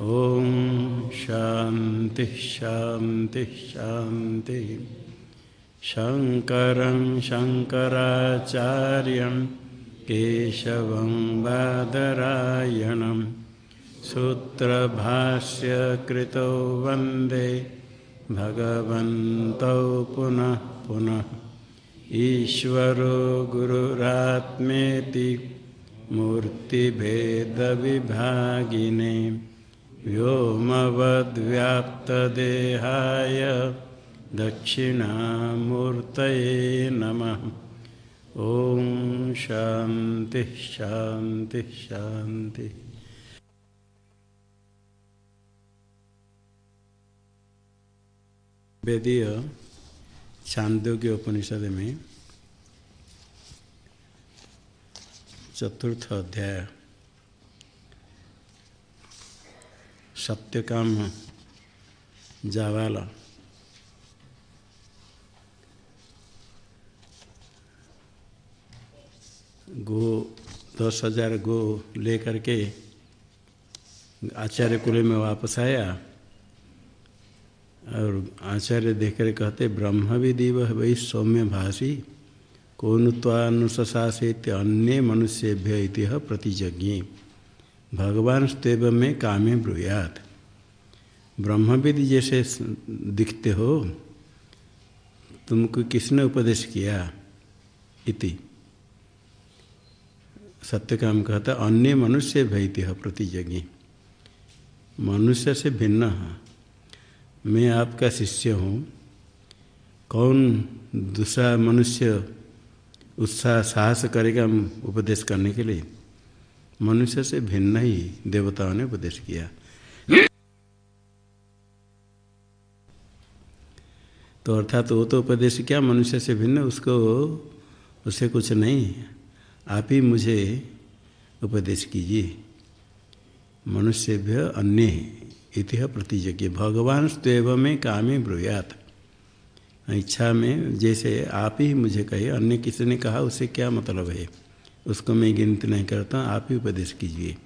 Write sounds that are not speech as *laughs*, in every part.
ॐ शान्तिः शान्तिः शान्तिः शङ्करं शङ्कराचार्यं केशवं बादरायणं। सूत्रभाष्यकृतौ वंदे भगवन्तौ पुनः पुनः। ईश्वरो गुरुरात्मेति मूर्तिभेदविभागिने। व्योमवद्व्याप्तदेहाय दक्षिणामूर्तये नमः। ॐ शान्तिः शान्तिः शान्तिः। वेदीय छांदोग्य उपनिषद में चतुर्थ अध्याय सत्यकाम जावाला। गो, दस हज़ार गो लेकर के आचार्य कुल में वापस आया, और आचार्य देखकर कहते ब्रह्म विधि वह सौम्य भाषी कौन त्वानुशासित अन्य मनुष्यभ्य प्रतिज्ञ भगवान स्तव में कामे ब्रुयात। ब्रह्मविद जैसे दिखते हो, तुमको किसने उपदेश किया? इति। सत्य काम कहता, अन्य मनुष्य भयति प्रतिज्ञ मनुष्य से भिन्न है। मैं आपका शिष्य हूँ। कौन दूसरा मनुष्य उत्साह, साहस करेगा उपदेश करने के लिए? मनुष्य से भिन्न ही देवताओं ने उपदेश किया। तो अर्थात वो तो उपदेश किया, मनुष्य से भिन्न, उसको उससे कुछ नहीं। आप ही मुझे उपदेश कीजिए। मनुष्य भी अन्य इतिह प्रतिज्ञ भगवान स्तव में कामे ब्रुयात। इच्छा में जैसे आप ही मुझे कहे, अन्य किसी ने कहा उससे क्या मतलब है? उसको मैं गिनती नहीं करता, आप ही उपदेश कीजिए।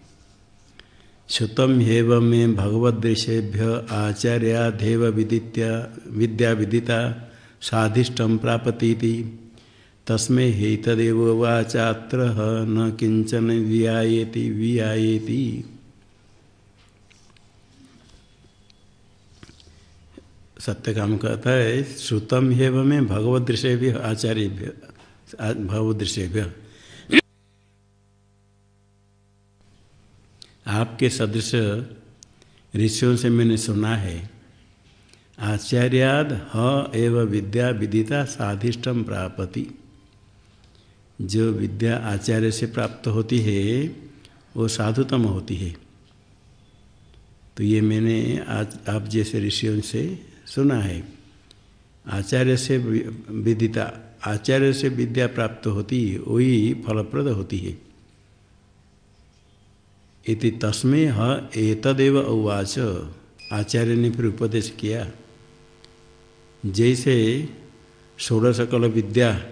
श्रुतम हेव में भगवदृशेभ्य आचार्याधेव विदित्या, विद्या विदिता साधिष्टम प्रापती तस्मे हे तदेव वाचात्र न किंचन वियायेति वियायेति। सत्य काम कहता है श्रुतम हेव में भगवत दृश्य भी आपके सदृश ऋषियों से मैंने सुना है, आचार्याद ह एव विद्या विदिता साधिष्टम प्रापति। जो विद्या आचार्य से प्राप्त होती है, वो साधुतम होती है। तो ये मैंने आज आप जैसे ऋषियों से सुना है, आचार्य से विदिता, आचार्य से विद्या प्राप्त होती, वही फलप्रद होती है। इति तस्में ह एतदेव उवाच। आचार्य ने फिर उपदेश किया। जैसे षोड़शकल विद्या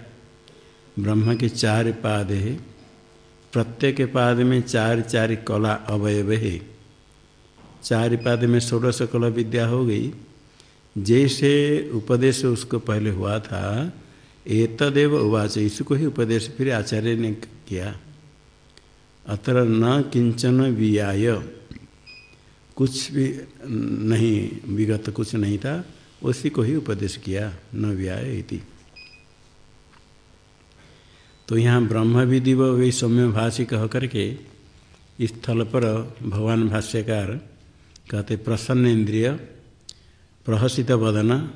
ब्रह्म के चार पाद है, प्रत्येक पाद में चार चार कला अवयव है। चार पाद में षोड़श कला विद्या हो गई। जैसे उपदेश उसको पहले हुआ था, एतदेव उवाच, इसको ही उपदेश फिर आचार्य ने किया। अतर न किंचन वियाय। कुछ भी नहीं, विगत कुछ नहीं था, उसी को ही उपदेश किया, न व्याय इति। तो यहाँ ब्रह्म विधि वही सौम्य भाषी कह करके इस स्थल पर भगवान भाष्यकार कहते प्रसन्न इंद्रिय प्रहसित वदन,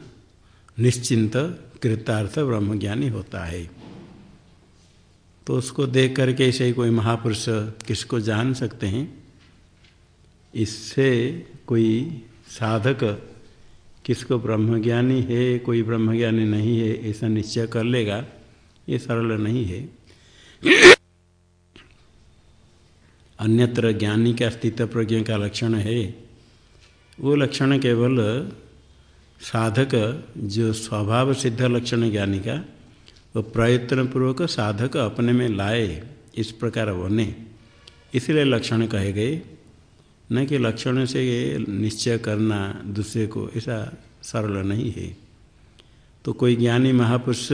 निश्चिंत, कृतार्थ ब्रह्मज्ञानी होता है। तो उसको देख करके ऐसे ही कोई महापुरुष किसको जान सकते हैं? इससे कोई साधक किसको ब्रह्मज्ञानी है, कोई ब्रह्मज्ञानी नहीं है, ऐसा निश्चय कर लेगा। ये सरल नहीं है। अन्यत्र ज्ञानी का अस्तित्व प्रज्ञ का लक्षण है। वो लक्षण केवल साधक जो स्वभाव सिद्ध लक्षण ज्ञानी का वो प्रयत्न पूर्वक साधक अपने में लाए, इस प्रकार बने। इसलिए लक्षण कहे गए, न कि लक्षण से निश्चय करना दूसरे को ऐसा सरल नहीं है। तो कोई ज्ञानी महापुरुष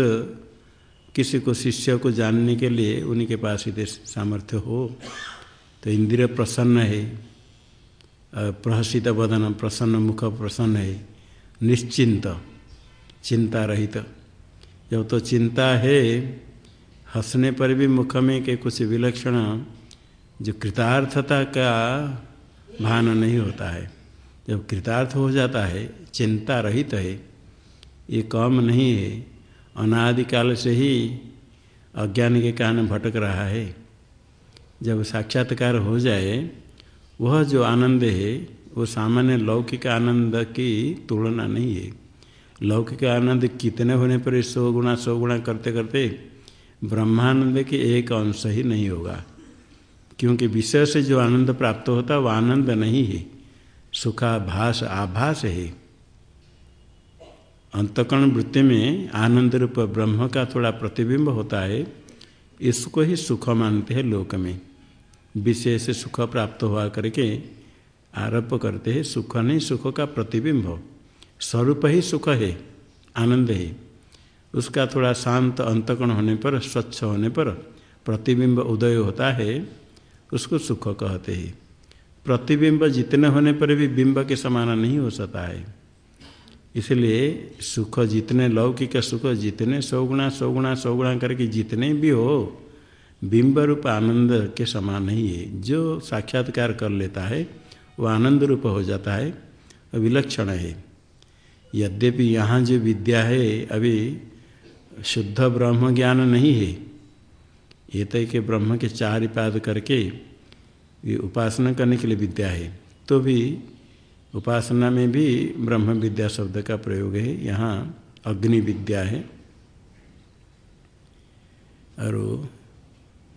किसी को शिष्य को जानने के लिए उन्हीं के पास यदि सामर्थ्य हो तो इंद्रिय प्रसन्न है प्रहसित बदन प्रसन्न, मुख प्रसन्न है, निश्चिंत चिंता रहित जब तो चिंता है, हंसने पर भी मुख में के कुछ विलक्षण जो कृतार्थता का भान नहीं होता है। जब कृतार्थ हो जाता है, चिंता रहित है, ये कम नहीं है। अनादिकाल से ही अज्ञान के कारण भटक रहा है। जब साक्षात्कार हो जाए, वह जो आनंद है, वो सामान्य लौकिक आनंद की तुलना नहीं है। लौकिक आनंद कितने होने पर सौ गुणा सौ गुणा करते करते ब्रह्मानंद के एक अंश ही नहीं होगा? क्योंकि विषय से जो आनंद प्राप्त होता है वह आनंद नहीं है। सुखाभास आभास है। अंतकरण वृत्ति में आनंद रूप ब्रह्म का थोड़ा प्रतिबिंब होता है। इसको ही सुख मानते हैं लोक में। विषय से सुख प्राप्त हुआ करके आरोप करते हैं, सुख नहीं, सुख का प्रतिबिंब। स्वरूप ही सुख है, आनंद है। उसका थोड़ा शांत अंतकण होने पर, स्वच्छ होने पर प्रतिबिंब उदय होता है, उसको सुख कहते हैं। प्रतिबिंब जितने होने पर भी बिंब के समान नहीं हो सकता है। इसलिए सुख जितने, लौकिक सुख जितने सौ गुणा सौ गुणा सौ गुणा करके जितने भी हो, बिंब रूप आनंद के समान नहीं है। जो साक्षात्कार कर लेता है, वो आनंद रूप हो जाता है, विलक्षण है। यद्यपि यहाँ जो विद्या है, अभी शुद्ध ब्रह्म ज्ञान नहीं है। ये तो के ब्रह्म के चार पाद करके ये उपासना करने के लिए विद्या है। तो भी उपासना में भी ब्रह्म विद्या शब्द का प्रयोग है। यहाँ अग्नि विद्या है। और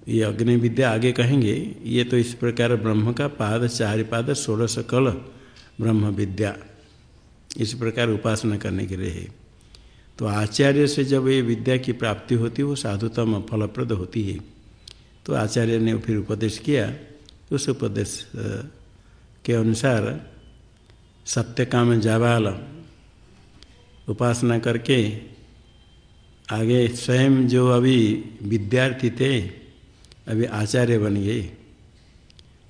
ये अग्नि विद्या आगे कहेंगे, ये तो इस प्रकार ब्रह्म का पाद, चार पाद सोलह सकल ब्रह्म विद्या। इस प्रकार उपासना करने के लिए तो आचार्य से जब ये विद्या की प्राप्ति होती है वो साधुतम फलप्रद होती है। तो आचार्य ने फिर उपदेश किया। उस उपदेश के अनुसार सत्य काम जाबाल उपासना करके आगे स्वयं जो अभी विद्यार्थी थे, अभी आचार्य बन गए।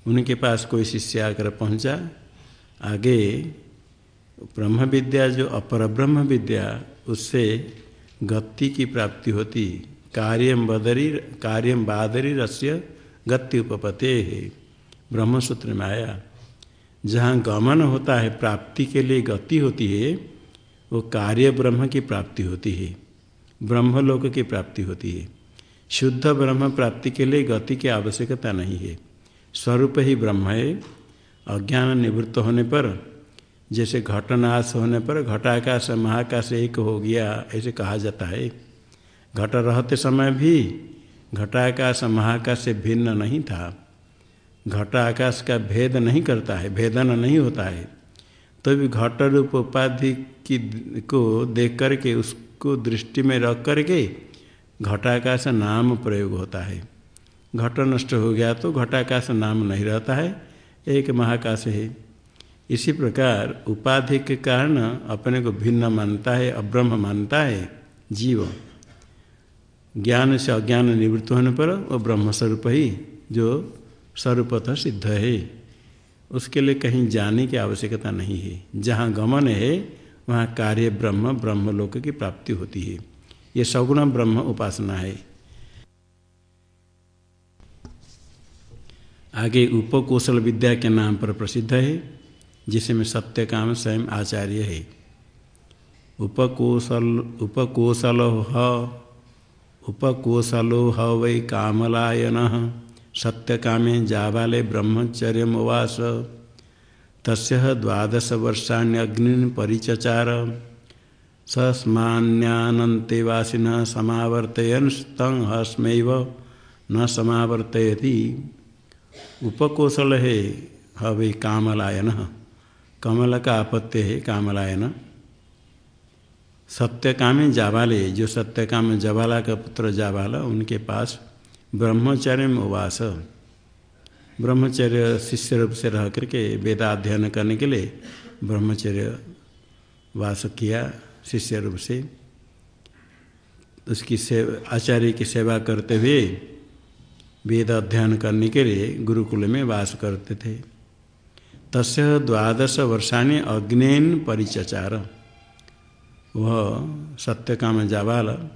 उनके पास कोई शिष्य आकर पहुँचा। आगे ब्रह्म विद्या जो अपर ब्रह्म विद्या उससे गति की प्राप्ति होती। कार्यम बदरी कार्यम बादरी रस्य गति उपपते है। ब्रह्मसूत्र में आया, जहाँ गमन होता है, प्राप्ति के लिए गति होती है, वो कार्य ब्रह्म की प्राप्ति होती है। ब्रह्मलोक की प्राप्ति होती है। शुद्ध ब्रह्म प्राप्ति के लिए गति की आवश्यकता नहीं है। स्वरूप ही ब्रह्म है। अज्ञान निवृत्त होने पर जैसे घटनाश होने पर घटाकाश महाकाश एक हो गया, ऐसे कहा जाता है। घट रहते समय भी घटाकाश महाकाश से भिन्न नहीं था। घट आकाश का भेद नहीं करता है, भेदन नहीं होता है। तो भी घट रूप उपाधि की को देख करके, उसको दृष्टि में रख करके घटाकाश नाम प्रयोग होता है। घट नष्ट हो गया तो घटाकाश नाम नहीं रहता है, एक महाकाश है। इसी प्रकार उपाधि के कारण अपने को भिन्न मानता है, अब्रह्म मानता है जीव। ज्ञान से अज्ञान निवृत्त होने पर वो ब्रह्मस्वरूप ही जो सर्वपथ सिद्ध है। उसके लिए कहीं जाने की आवश्यकता नहीं है। जहाँ गमन है, वहाँ कार्य ब्रह्म, ब्रह्मलोक की प्राप्ति होती है। ये सगुण ब्रह्म उपासना है। आगे उपकोशल विद्या के नाम पर प्रसिद्ध है। जिसमें सत्य काम स्वयं आचार्य है। उपकोशल उपकोशलो ह उपकोशलो ह वै कामलायन सत्य कामे जाबाले ब्रह्मचर्य उवास तस् द्वादश वर्षाण्यग्नि परिचचार। सस्मान्यानंतेवासीन समावर्तयन तं हस्मैव न समावर्तयति। उपकोशल है हवे कामलायन। कमल का अपत्य है, कामलायन। सत्य कामे जाबाले, जो सत्य काम जबाला का पुत्र जाबाला, उनके पास ब्रह्मचर्य में उवास ब्रह्मचर्य शिष्य रूप से रह करके वेदाध्ययन करने के लिए ब्रह्मचर्य वास किया शिष्य रूप से। उसकी सेवा, आचार्य की सेवा करते हुए वेद अध्ययन करने के लिए गुरुकुल में वास करते थे। तस् द्वादश वर्षाणी अग्नेन परिचचार। वह सत्यकाम जावाल।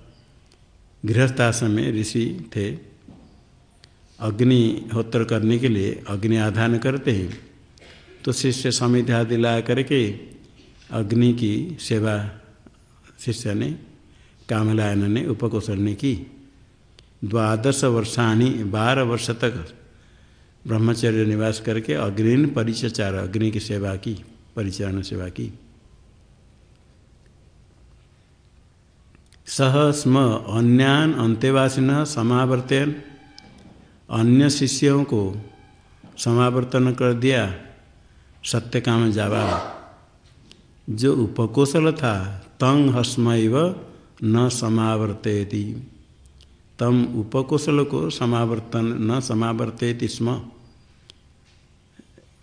गृहस्थाश्रम में ऋषि थे। अग्निहोत्र करने के लिए अग्नि आधान करते हैं। तो शिष्य समिति आदि ला करके अग्नि की सेवा शिष्य ने, कामलायन ने उपकोषण ने की। द्वादश वर्षाणी बारह वर्ष तक ब्रह्मचर्य निवास करके अग्नि परिचचार, अग्नि की सेवा की परिचारण सेवा की। सह स्म अन्यान अंत्यवासिन समावर्तन अन्य शिष्यों को समावर्तन कर दिया सत्य काम जावा जो उपकोशल था, तंग हस्म न समावर्तयति तम उपकोशल को समावर्तन, न समावर्तयति स्म।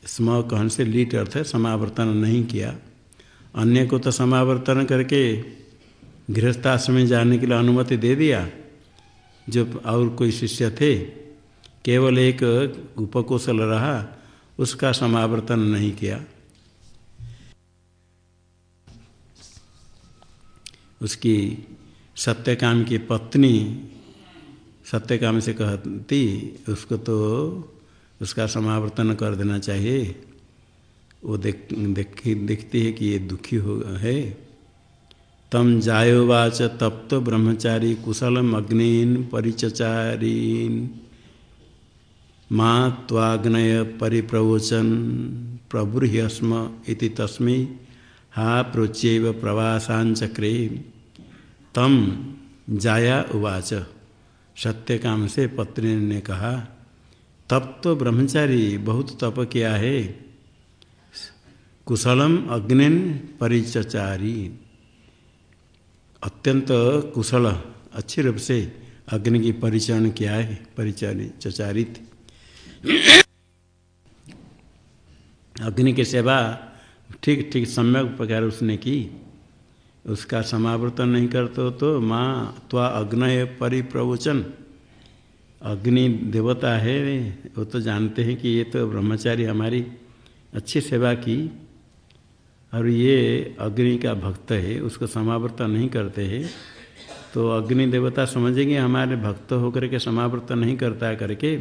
स्म कहन से लीट अर्थ है, समावर्तन नहीं किया। अन्य को तो समावर्तन करके गृहस्थाश्रम में जाने के लिए अनुमति दे दिया। जो और कोई शिष्य थे, केवल एक उपकोशल रहा, उसका समावर्तन नहीं किया। उसकी सत्यकाम की पत्नी सत्यकाम से कहती, उसको तो उसका समावर्तन कर देना चाहिए। वो देख देख, देखती है कि ये दुखी हो, है। तम जायोवाच तप्त ब्रह्मचारी कुशलम अग्निन परिचचारीन। माँ त्वाग्नय परिप्रवोचन प्रबृह्यस्म इति तस्मै हा प्रोच्यव प्रवासांचक्रे तम जाया उवाच। सत्य काम से पत्नी ने कहा तप तो ब्रह्मचारी बहुत तप किया है। कुशलम अग्निन परिचचारी। अत्यंत कुशल, अच्छे रूप से अग्नि की परिचरण किया है, परिचरित। अग्नि की सेवा ठीक ठीक सम्यक प्रकार उसने की। उसका समावर्तन नहीं करते तो माँ, त्वा अग्नय परिप्रवचन। अग्नि देवता है वो तो जानते हैं कि ये तो ब्रह्मचारी हमारी अच्छी सेवा की। और ये अग्नि का भक्त है, उसको समावर्तन नहीं करते हैं। तो अग्नि देवता समझेंगे, हमारे भक्त होकर के समावर्तन नहीं करता करके,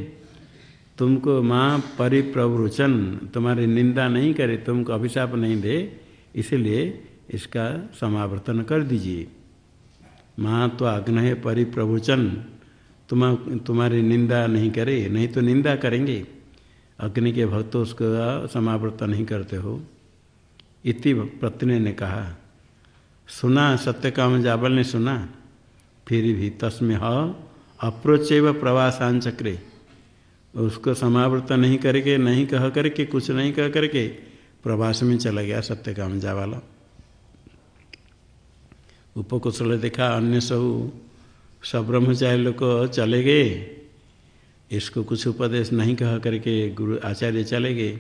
तुमको माँ परिप्रवचन, तुम्हारी निंदा नहीं करे, तुमको अभिशाप नहीं दे, इसलिए इसका समावर्तन कर दीजिए। माँ तो आग्न है परिप्रवचन। तुम, तुम्हारी निंदा नहीं करे, नहीं तो निंदा करेंगे। अग्नि के भक्त उसका समावर्तन नहीं करते हो। इति पत्नी ने कहा, सुना, सत्य सत्यकाम जाबल ने सुना। फिर भी तस्में ह प्रवासान चक्रे उसको समावर्तन नहीं करके नहीं कह करके, कुछ नहीं कह करके, प्रवास में चला गया सत्यकाम जावाला उपकुशल देखा, अन्य सब सब ब्रह्मचारी लोग चले गए। इसको कुछ उपदेश नहीं कह करके गुरु आचार्य चले गए।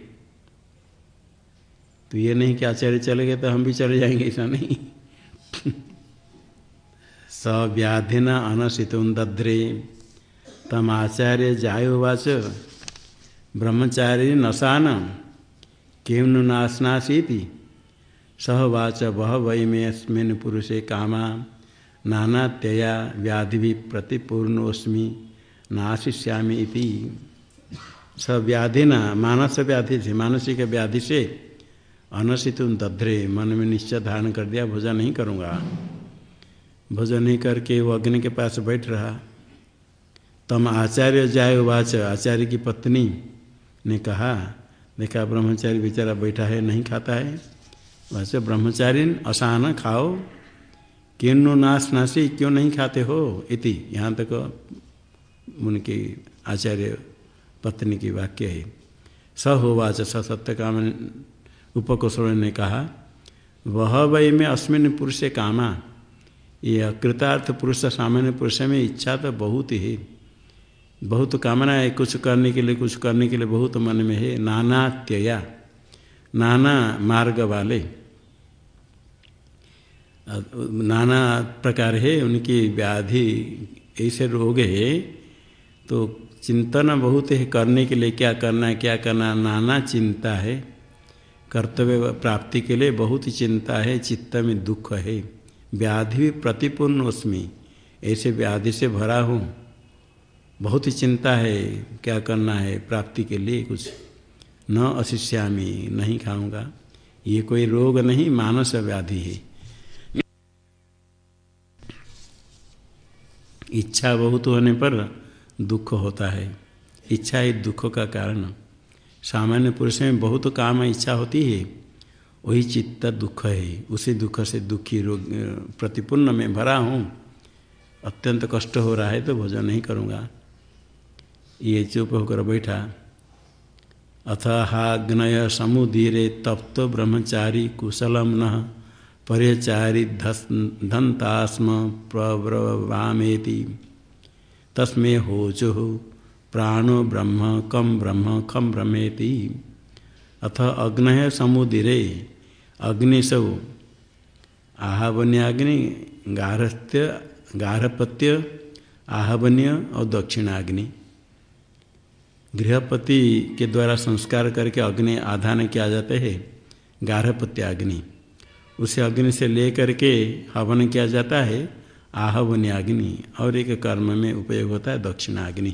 तो ये नहीं कि आचार्य चले गए तो हम भी चले जाएँगे, ऐसा नहीं। *laughs* स व्याधिन अनशित दद्रे तम आचार्य जायोवाच ब्रह्मचारी नशान। किम नाशनाशीति सहवाच वह वै में अस्मिन पुरुषे कामा। नानात्यया व्याधि भी प्रतिपूर्णोस्मी नाशिष्यामी इति। स व्याधि न मानस व्याधि से मानसिक व्याधि से अनसित दध्रे मन में निश्चय धारण कर दिया, भोजन नहीं करूँगा। भोजन नहीं करके वो अग्नि के पास बैठ रहा। तम आचार्य जाय वाच आचार्य की पत्नी ने कहा, देखा ब्रह्मचारी बेचारा बैठा है, नहीं खाता है। वैसे ब्रह्मचारी असान खाओ। किन्नु नाश नाशी क्यों नहीं खाते हो? इति। यहाँ तक उनकी आचार्य पत्नी की वाक्य है। स होवाच स सत्य काम उपकोषण ने कहा, वह वही में अस्मिन पुरुष कामा। ये कृतार्थ पुरुष सामान्य पुरुष में इच्छा तो बहुत ही बहुत कामना है, कुछ करने के लिए, कुछ करने के लिए बहुत मन में है। नाना त्यया नाना मार्ग वाले। नाना प्रकार है, उनकी व्याधि ऐसे रोग है तो चिंतन बहुत है, करने के लिए क्या करना है, क्या करना नाना चिंता है। कर्तव्य प्राप्ति के लिए बहुत चिंता है, चित्त में दुख है। व्याधि भी प्रतिपूर्ण उसमें, ऐसे व्याधि से भरा हूँ। बहुत ही चिंता है, क्या करना है प्राप्ति के लिए कुछ। न अशिष्यामी, नहीं खाऊँगा। ये कोई रोग नहीं, मानस व्याधि है। इच्छा बहुत होने पर दुख होता है। इच्छा ही दुख का कारण। सामान्य पुरुष में बहुत काम इच्छा होती है। वही चित्त दुख है। उसी दुख से दुखी रोग, प्रतिपूर्ण में भरा हूँ। अत्यंत कष्ट हो रहा है तो भोजन नहीं करूँगा। ये चुप होकर बैठा। अथ हाग्नय समुदीरे तप्त ब्रह्मचारी कुशलम न। परिचारी धनतास्म प्रब्रवामेति तस्मे होचु प्राणो ब्रह्म कम ब्रह्म खम ब्रह्मेति। अथ अग्न समुदिरे अग्निशव आहवन्याग्नि गारहत्य गारहपत्य आहवन्य और दक्षिणाग्नि। गृहपति के द्वारा संस्कार करके अग्नि आधान किया जाते हैं गारहपत्य अग्नि उसे अग्नि से लेकर के हवन किया जाता है, आहवन अग्नि, और एक कर्म में उपयोग होता है दक्षिणाग्नि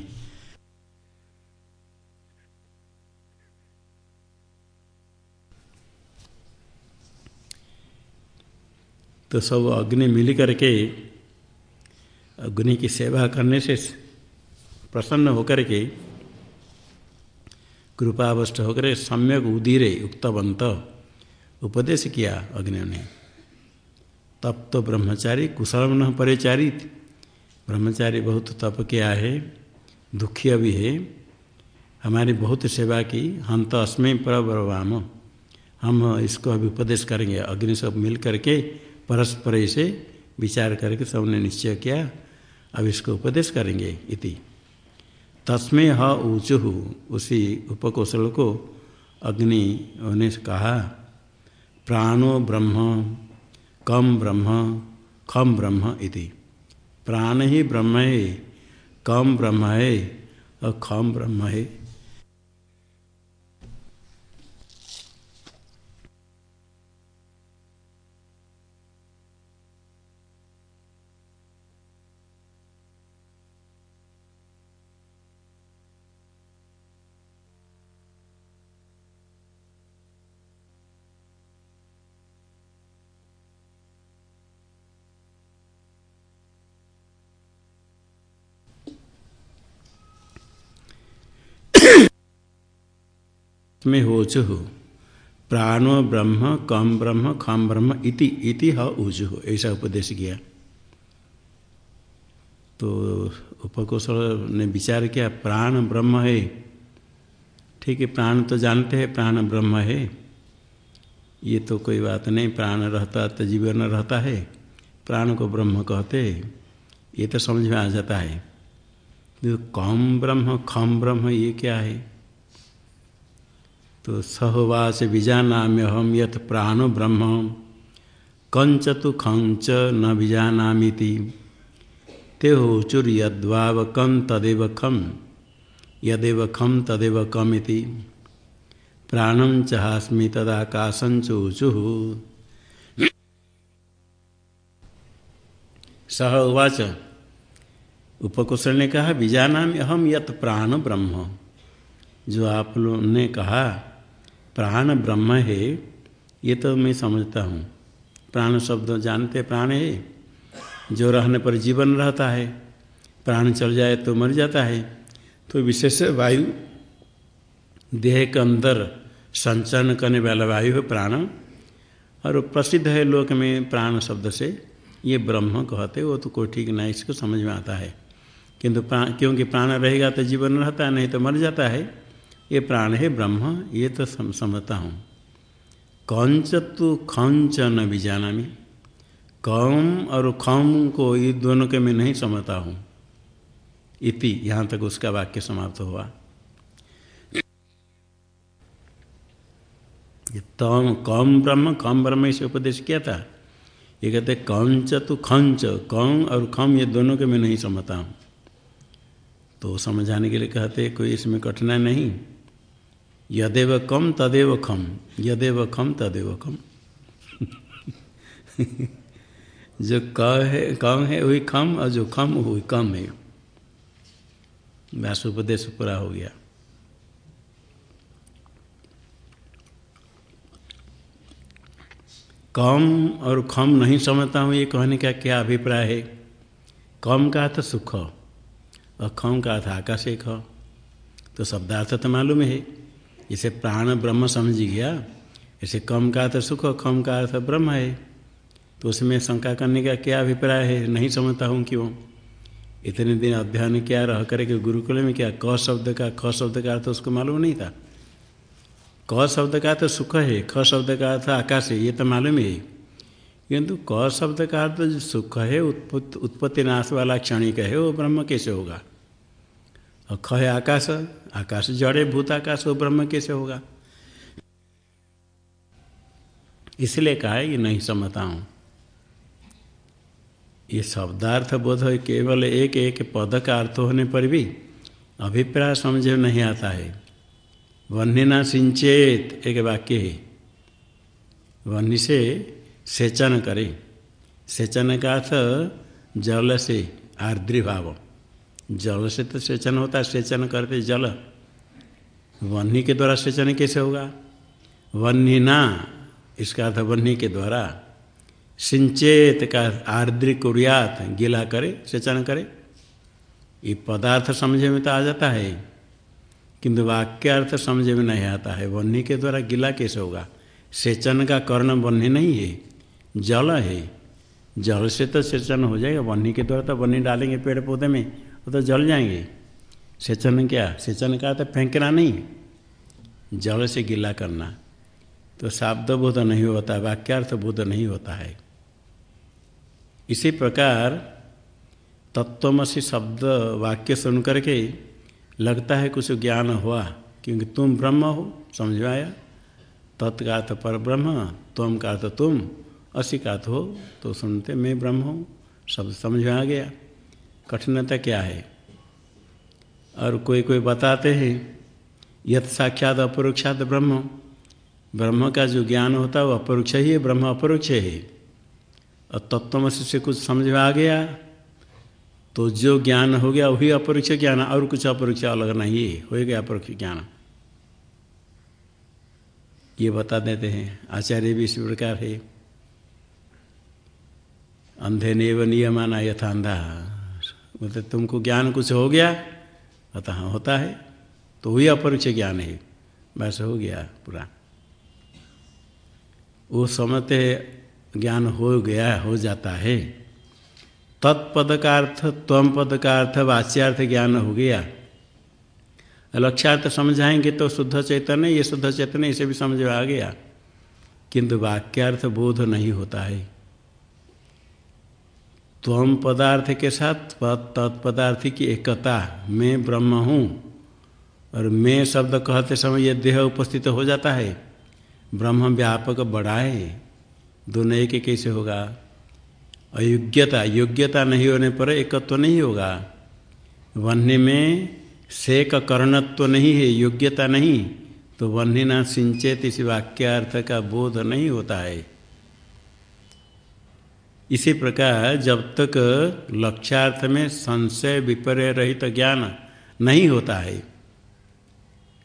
तो सब अग्नि मिल करके, अग्नि की सेवा करने से प्रसन्न होकर के कृपावस्थ होकर सम्यक उदीरे उक्तवंत उपदेश किया अग्नि ने। तप तो ब्रह्मचारी कुशल परिचारित ब्रह्मचारी बहुत तप किया है, दुखी भी है। हमारी बहुत सेवा की, हम तो अस्मय प्रभवाम। हम इसको अभी उपदेश करेंगे। अग्नि सब मिल करके परस्पर इसे विचार करके सबने निश्चय किया, अब इसको उपदेश करेंगे इति। तस्में ह ऊँचु, उसी उपकौशल को अग्नि ने कहा प्राणो ब्रह्म, कम ब्रह्म, खम ब्रह्म इति। प्राण ही ब्रह्म है, कम ब्रह्म है और खम ब्रह्म है। में होचु प्राणो ब्रह्म, कम ब्रह्म, खम ब्रह्म इति इति ह ऊजु ऐसा उपदेश किया। तो उपकौशल ने विचार किया, प्राण ब्रह्म है। ठीक है, प्राण तो जानते हैं, प्राण ब्रह्म है। ये तो कोई बात नहीं, प्राण रहता तो जीवन रहता है। प्राण को ब्रह्म कहते ये तो समझ में आ जाता है। तो कम ब्रह्म, खम ब्रह्म, ये क्या है? तो सहवास बीजानाम्य हम यथ प्राण ब्रह्म कंच तो खंच न बीजानामीति ते होचुर यद्वाव कम तदेव खम यदेव खम तदेव कमिति। प्राणम चास्मी तदाकाशं चोचु। सह उवाच। उपकुशल ने कहा बीजानाम अहम यत प्राण ब्रह्म। जो आप लोग ने कहा प्राण ब्रह्म है, ये तो मैं समझता हूँ। प्राण शब्द जानते प्राण है, जो रहने पर जीवन रहता है। प्राण चल जाए तो मर जाता है। तो विशेष वायु, देह के अंदर संचरण करने वाला वायु है प्राण, और प्रसिद्ध है लोक में प्राण शब्द से, ये ब्रह्म कहते वो तो कोई ठीक नहीं, इसको समझ में आता है। किंतु प्राण क्योंकि प्राण रहेगा तो जीवन रहता है, नहीं तो मर जाता है। ये प्राण है ब्रह्म, ये तो समझता हूँ। कंच तो खंच न भी जाना मैं कम और खम को ये दोनों के मैं नहीं समझता हूँ। इति, यहाँ तक उसका वाक्य समाप्त हुआ। तम, कम ब्रह्म कम ब्रह्म इसे उपदेश किया था। ये कहते कंच तो खंच, कम और खम ये दोनों के मैं नहीं समझता हूँ। तो समझाने के लिए कहते कोई इसमें कठिनाई नहीं। यदेव कम तदेव खम। यदेव खम तदेव खम। जो क है, कम है, वही खम, और जो खम, वही कम है। व्यास उपदेश पूरा हो गया। कम और खम नहीं समझता हूँ, ये कहने का क्या अभिप्राय है? कम का था सुख, और खम का था आकाश एक तो शब्दार्थ तो मालूम है। इसे प्राण ब्रह्म समझ गया। इसे कम का अर्थ सुख, कम का अर्थ ब्रह्म है। तो उसमें शंका करने का क्या अभिप्राय है? नहीं समझता हूँ क्यों? इतने दिन अध्ययन किया, रह करे कि गुरुकुल में क्या क शब्द का, ख शब्द का अर्थ उसको मालूम नहीं था? क शब्द का तो सुख है, ख शब्द का अर्थ आकाश है, ये तो मालूम ही है। किंतु क शब्द का अर्थ सुख है उत्पत्ति नाश वाला क्षणिक है, वो ब्रह्म कैसे होगा? और ख है आकाश आकाश जड़े, भूत आकाश वो ब्रह्म कैसे होगा? इसलिए कहा है कि नहीं समझता हूँ। ये शब्दार्थ बोध केवल एक एक पद का अर्थ होने पर भी अभिप्राय समझ नहीं आता है। वन्यना सिंचेत, एक वाक्य है। वन्य से सेचन करे। सेचन का अर्थ जल से आर्द्रीभाव जल से तो सेचन होता है, सेचन करते जल। वन्नी के द्वारा सेचन कैसे होगा? वन्नी ना, इसका अर्थ वन्य के द्वारा। सिंचेत का आर्द्र कुरियात गीला करे, सेचन करे। ये पदार्थ समझे में तो आ जाता है, किंतु वाक्यार्थ समझे में नहीं आता है। वन्नी के द्वारा गीला कैसे होगा? सेचन का कर्ण वन्य नहीं है, जल है। जल से तो सेचन हो जाएगा वन्नी के द्वारा तो वन्नी डालेंगे पेड़ पौधे में। वो तो जल जाएँगे। सेचन क्या? सेचन का तो फेंकना नहीं। जल से गीला करना। तो शाब्द बोध नहीं होता, वाक्यार्थ बोध नहीं होता है। इसी प्रकार तत्वमसी शब्द वाक्य सुन करके लगता है कुछ ज्ञान हुआ, क्योंकि तुम ब्रह्म हो समझ में आया तत् का अर्थ पर ब्रह्म तुम का तो तुम असी का अर्थ हो तो सुनते मैं ब्रह्म हूँ, शब्द समझ में आ गया। कठिनता क्या है? और कोई कोई बताते हैं, यथ साक्षात अपरोक्षात ब्रह्म। ब्रह्म का जो ज्ञान होता है, वो अपरोक्ष ही है, ब्रह्म अपरोक्ष है। और तत्वमसी से कुछ समझ में आ गया तो जो ज्ञान हो गया, वही अपरोक्ष ज्ञान, और कुछ अपरोक्ष अलग नहीं है। हो गया अपरोक्ष ज्ञान। ये बता देते हैं। आचार्य भी इसी प्रकार है। अंधे नेव नियमाना यथा अंधा बोलते तुमको ज्ञान कुछ हो गया, अतः हाँ होता है। तो वही अपरोक्ष ज्ञान है। बस हो गया पूरा। वो समझते ज्ञान हो गया, हो जाता है। तत्पद का अर्थ त्वम पद का अर्थ वाच्यार्थ ज्ञान हो गया। लक्ष्यार्थ समझाएँगे तो शुद्ध चैतन्य, ये शुद्ध चैतन्य, इसे भी समझ आ गया। किंतु वाक्यार्थ बोध नहीं होता है। त्वम पदार्थ के साथ तत्पदार्थ की एकता। मैं ब्रह्म हूँ। और मैं शब्द कहते समय यह देह उपस्थित हो जाता है। ब्रह्म व्यापक बड़ा है। दोनों एक कैसे होगा? अयोग्यता योग्यता नहीं होने पर एकत्व तो नहीं होगा। वन्य में सेक कर्णत्व तो नहीं है, योग्यता नहीं। तो वन्य ना सिंचेत इस वाक्यार्थ का बोध नहीं होता है। इसी प्रकार जब तक लक्ष्यार्थ में संशय विपर्य रहित तो ज्ञान नहीं होता है,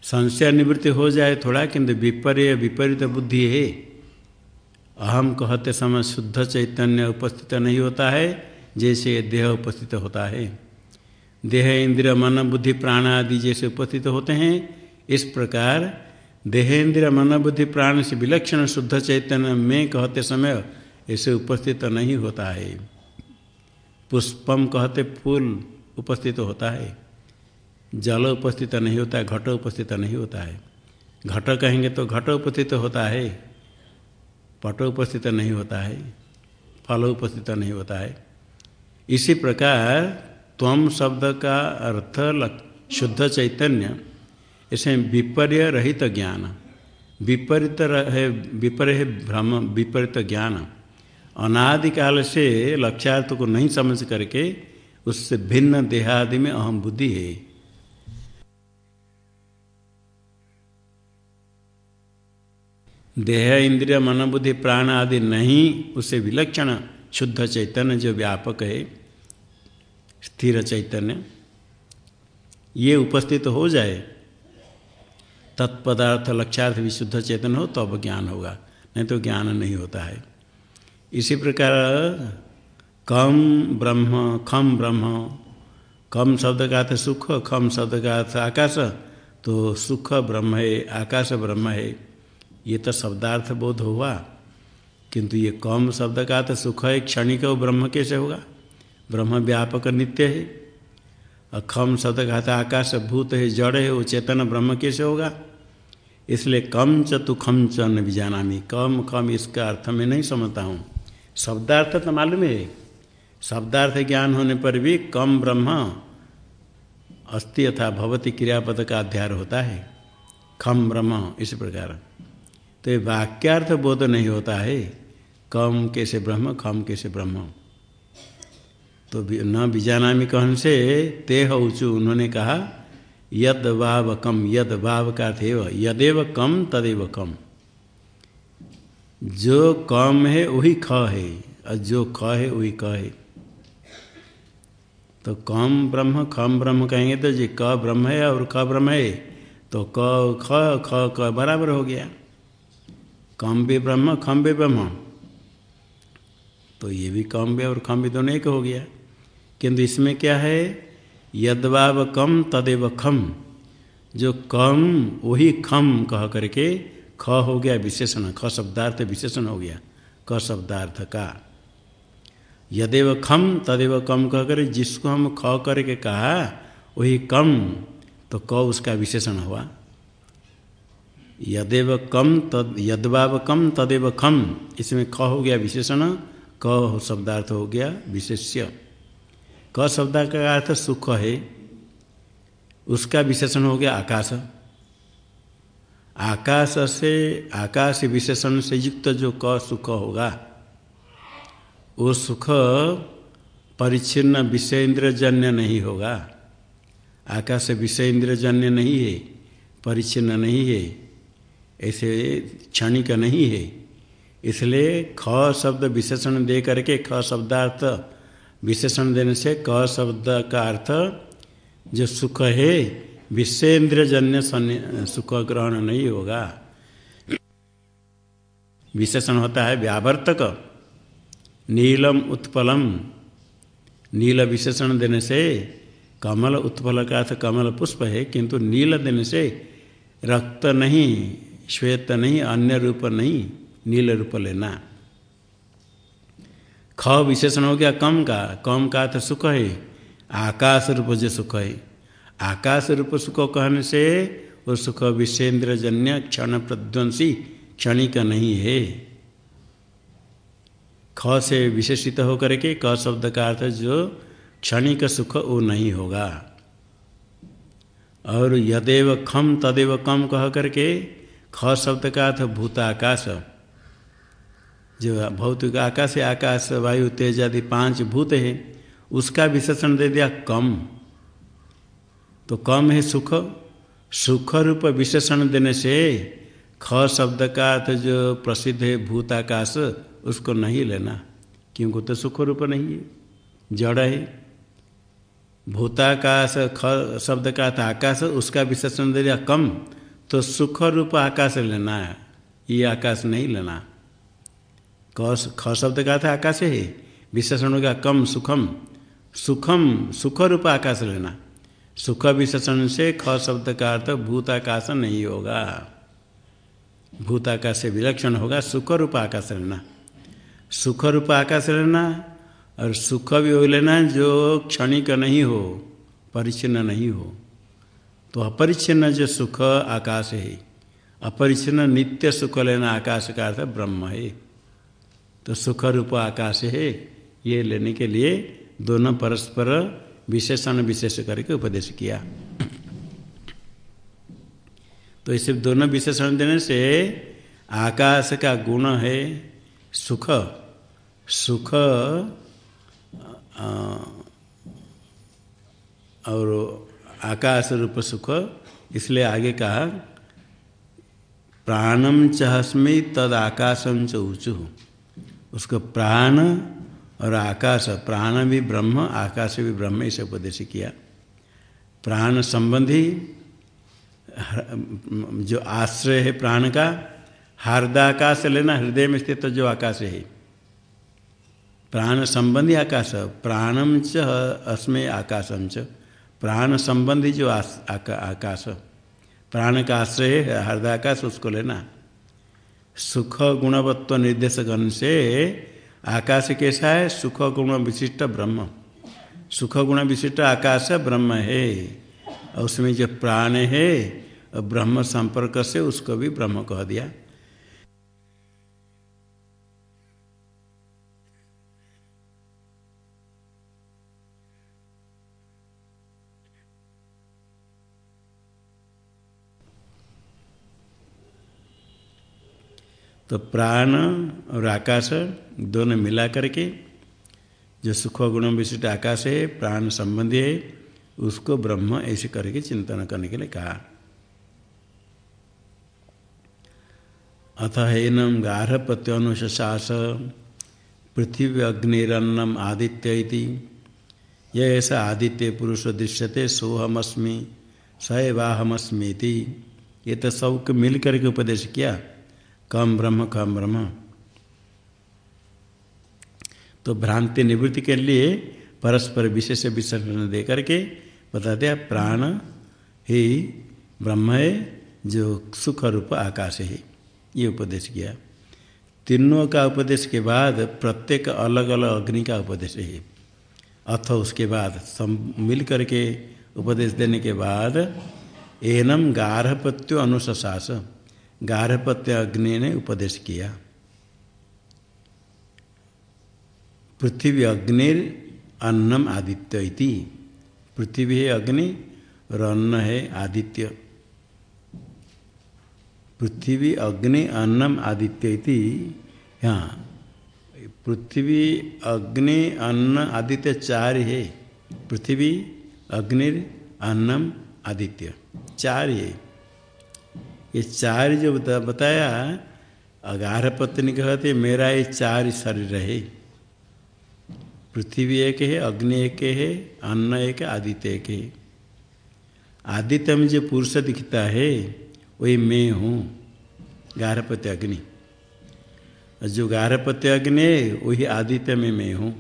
संशय निवृत्ति हो जाए थोड़ा किंतु विपर्य विपरीत बुद्धि है। अहम कहते समय शुद्ध चैतन्य उपस्थित नहीं होता है, जैसे देह उपस्थित होता है। देह इंद्र मन, बुद्धि, प्राण आदि जैसे उपस्थित होते हैं, इस प्रकार देह इंद्र मन, बुद्धि, प्राण से विलक्षण शुद्ध चैतन्य में कहते समय ऐसे उपस्थित नहीं होता है। पुष्पम कहते फूल उपस्थित होता है। जल उपस्थित नहीं होता है, घट उपस्थित नहीं होता है। घट कहेंगे तो घट उपस्थित होता है, पट उपस्थित नहीं होता है, फल उपस्थित नहीं होता है। इसी प्रकार त्वम शब्द का अर्थ शुद्ध चैतन्य इसे विपर्य रहित ज्ञान। विपरीत है विपर्य भ्रम विपरीत ज्ञान। अनादिकाल से लक्ष्यार्थ को नहीं समझ करके उससे भिन्न देहादि में अहम बुद्धि है। देह, इंद्रिय मन बुद्धि प्राण आदि नहीं, उसे विलक्षण शुद्ध चैतन्य जो व्यापक है, स्थिर चैतन्य, ये उपस्थित हो जाए, तत्पदार्थ लक्ष्यार्थ विशुद्ध चेतन हो, तब तो ज्ञान होगा, नहीं तो ज्ञान नहीं होता है। इसी प्रकार कम ब्रह्म खम ब्रह्म, कम शब्द का अर्थ सुख खम शब्द का अर्थ आकाश तो सुख ब्रह्म है, आकाश ब्रह्म है। ये तो शब्दार्थ बोध हुआ, किंतु ये कम शब्द का अर्थ सुख है, क्षणिक ब्रह्म कैसे होगा? ब्रह्म व्यापक नित्य है। और खम शब्द कहता आकाश भूत है, जड़ है वो चेतन ब्रह्म कैसे होगा? इसलिए कम च तु खम च न भी कम कम इसका अर्थ में नहीं समझता हूँ। शब्दार्थ तो मालूम है। शब्दार्थ ज्ञान होने पर भी कम ब्रह्म अस्थि अथा भवती क्रियापद का अध्याय होता है। खम ब्रह्म, इस प्रकार। तो ये वाक्यार्थ बोध नहीं होता है। कम कैसे ब्रह्म खम कैसे ब्रह्म। तो न बीजानामी कहन से ते ऊँचू उन्होंने कहा, यद वाव कम यद वाव का थे यदेव कम तदेव कम जो कम है वही ख है, और जो ख है वही क है। तो कम ब्रह्म खम ब्रह्म कहेंगे तो जी, क ब्रह्म है और ख ब्रह्म है तो क, ख ख, क बराबर हो गया। कम भी ब्रह्म खम भी ब्रह्म। तो ये भी कम भी और खम भी दोनों एक हो गया। किंतु इसमें क्या है? यदवाव कम, तदेव खम। जो कम, वही खम कह करके ख हो गया, विशेषण ख शब्दार्थ विशेषण हो गया, क शब्दार्थ का। यदेव खम, तदेव कम कह कर जिसको हम ख करके कहा, वही कम तो क उसका विशेषण हुआ। यदेव कम, तद यदवाव कम, तदेव खम, इसमें ख हो गया विशेषण, क शब्दार्थ हो गया विशेष्य। क शब्द का अर्थ सुख है, उसका विशेषण हो गया आकाश। आकाश से, आकाश विशेषण से युक्त जो क सुख होगा, वो सुख परिच्छिन्न विषय इंद्रजन्य नहीं होगा। आकाश विषय इंद्रजन्य नहीं है, परिच्छिन्न नहीं है, ऐसे क्षणिक नहीं है। इसलिए ख शब्द विशेषण दे करके ख शब्दार्थ विशेषण देने से क शब्द का अर्थ, जो सुख है विषेन्द्रजन्य सुख ग्रहण नहीं होगा। विशेषण होता है व्यावर्तक, नीलम उत्पलम। नील विशेषण देने से कमल उत्पल का अर्थ कमल पुष्प है, किंतु नील देने से रक्त नहीं, श्वेत नहीं, अन्य रूप नहीं, नील रूप लेना। ख विशेषण हो गया कम का। कम का अर्थ सुख है, आकाश रूप जो सुख है। आकाश रूप सुख कहने से वो सुख विषेन्द्र जन्य क्षण प्रध्वंसी क्षणिक नहीं है। ख से विशेषित होकर के क शब्द का अर्थ जो क्षणिक सुख वो नहीं होगा। और यदेव खम तदेव कम कह करके ख शब्द का अर्थ भूताकाश। जो भौतिक आकाश आकाश, वायु, तेज आदि पाँच भूत है, उसका विशेषण दे दिया कम। तो कम है सुख। सुख रूप विशेषण देने से ख शब्द का अर्थ जो प्रसिद्ध है भूताकाश, उसको नहीं लेना, क्योंकि तो सुख रूप नहीं है, जड़ है। भूताकाश, ख शब्द का अर्थ आकाश, उसका विशेषण दे दिया कम तो सुख रूप आकाश लेना है ये आकाश नहीं लेना। ख शब्द का था आकाश है, विशेषण होगा कम सुखम। सुखम, सुख रूप आकाश लेना। सुख विशेषण से ख शब्द का अर्थ भूताकाश नहीं होगा। भूताकाश से विलक्षण होगा सुख रूप आकाश लेना सुख रूप आकाश लेना और सुख भी हो लेना जो क्षणिक नहीं हो, परिच्छिन्न नहीं हो तो अपरिच्छिन्न जो सुख आकाश है, अपरिच्छिन्न नित्य सुख लेना आकाश का अर्थ ब्रह्म है। तो सुख रूप आकाश है, ये लेने के लिए दोनों परस्पर विशेषण विशेष करके उपदेश किया। तो इसे दोनों विशेषण देने से आकाश का गुण है सुख। सुख और आकाश रूप सुख। इसलिए आगे कहा प्राणम चहस्मी तद आकाशम च ऊँचू। उसको प्राण और आकाश प्राण भी ब्रह्म आकाश भी ब्रह्म इसे उपदेश किया। प्राण संबंधी जो आश्रय है प्राण का हार्दाकाश लेना हृदय में स्थित तो जो आकाश है। प्राण संबंधी आकाश प्राणम च अस्मय आकाशम च। प्राण संबंधी जो आका, आकाश प्राण का आश्रय है हृदयाकाश उसको लेना। सुख गुणवत्व निर्देश गण से आकाश कैसा है सुख गुण विशिष्ट ब्रह्म। सुख गुण विशिष्ट आकाश ब्रह्म है। और उसमें जो प्राण है ब्रह्म संपर्क से उसको भी ब्रह्म कह दिया। तो प्राण और आकाश दोनों मिला करके जो सुख गुण विशिष्ट आकाश है, प्राण संबंधी है, उसको ब्रह्म ऐसे करके चिंतन करने के लिए कहा। अथ हेनम गार्हपत्योनुशास पृथ्वी अग्निरन्नम आदित्य यह ऐसा आदित्य पुरुष दृश्यते, सोहमस्मी सैवाहमस्मी ये तो सबको मिल करके उपदेश किया। कम ब्रह्म कम ब्रह्म। तो भ्रांति निवृत्ति के लिए परस्पर विशेष विसर्जन दे करके बता दिया प्राण ही ब्रह्म है, जो सुख रूप आकाश है। ये उपदेश किया। तीनों का उपदेश के बाद प्रत्येक अलग अलग अग्नि का उपदेश है। अथ उसके बाद सम मिल करके उपदेश देने के बाद एनम गार्हपत्यो अनुशास गार्हपत्य अग्नि ने उपदेश किया। पृथ्वी अग्निर अन्नम आदित्य इति। पृथ्वी है अग्नि, और अन्न है आदित्य। पृथ्वी अग्नि अन्नम आदित्य इति। यहाँ पृथ्वी अग्नि अन्न आदित्य चार है पृथ्वी अग्निर अन्नम आदित्य। चार है। ये चार जो बताया, अगार पत्नी कहते, मेरा ये चार शरीर है पृथ्वी एक है, अग्नि एक है, अन्न एक आदित्य एक है। आदित्य में जो पुरुष दिखता है, वही मैं हूँ गारहपत्य अग्नि। जो गारहपत्य अग्नि है, वही आदित्य में मैं हूँ।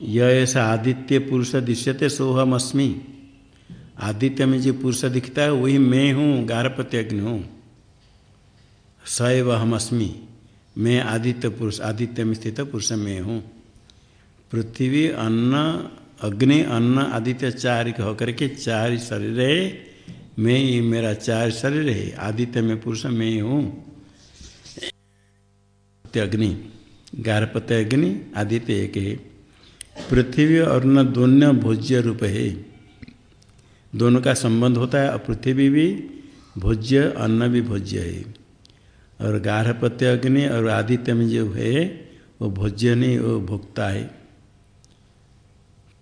यह ऐसा आदित्य पुरुष दृश्यते सोहम अस्मी आदित्य में जो पुरुष दिखता है, वही मैं हूँ गारहपत्य हूँ। सैव हम अस्मी, मैं आदित्य पुरुष, आदित्य में स्थित पुरुष में हूँ। पृथ्वी, अन्न, अग्नि, अन्न, आदित्य चार होकर के चार शरीर है, मैं ही मेरा चार शरीर है, आदित्य में पुरुष मैं हूँ। अग्नि गारहपत्य अग्नि, आदित्य एक है। पृथ्वी और न दोनों भोज्य रूप है। दोनों का संबंध होता है और पृथ्वी भी भोज्य, अन्न भी भोज्य है। और गार्हपत्य अग्नि और आदित्य में जो है, वो भोज्य नहीं, वो भोक्ता है।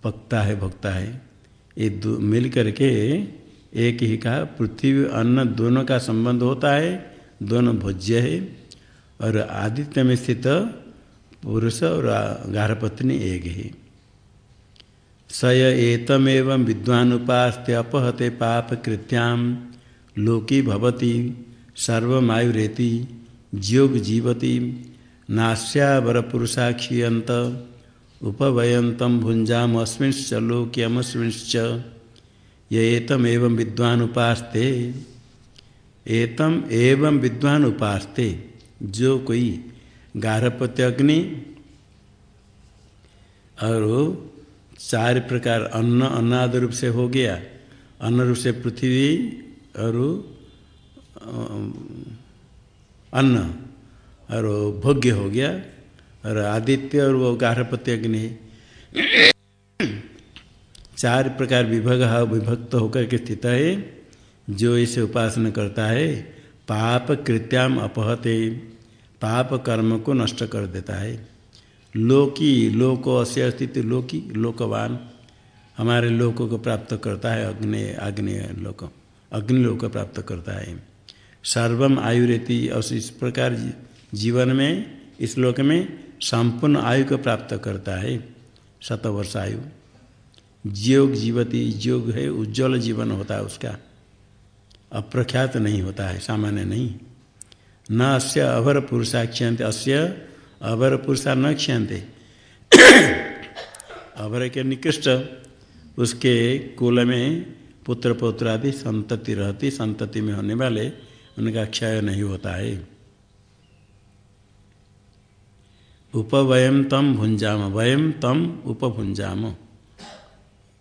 पकता है, भोक्ता है। ये दो, मिल करके एक ही कहा पृथ्वी, अन्न दोनों का संबंध होता है, दोनों भोज्य है। और आदित्य में स्थित पुरुष और गार्हपत्नी एक है। स एतमेव विद्वान उपास्ते अपहते पाप कृत्याम लोकी भवती, सर्वमायुरेति ज्योग जीवती नास्यावर पुरुषाक्षीयंत उपवयंतम भुंजाम अस्मिश्च लोक्यमस्मिश्च। ये एतम एवं विद्वान उपास्ते एतम एवं विद्वान उपास्ते जो कोई गारहपत्य अग्नि और चार प्रकार अन्न अन्नाद रूप से हो गया। अन्न रूप से पृथ्वी और अन्न और भोग्य हो गया। और आदित्य और वो गार्हपत्य अग्नि। चार प्रकार विभग विभक्त होकर के स्थित है, जो इसे उपासना करता है। पाप कृत्याम अपहते। पाप कर्म को नष्ट कर देता है। लोकी, लोको अस्य अस्तित्व लोकी, लोकवान, हमारे लोकों को प्राप्त करता है अग्नि अग्नि लोक प्राप्त करता है। सर्वम आयु रहती और इस प्रकार जीवन में, इस लोक में संपूर्ण आयु को प्राप्त करता है। शतवर्ष आयु। योग जीवती योग है, उज्ज्वल जीवन होता है उसका। अप्रख्यात नहीं होता है, सामान्य नहीं। न अस्य अवर पुरुषा क्षयते अस्य अवर पुरुषा न क्षयते अवर के निकृष्ट, उसके कुल में पुत्र पुत्र आदि संतति रहती, संतति में होने वाले, उनका क्षय नहीं होता है। उपवयम तम भुंजाम वयम तम उपभुंजाम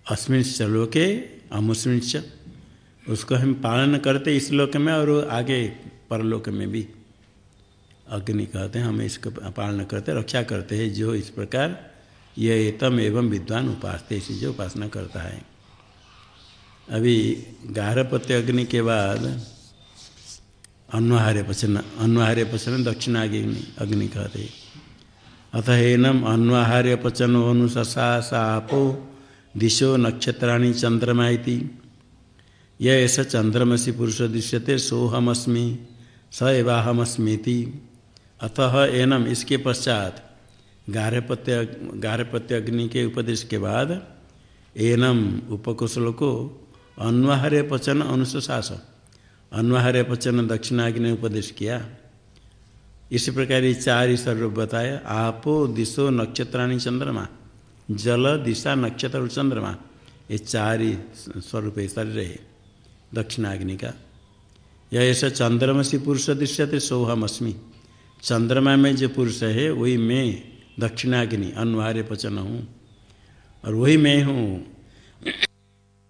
अस्मिश्च लोके अमुस्मिश्च उसको हम पालन करते इस लोक में और आगे परलोक में भी। अग्नि कहते हैं, हम इसको पालन करते रक्षा करते हैं, जो इस प्रकार यह तम एवं विद्वान उपासते इसी जो उपासना करता है। अभी गारहपत्य अग्नि के बाद अन्वहार्य पचन अन्वहार्य पचन दक्षिणाग्नि अग्नि कहते अतः एनम अन्वहार्य पचन अनुशा सापो दिशो नक्षत्राणी चंद्रमा यह ऐसा चंद्रमसी पुरुष दृश्यते, सोहमस्मी स एवाहमस्मीति। अतः एनम इसके पश्चात गारहपत्य गारहपत्य अग्नि के उपदेश के बाद एनम उपकुशल को अन्वाहार्य पचन अनुशास अन्वाहार्य पचन दक्षिणाग्नि उपदेश किया। इसी प्रकार ये चार ही स्वरूप बताया, आपो दिशो नक्षत्राणी चंद्रमा, जल दिशा नक्षत्र और चंद्रमा, ये चार ही स्वरूप शरीर है दक्षिणाग्नि का। यह ऐसा चंद्रमसी पुरुष दृश्य दृश्यते सोहमअस्मी चंद्रमा में जो पुरुष है, वही मैं, दक्षिणाग्नि अनिवार्य पचन हूँ। और वही मैं हूँ।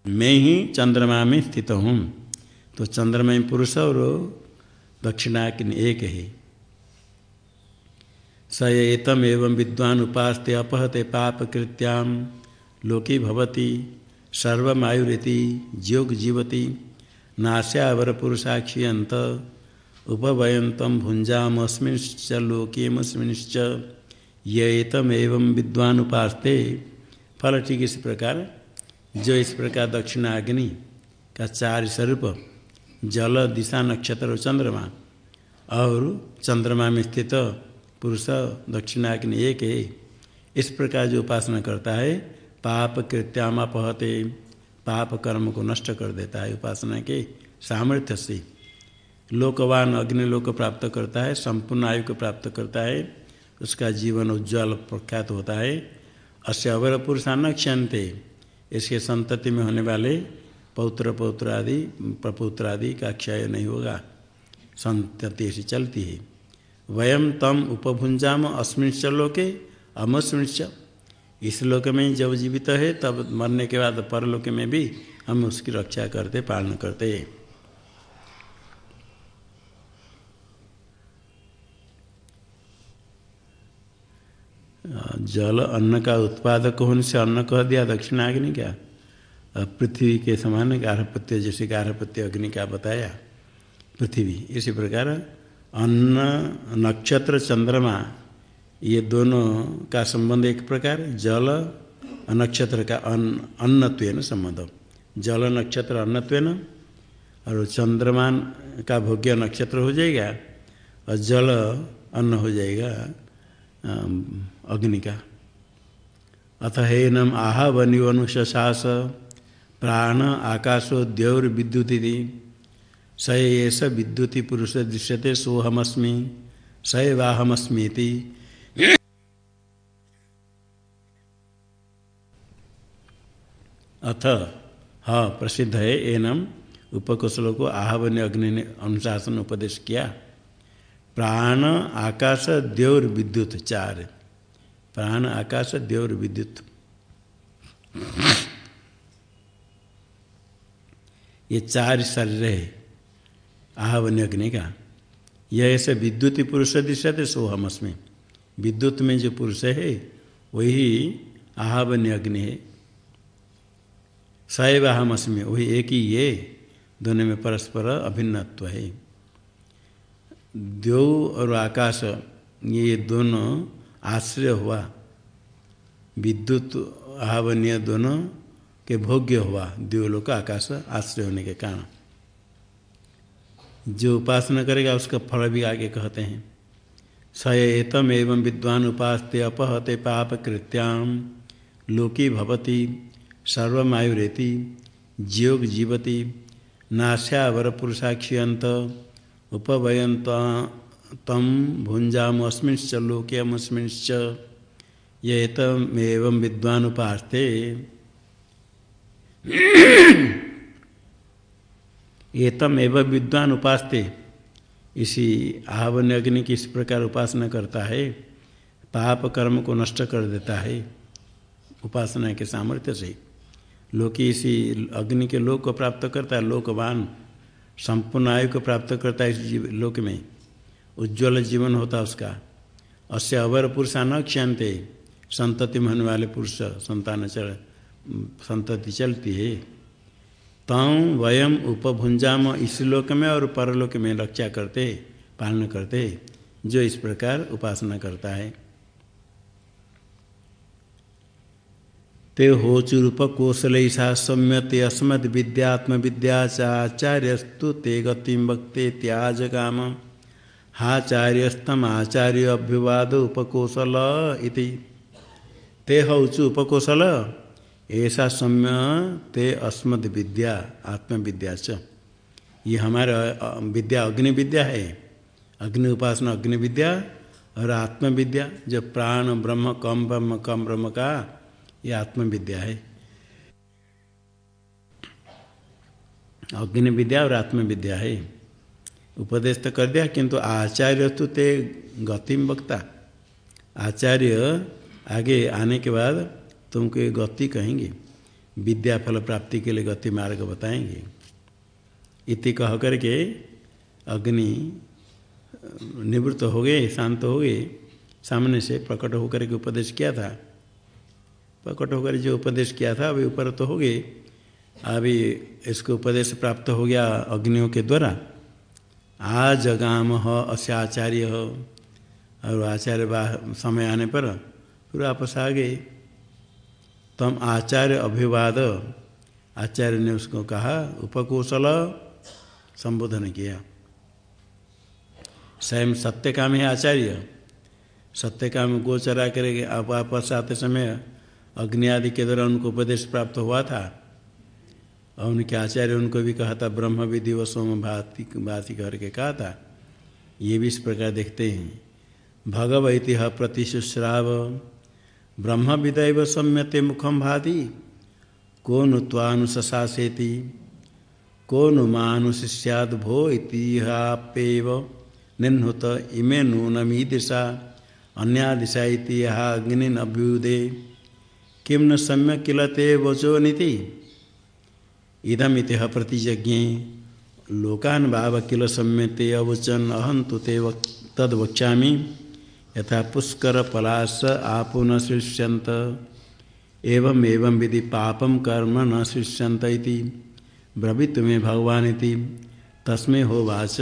मैं ही चंद्रमा में स्थित हूँ। तो चंद्रमा में पुरुष और दक्षिणाग्नि एक है। स एतम एवं विद्वान उपासते अपहते पाप कृत्याम, लोकी भवती, सर्वमायुरीति ज्योग जीवती नाश्यावर पुरुषाक्षियंत उपवयंतम भुंजामस्मिश्च लोकेमस्मिश्च येतम एवं विद्वान उपासते फल ठीक इस प्रकार जो इस प्रकार दक्षिणाग्नि का चार स्वरूप जल, दिशा, नक्षत्र और चंद्रमा और चंद्रमा में स्थित पुरुष, दक्षिणाग्नि एक है। इस प्रकार जो उपासना करता है, पाप कृत्यामापहते, पाप कर्म को नष्ट कर देता है उपासना के सामर्थ्य से। लोकवान अग्नि लोक प्राप्त करता है, संपूर्ण आयु को प्राप्त करता है, उसका जीवन उज्ज्वल प्रख्यात होता है। अस्य अवर पुरुषा न क्षणते इसके संतति में होने वाले पौत्र पौत्र आदि प्रपुत्र आदि का क्षय नहीं होगा। संतति ऐसी चलती है। वयम तम उपभुंजाम अस्मिश्च लोके अमस्मिश्च इस लोक में जब जीवित है, तब मरने के बाद परलोक में भी हम उसकी रक्षा करते, पालन करते जल अन्न का उत्पादक होने से अन्न कह दिया दक्षिणाग्नि क्या पृथ्वी के समान गार्हपत्य, जैसे गार्हपत्य अग्नि का बताया, पृथ्वी। इसी प्रकार अन्न, नक्षत्र, चंद्रमा, ये दोनों का संबंध एक प्रकार, जल नक्षत्र का अन्न अन्नत्व संबंध। जल नक्षत्र अन्नत्व और चंद्रमान का भोग्य नक्षत्र हो जाएगा, और जल अन्न हो जाएगा अग्नि का अथ हेनम आह वनिवनुशास प्राण आकाशो द्यौर विद्युत स एस विद्युति पुरुष दृश्यते सोहमस्मी स एवाहमस्मीति अथ हाँ प्रसिद्ध है एनम उपकुशलों को आहवन अग्नि ने अनुशासन उपदेश किया। प्राण आकाश देवर विद्युत चार। प्राण, आकाश देवर विद्युत। ये चार शरीर है। आहवन अग्नि का। यह ऐसे विद्युत पुरुष दिशा थे सोहमस्मी विद्युत में जो पुरुष है, वही आहवन्य अग्नि है। सैव हम अस्मी वही एक ही ये, दोनों में परस्पर अभिन्नत्व है। द्यो और आकाश, ये दोनों आश्रय हुआ। विद्युत आहवनीय दोनों के भोग्य हुआ। द्योलोक आकाश आश्रय होने के कारण। जो उपासना करेगा, उसका फल भी आगे कहते हैं। स एतम एवं विद्वान उपासते अपहते पाप कृत्याम। लोकी भवती सर्वमायुरेति जीवग जीवती नाश्यावर पुरुषाक्षियंत उपवयंत तम भुंजाम अस्मिश्च लोक्यमस्मिश्च ये तम एवं विद्वान उपासते एतम एवं विद्वान उपासते इसी आहवन अग्नि की इस प्रकार उपासना करता है, पाप कर्म को नष्ट कर देता है, उपासना के सामर्थ्य से। लोक इसी अग्नि के लोक को प्राप्त करता है, लोकवान, संपूर्ण आयु को प्राप्त करता है इस लोक में। उज्ज्वल जीवन होता उसका। अस्य अवर पुरुषा न क्षणते, संतति में वाले पुरुष संतान चल, संतति चलती है। तम वयम उपभुंजाम इस लोक में और परलोक में रक्षा करते, पालन करते, जो इस प्रकार उपासना करता है। ते होचुरूप कौशल ईशा सम्यते अस्मद विद्यात्म विद्याचार्यस्तु ते गतिम वक्ते त्याज काम हाचार्यस्तम आचार्य अभ्युवाद उपकोशल इति। ते हौचु उपकोशल ऐसा सम्य ते अस्मद विद्या, आत्मविद्या च। ये हमारा विद्या अग्नि विद्या है। अग्नि उपासना अग्नि विद्या और आत्मविद्या, जो प्राण, ब्रह्म, कम ब्रह्म कम, ब्रह्म का, ये आत्मविद्या है। अग्नि विद्या और आत्मविद्या है। उपदेश तो कर दिया, किंतु आचार्य तो ते गतिम वक्ता। आचार्य आगे आने के बाद तुमको गति कहेंगे, विद्या फल प्राप्ति के लिए गति मार्ग बताएँगे। इति कह करके अग्नि, निवृत्त हो गए, शांत हो गए। सामने से प्रकट होकर के उपदेश किया था। प्रकट होकर जो उपदेश किया था, अभी ऊपर तो हो गए। अभी इसको उपदेश प्राप्त हो गया अग्नियों के द्वारा। आ जगाम अस्य आचार्य। हो और आचार्य समय आने पर फिर वापस आ गए। तम आचार्य अभिवाद। आचार्य ने उसको कहा, उपकोशल संबोधन किया। स्वयं सत्य काम है आचार्य। सत्य काम गोचरा करेंगे। आप वापस आते समय अग्नि आदि के द्वारा उनको उपदेश प्राप्त हुआ था। और उनके आचार्य उनको भी कहा था ब्रह्म विधि व सोम भाति भाति करके कहा था। ये भी इस प्रकार देखते हैं। भगवती प्रतिशुश्राव ब्रह्म विदय सम्यते मुखम भाति को नु तानुशासेति को नु मानुष्याद भो इतिहापेव निन्हुत इमे नूनमी दिशा अन्या दिशा अग्नि अभ्युदे किम न सम्यक किलते वचो नीति? इदम इत प्रतिज्ञे लोकान भाव किल सम्यते अवचन अहं तो ते तद वक्षा यथा पुष्कर पलाश आपो न सृष्यंत एवं एवं विधि पापम कर्म न शिष्यंत ब्रवीत में भगवान तस्में हो वाच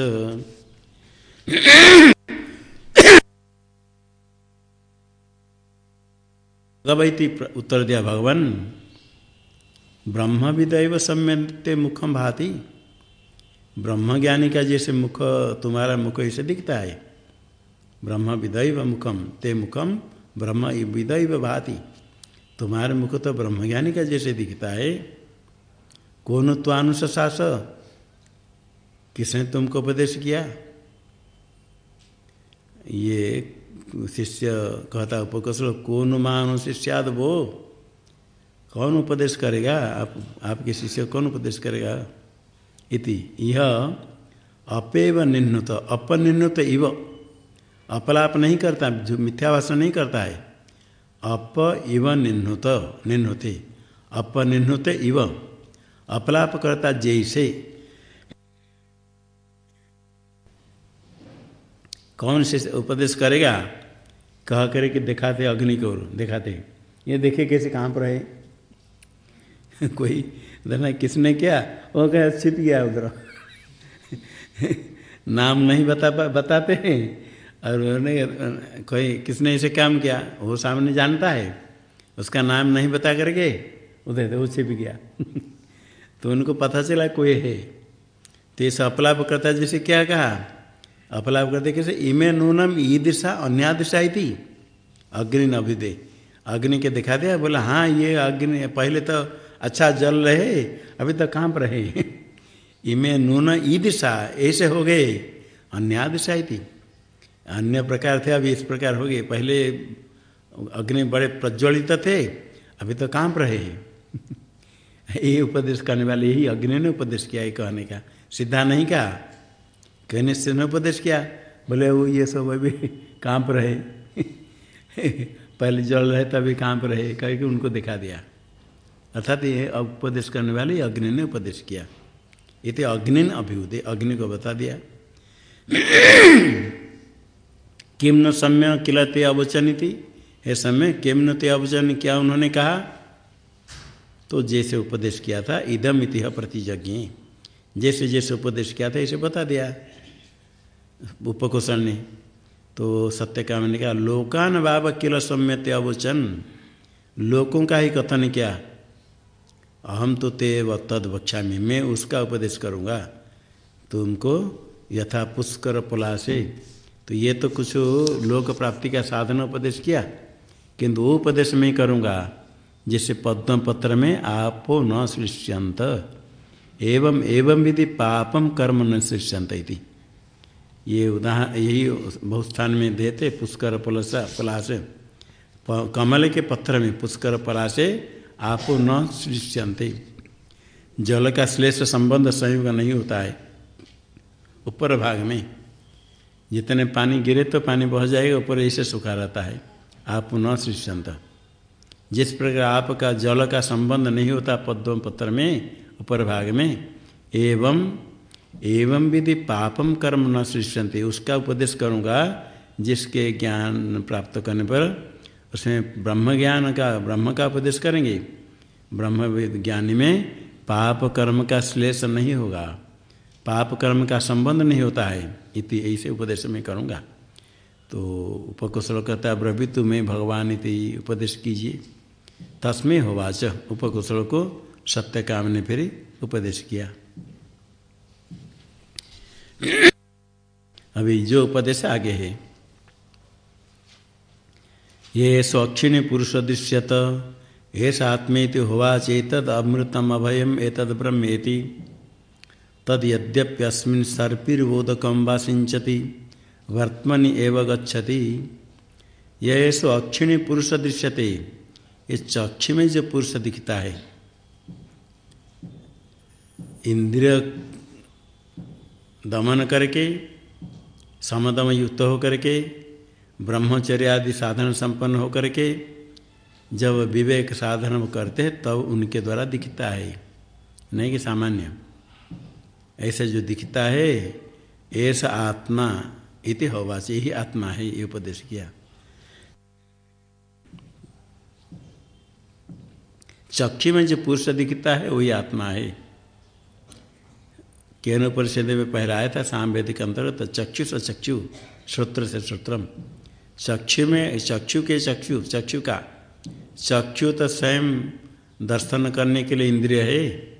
उत्तर दिया भगवान। ब्रह्म विदैव सम्यते मुखम भाति। ब्रह्म ज्ञानी का जैसे मुख, तुम्हारा मुख ऐसे दिखता है। ब्रह्म विदैव मुखम ते मुखम ब्रह्म विदैव भाति। तुम्हारे मुख तो ब्रह्म ज्ञानी का जैसे दिखता है। कौन त्वानुशास किसने तुमको उपदेश किया? ये शिष्य कहता उपकौशल कौन मान शिष्याद वो कौन उपदेश करेगा? आप, आपके शिष्य कौन उपदेश करेगा? इति यह अपेव निन्नुत, अपनिन्नुत इव। अपलाप नहीं करता, जो मिथ्या भाषण नहीं करता है। अप इव निन्नुत, निन्नुते। अपनिन्नुत इव। अपलाप करता जैसे। कौन से उपदेश करेगा? कह करे कि दिखाते अग्नि को, दिखाते। ये देखे कैसे कहाँ पर है। *laughs* कोई देखना किसने किया? वो क्या छिप गया उधर। *laughs* नाम नहीं बता बताते हैं। और उन्होंने, कोई, किसने इसे काम किया? वो सामने जानता है। उसका नाम नहीं बता करके, उधर वो छिप गया। *laughs* तो उनको पता चला कोई है। तो ये अपलाप करता जैसे क्या कहा? अपलाप करते कैसे इमे नूनम ई दिशा, अन्या दिशा थी अग्नि अभिदे। अग्नि के दिखा दिया, बोला हाँ ये अग्नि, पहले तो अच्छा जल रहे, अभी तो काँप रहे? इमे नून ई दिशा, ऐसे हो गए। अन्य दिशा थी। अन्य प्रकार थे, अभी इस प्रकार हो गए। पहले अग्नि बड़े प्रज्वलित थे, अभी तो काँप रहे? *laughs* यही उपदेश करने वाले, यही अग्नि ने उपदेश किया ये कहने का। सीधा नहीं कहा। कहने से ने उपदेश किया। बोले, वो ये सब अभी *laughs* काँप रहे? *laughs* पहले जल रहे, तभी काँप रहे? कह उनको दिखा दिया। अर्थात ये उपदेश करने वाले अग्नि ने उपदेश किया। ये अग्नि अभिउदय अग्नि को बता दिया। किम न सम्य किलते अवचन थी हे समय किम न ते अवचन क्या उन्होंने कहा? तो जैसे उपदेश किया था, इदम इतिह प्रतिज्ञ जैसे जैसे उपदेश किया था, इसे बता दिया। उपकोषण ने। तो सत्य काम ने कहा, लोकान बाब किल सम्यते अवचन। लोकों का ही कथन क्या। अहम तो ते व तद बक्षा में मैं उसका उपदेश करूँगा। तुमको यथा पुष्कर पला से तो ये तो कुछ लोक प्राप्ति का साधन उपदेश किया, किंतु वो उपदेश मैं करूँगा, जैसे पद्म पत्र में आपो न सृष्यंत। एवं एवं विधि पापम कर्म न सृष्यंत ये उदाहरण यही बहुत स्थान में देते पुष्कर पलसा पलाश कमल के पत्थर में पुष्कर पलाशे आप न सृष्यंते जल का श्लेष संबंध संयोग नहीं होता है। ऊपर भाग में, जितने पानी गिरे तो पानी बह जाएगा, ऊपर ऐसे सूखा रहता है। आप न सृष्यंत जिस प्रकार आपका जल का संबंध नहीं होता पद्म पत्र में, ऊपर भाग में, एवं एवं विधि पापम कर्म न सृष्यंते उसका उपदेश करूँगा, जिसके ज्ञान प्राप्त करने पर उसमें ब्रह्म ज्ञान का, ब्रह्म का उपदेश करेंगे। ब्रह्म ज्ञानी में पाप कर्म का श्लेष नहीं होगा। पाप कर्म का संबंध नहीं होता है, इति ऐसे उपदेश में करूँगा। तो उपकुशल कहता ब्रभितु में भगवान इति उपदेश कीजिए। तस्में होवाच। उपकुशल को सत्य काम ने फिर उपदेश किया। अभी जो उपदेश आगे है ये स्वक्षिणी पुरुष दृश्यत। एस आत्मेति होवा चेतद अमृतम अभयम एतद ब्रह्मेति। तद यद्यप्यस्मिन् सर्पिर्वोदकम वा सिंचति वर्तमनि एव गच्छति। यह सो अक्षिणी पुरुष दृश्यते ये चक्षि में जो पुरुष दिखता है। इंद्रिय दमन करके समदम युक्त होकर के ब्रह्मचर्य आदि साधन संपन्न होकर के जब विवेक साधन करते हैं, तब उनके द्वारा दिखता है। नहीं कि सामान्य। ऐसे जो दिखता है, ऐसा आत्मा इति होवाच यही आत्मा है, ये उपदेश किया। चक्षु में जो पुरुष दिखता है, वही आत्मा है। केन परिषद में पहराया था साम वेदिक अंतर्गत चक्षु से चक्षु, श्रोत्र से श्रोत्रम। चक्षु में, चक्षु के चक्षु चक्षु का। चक्षु तो स्वयं दर्शन करने के लिए इंद्रिय है।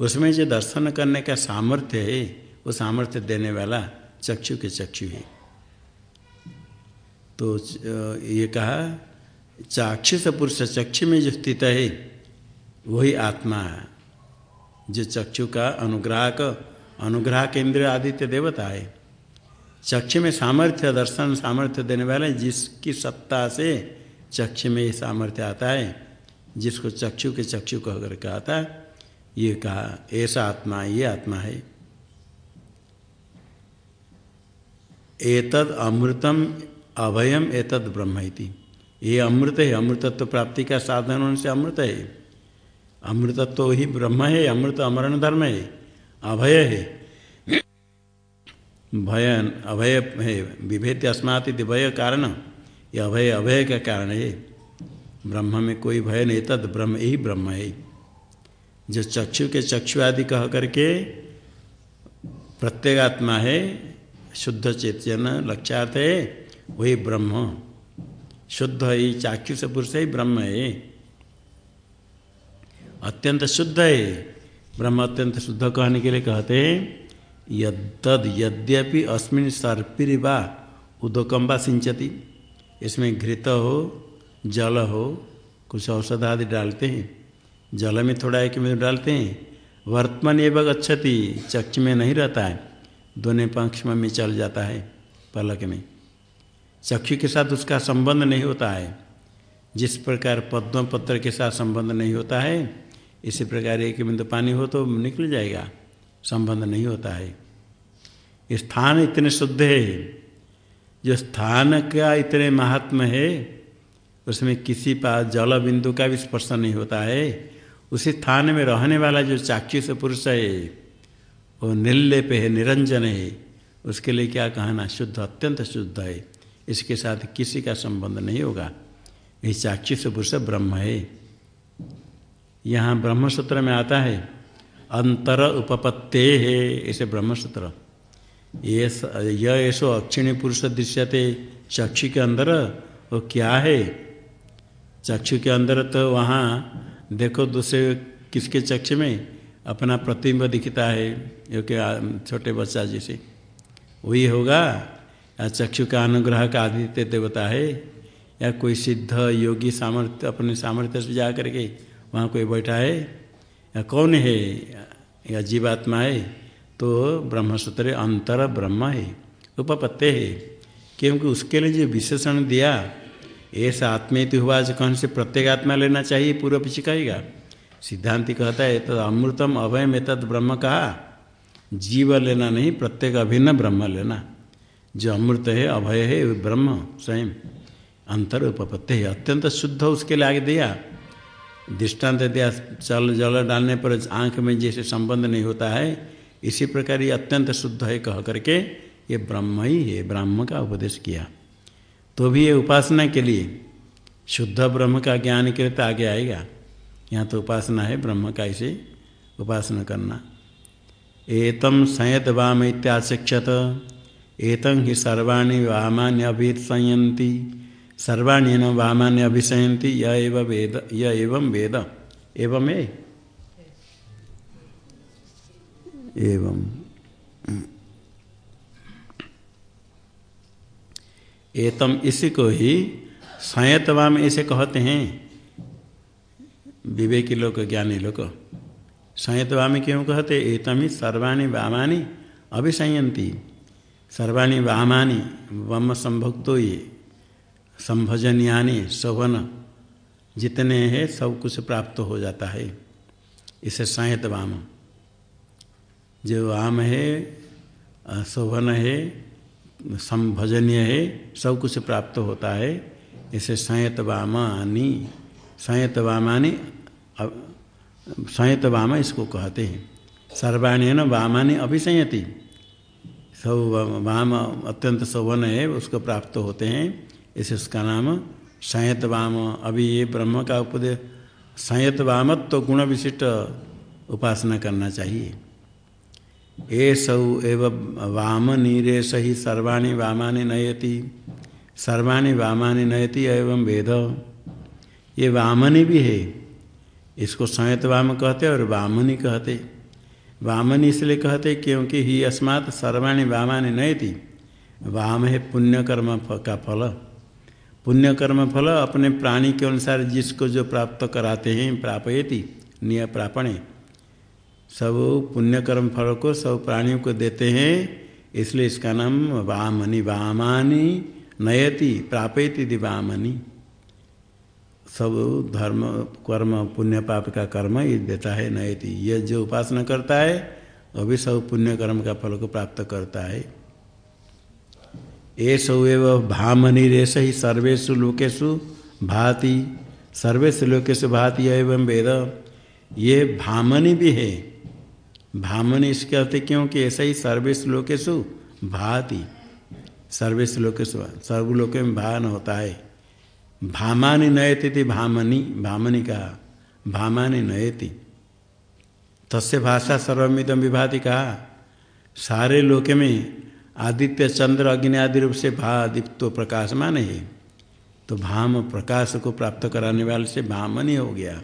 उसमें जो दर्शन करने का सामर्थ्य है, वो सामर्थ्य देने वाला चक्षु के चक्षु है। तो ये कहा, चाक्षुष पुरुष चक्षु में जो स्थित है, वही आत्मा है। जो चक्षु का अनुग्राहक अनुग्रह केंद्र आदित्य देवता है। चक्षु में सामर्थ्य, दर्शन सामर्थ्य देने वाले जिसकी सत्ता से चक्षु में ये सामर्थ्य आता है, जिसको चक्षु के चक्षु को अगर कहा था ये कहा, ऐसा आत्मा, ये आत्मा है। एतद अमृतम अभयम एतद ब्रह्म ये अमृत है, अमृतत्व प्राप्ति का साधन होने से अमृत है। अमृतत्व ही ब्रह्म है, अमृत अमरण धर्म है, अभय है। भय अभय है, विभेद अस्मात भय कारण, ये अभय अभय का कारण है। ब्रह्म में कोई भय नहीं, तद ब्रह्म यही ब्रह्म है। जो चक्षु के चक्षु आदि कह करके प्रत्येगात्मा है, शुद्ध चेतन लक्ष्यार्थ है, वही ब्रह्म। शुद्ध ही चाक्षुष पुरुष ही ब्रह्म है। अत्यंत शुद्ध है। ब्रह्म अत्यंत शुद्ध कहने के लिए कहते हैं यद यद्यपि अस्मिन सर्पिरिवा उदकम्बा सिंचती इसमें घृत हो, जल हो, कुछ औषध आदि डालते हैं। जल में थोड़ा एक में डालते हैं। वर्तमान एवं गच्छति चक्ष में नहीं रहता है। दोनों पक्ष में चल जाता है पलक में। चक्षु के साथ उसका संबंध नहीं होता है। जिस प्रकार पद्म पत्र के साथ संबंध नहीं होता है, इसी प्रकार एक बिंदु पानी हो तो निकल जाएगा। संबंध नहीं होता है। स्थान इतने शुद्ध है। जो स्थान का इतने महात्म है, उसमें किसी पास जल बिंदु का भी स्पर्श नहीं होता है। उसी स्थान में रहने वाला जो चाक्षुष पुरुष है, वो निर्लेप है, निरंजन है। उसके लिए क्या कहना? शुद्ध, अत्यंत शुद्ध है। इसके साथ किसी का संबंध नहीं होगा। ये चाक्षुष पुरुष ब्रह्म है। यहाँ ब्रह्मसूत्र में आता है अंतर उपपत्ते है ऐसे ब्रह्मसूत्र। ये यह ऐसो अक्षिणी पुरुष दृश्यते, चक्षु के अंदर, वो क्या है? चक्षु के अंदर तो वहाँ, देखो दूसरे किसके चक्ष में, अपना प्रतिबिंब दिखता है, जो कि छोटे बच्चा जैसे। वही होगा, या चक्षु का अनुग्रह का आदित्य देवता है, या कोई सिद्ध योगी सामर्थ्य अपने सामर्थ्य से जा करके वहाँ कोई बैठा है या कौन है? या जीवात्मा है तो ब्रह्मसूत्र अंतर ब्रह्म है, उपपत्ति है। क्योंकि उसके लिए जो विशेषण दिया, ऐसा आत्मेति हुआ जो कौन से प्रत्येक आत्मा लेना चाहिए, पूर्व पीछे कहेगा। सिद्धांति कहता है तो अमृतम अभय में तद ब्रह्म कहा, जीव लेना नहीं, प्रत्येक अभिन्न ब्रह्म लेना। जो अमृत है, अभय है ब्रह्म, स्वयं। अंतर उपपत्ति है, अत्यंत शुद्ध उसके लिए आगे दिया। दृष्टांत दिया, जल जल डालने पर आँख में जैसे संबंध नहीं होता है, इसी प्रकार ये अत्यंत शुद्ध है कह करके ये ब्रह्म ही है, ब्राह्म का उपदेश किया। तो भी ये उपासना के लिए शुद्ध ब्रह्म का ज्ञान के लिए तो आगे आएगा। यहाँ तो उपासना है ब्रह्म का इसे उपासना करना। एतम संयत वाम इत्याशिक्षत एतं ही सर्वाणी वामान्य अभिसंयंती सर्वाणी न वामान्य अभिसयंती य एव वेद, य एवं वेद। एवं एवं। एतम इसी को ही संयतवाम ऐसे कहते हैं। विवेकी लोग ज्ञानी लोग संयतवामी क्यों कहते? एतम ही सर्वाणी वामानी अभिसंयंती सर्वाणी वामानी वम संभुक्तो ये। संभजनियानी शोभन जितने हैं सब कुछ प्राप्त हो जाता है। इसे संयत वाम। जो वाम है शोभन है संभजनीय है, सब कुछ प्राप्त होता है। इसे संयत वामानी। संयत वामानी संयत वाम इसको कहते हैं। सर्वाणी न वामानी अभिसंयति। सब वाम अत्यंत शोभन है, उसको प्राप्त होते हैं। इसे उसका नाम संयत वाम अभी ये ब्रह्म का उपदेश संयत वामत्व तो गुण विशिष्ट उपासना करना चाहिए। ये सौ एव वाम नीरे सही सर्वाणी वामानि नयति, सर्वाणी वामानि नयति एवं वेद। ये वामनी भी है, इसको संयत वाम कहते और वामनी कहते वामनी इसलिए कहते क्योंकि ही अस्मात् सर्वाणी वामानि नयति, वाम है पुण्य कर्म का फल। पुण्य कर्म फल अपने प्राणी के अनुसार जिसको जो प्राप्त कराते हैं, प्रापयति, निय प्रापणे। सब पुण्य कर्म फल को सब प्राणियों को देते हैं, इसलिए इसका नाम वामनी वामानी, नयति, प्रापयति वामनी सब धर्म, कर्म, पुण्य, पाप का कर्म ये देता है, नयति। ये जो उपासना करता है, वो भी सब पुण्य कर्म का फल को प्राप्त करता है। सब एवं भामनी रेस ही सर्वेशु लोकेशु भाति सर्वेशु लोकेशु भाति एवं वेद। ये भामनी भी है। भामन इसके अर्थ क्योंकि ऐसा ही सर्वेश लोकेशु भाति सर्वेश लोकेशु सर्वलोक में भान होता है। भामानी नयति थी भामनी भामनी का, भामानी नयति। तस्य भाषा सर्वमिदम विभाति कहा? सारे लोके में आदित्य चंद्र अग्नि आदि रूप से भा प्रकाशमान है। तो भाम प्रकाश को प्राप्त कराने वाले से भामन ही हो गया।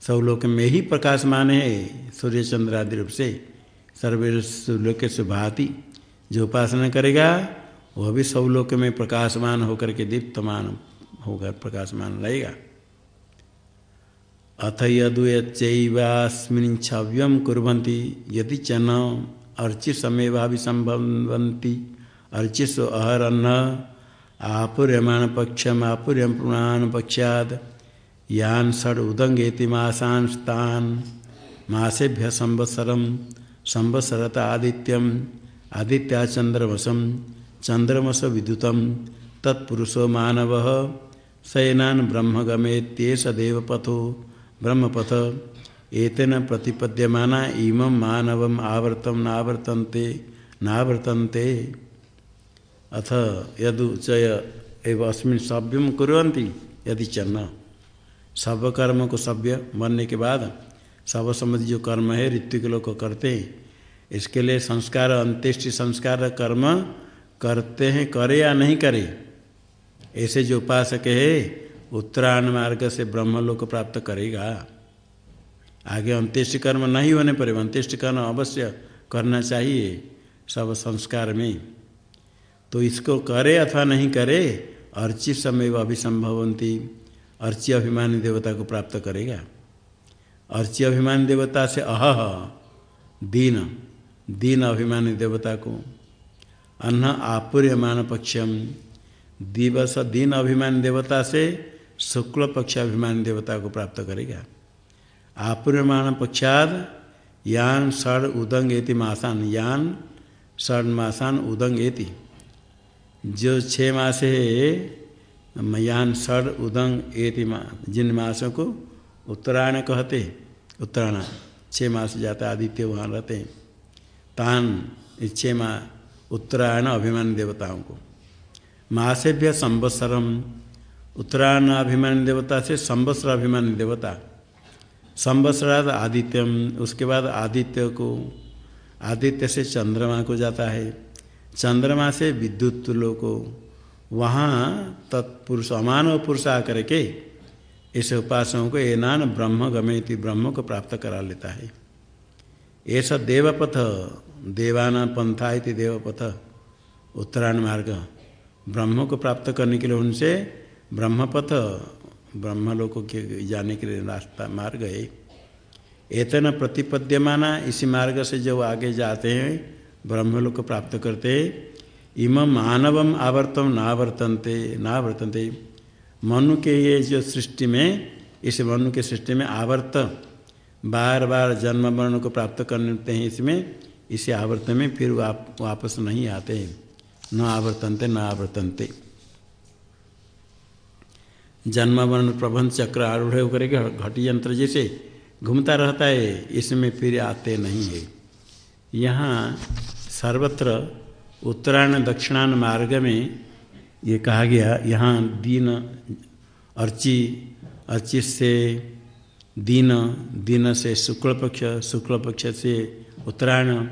सब लोक में ही प्रकाशमान है, सूर्य चंद्र आदि रूप से। सर्वे लोक से भाति जो उपासना करेगा, वह भी सब लोक में प्रकाशमान होकर के दीप्तमान होकर प्रकाशमान रहेगा। अथ यदुयच्चैवास्मिन् छव्यम कुर्वन्ति, यदि च न अर्चिसमेवाभिसम्भवन्ति। अर्चिसु अहरन्न आपुर्यमाण पक्षम आपुर्यम पुराण पक्षाद यान षड उदंगेति मासांस्तान। मासेभ्य संवत्सरम। संवत्सरत आदित्यम आदित्या चंद्रमसम चंद्रमस विद्युतम। तत्पुरुषो मानव। सैनान ब्रह्म गमेत्येष देवपथो। ब्रह्मपथ। एतेन प्रतिपद्यमाना इमं मानवम आवर्तम नावर्तन्ते नावर्तन्ते। अथ यदुचय एवं अस्मिन सभ्यम कुरंती यदि चन्न सब कर्म को सभ्य बनने के बाद सब संबंधी जो कर्म है ऋतु के लोग करते हैं। इसके लिए संस्कार, अंत्येष्टि संस्कार कर्म करते हैं, करे या नहीं करे। ऐसे जो उपासक है, उत्तरायण मार्ग से ब्रह्मलोक प्राप्त करेगा। आगे अंत्येष्टि कर्म नहीं होने पर अंत्येष्टि कर्म अवश्य करना चाहिए सब संस्कार में। तो इसको करे अथवा नहीं करे, अर्ची समय अभिसंभवंती। अर्ची अभिमानी देवता को प्राप्त करेगा। अर्ची अभिमानी देवता से अह दीन दीन अभिमानी देवता को। अन्न आपूर्यमान पक्षम, दिवस दीन अभिमानी देवता से शुक्ल पक्ष अभिमानी देवता को प्राप्त करेगा। आपूर्यमान पक्षाद, यान षड उदंग एति मासान, यान षड मासान उदंग एति। जो छः मास है यान षड उदंग एति मा, जिन मासों को उत्तरायण कहते उत्तरायण, छः मास जाता आदित्य वहाँ रहते हैं। तान छः माह उत्तरायण अभिमान देवताओं को। मासेभ्य संवत्सरम, उत्तरायण अभिमान देवता से संवत्सर अभिमान देवता। संवत्सराद आदित्यम, उसके बाद आदित्य को, आदित्य से चंद्रमा को जाता है। चंद्रमा से विद्युत लोग को, वहाँ तत्पुरुष, अमानव पुरुष आकर के इस उपासकों को एनान ब्रह्म गमेति ब्रह्म को प्राप्त करा लेता है। ऐसा देवपथ, देवाना पंथा इति देवपथ, उत्तरायण मार्ग, ब्रह्म को प्राप्त करने के लिए उनसे ब्रह्मपथ ब्रह्मलोक के जाने के लिए रास्ता मार्ग है एतन प्रतिपद्यमाना इसी मार्ग से जो आगे जाते हैं ब्रह्मलोक प्राप्त करते इम मानवम आवर्तम नावर्तनते नावर्तनते। मनु के ये जो सृष्टि में इस मनु के सृष्टि में आवर्त बार बार जन्म वर्ण को प्राप्त करते हैं इसमें इसी आवर्त में फिर वाप, वापस नहीं आते हैं। न आवर्तनते न आवर्तनते। जन्म वर्ण प्रबंध चक्र आरूढ़ होकर के घटी यंत्र जैसे घूमता रहता है, इसमें फिर आते नहीं है। यहाँ सर्वत्र उत्तरायण दक्षिणायन मार्ग में ये कहा गया, यहाँ दीन अर्ची अर्ची से दीन दीन से शुक्ल पक्ष शुक्ल पक्ष से उत्तरायण।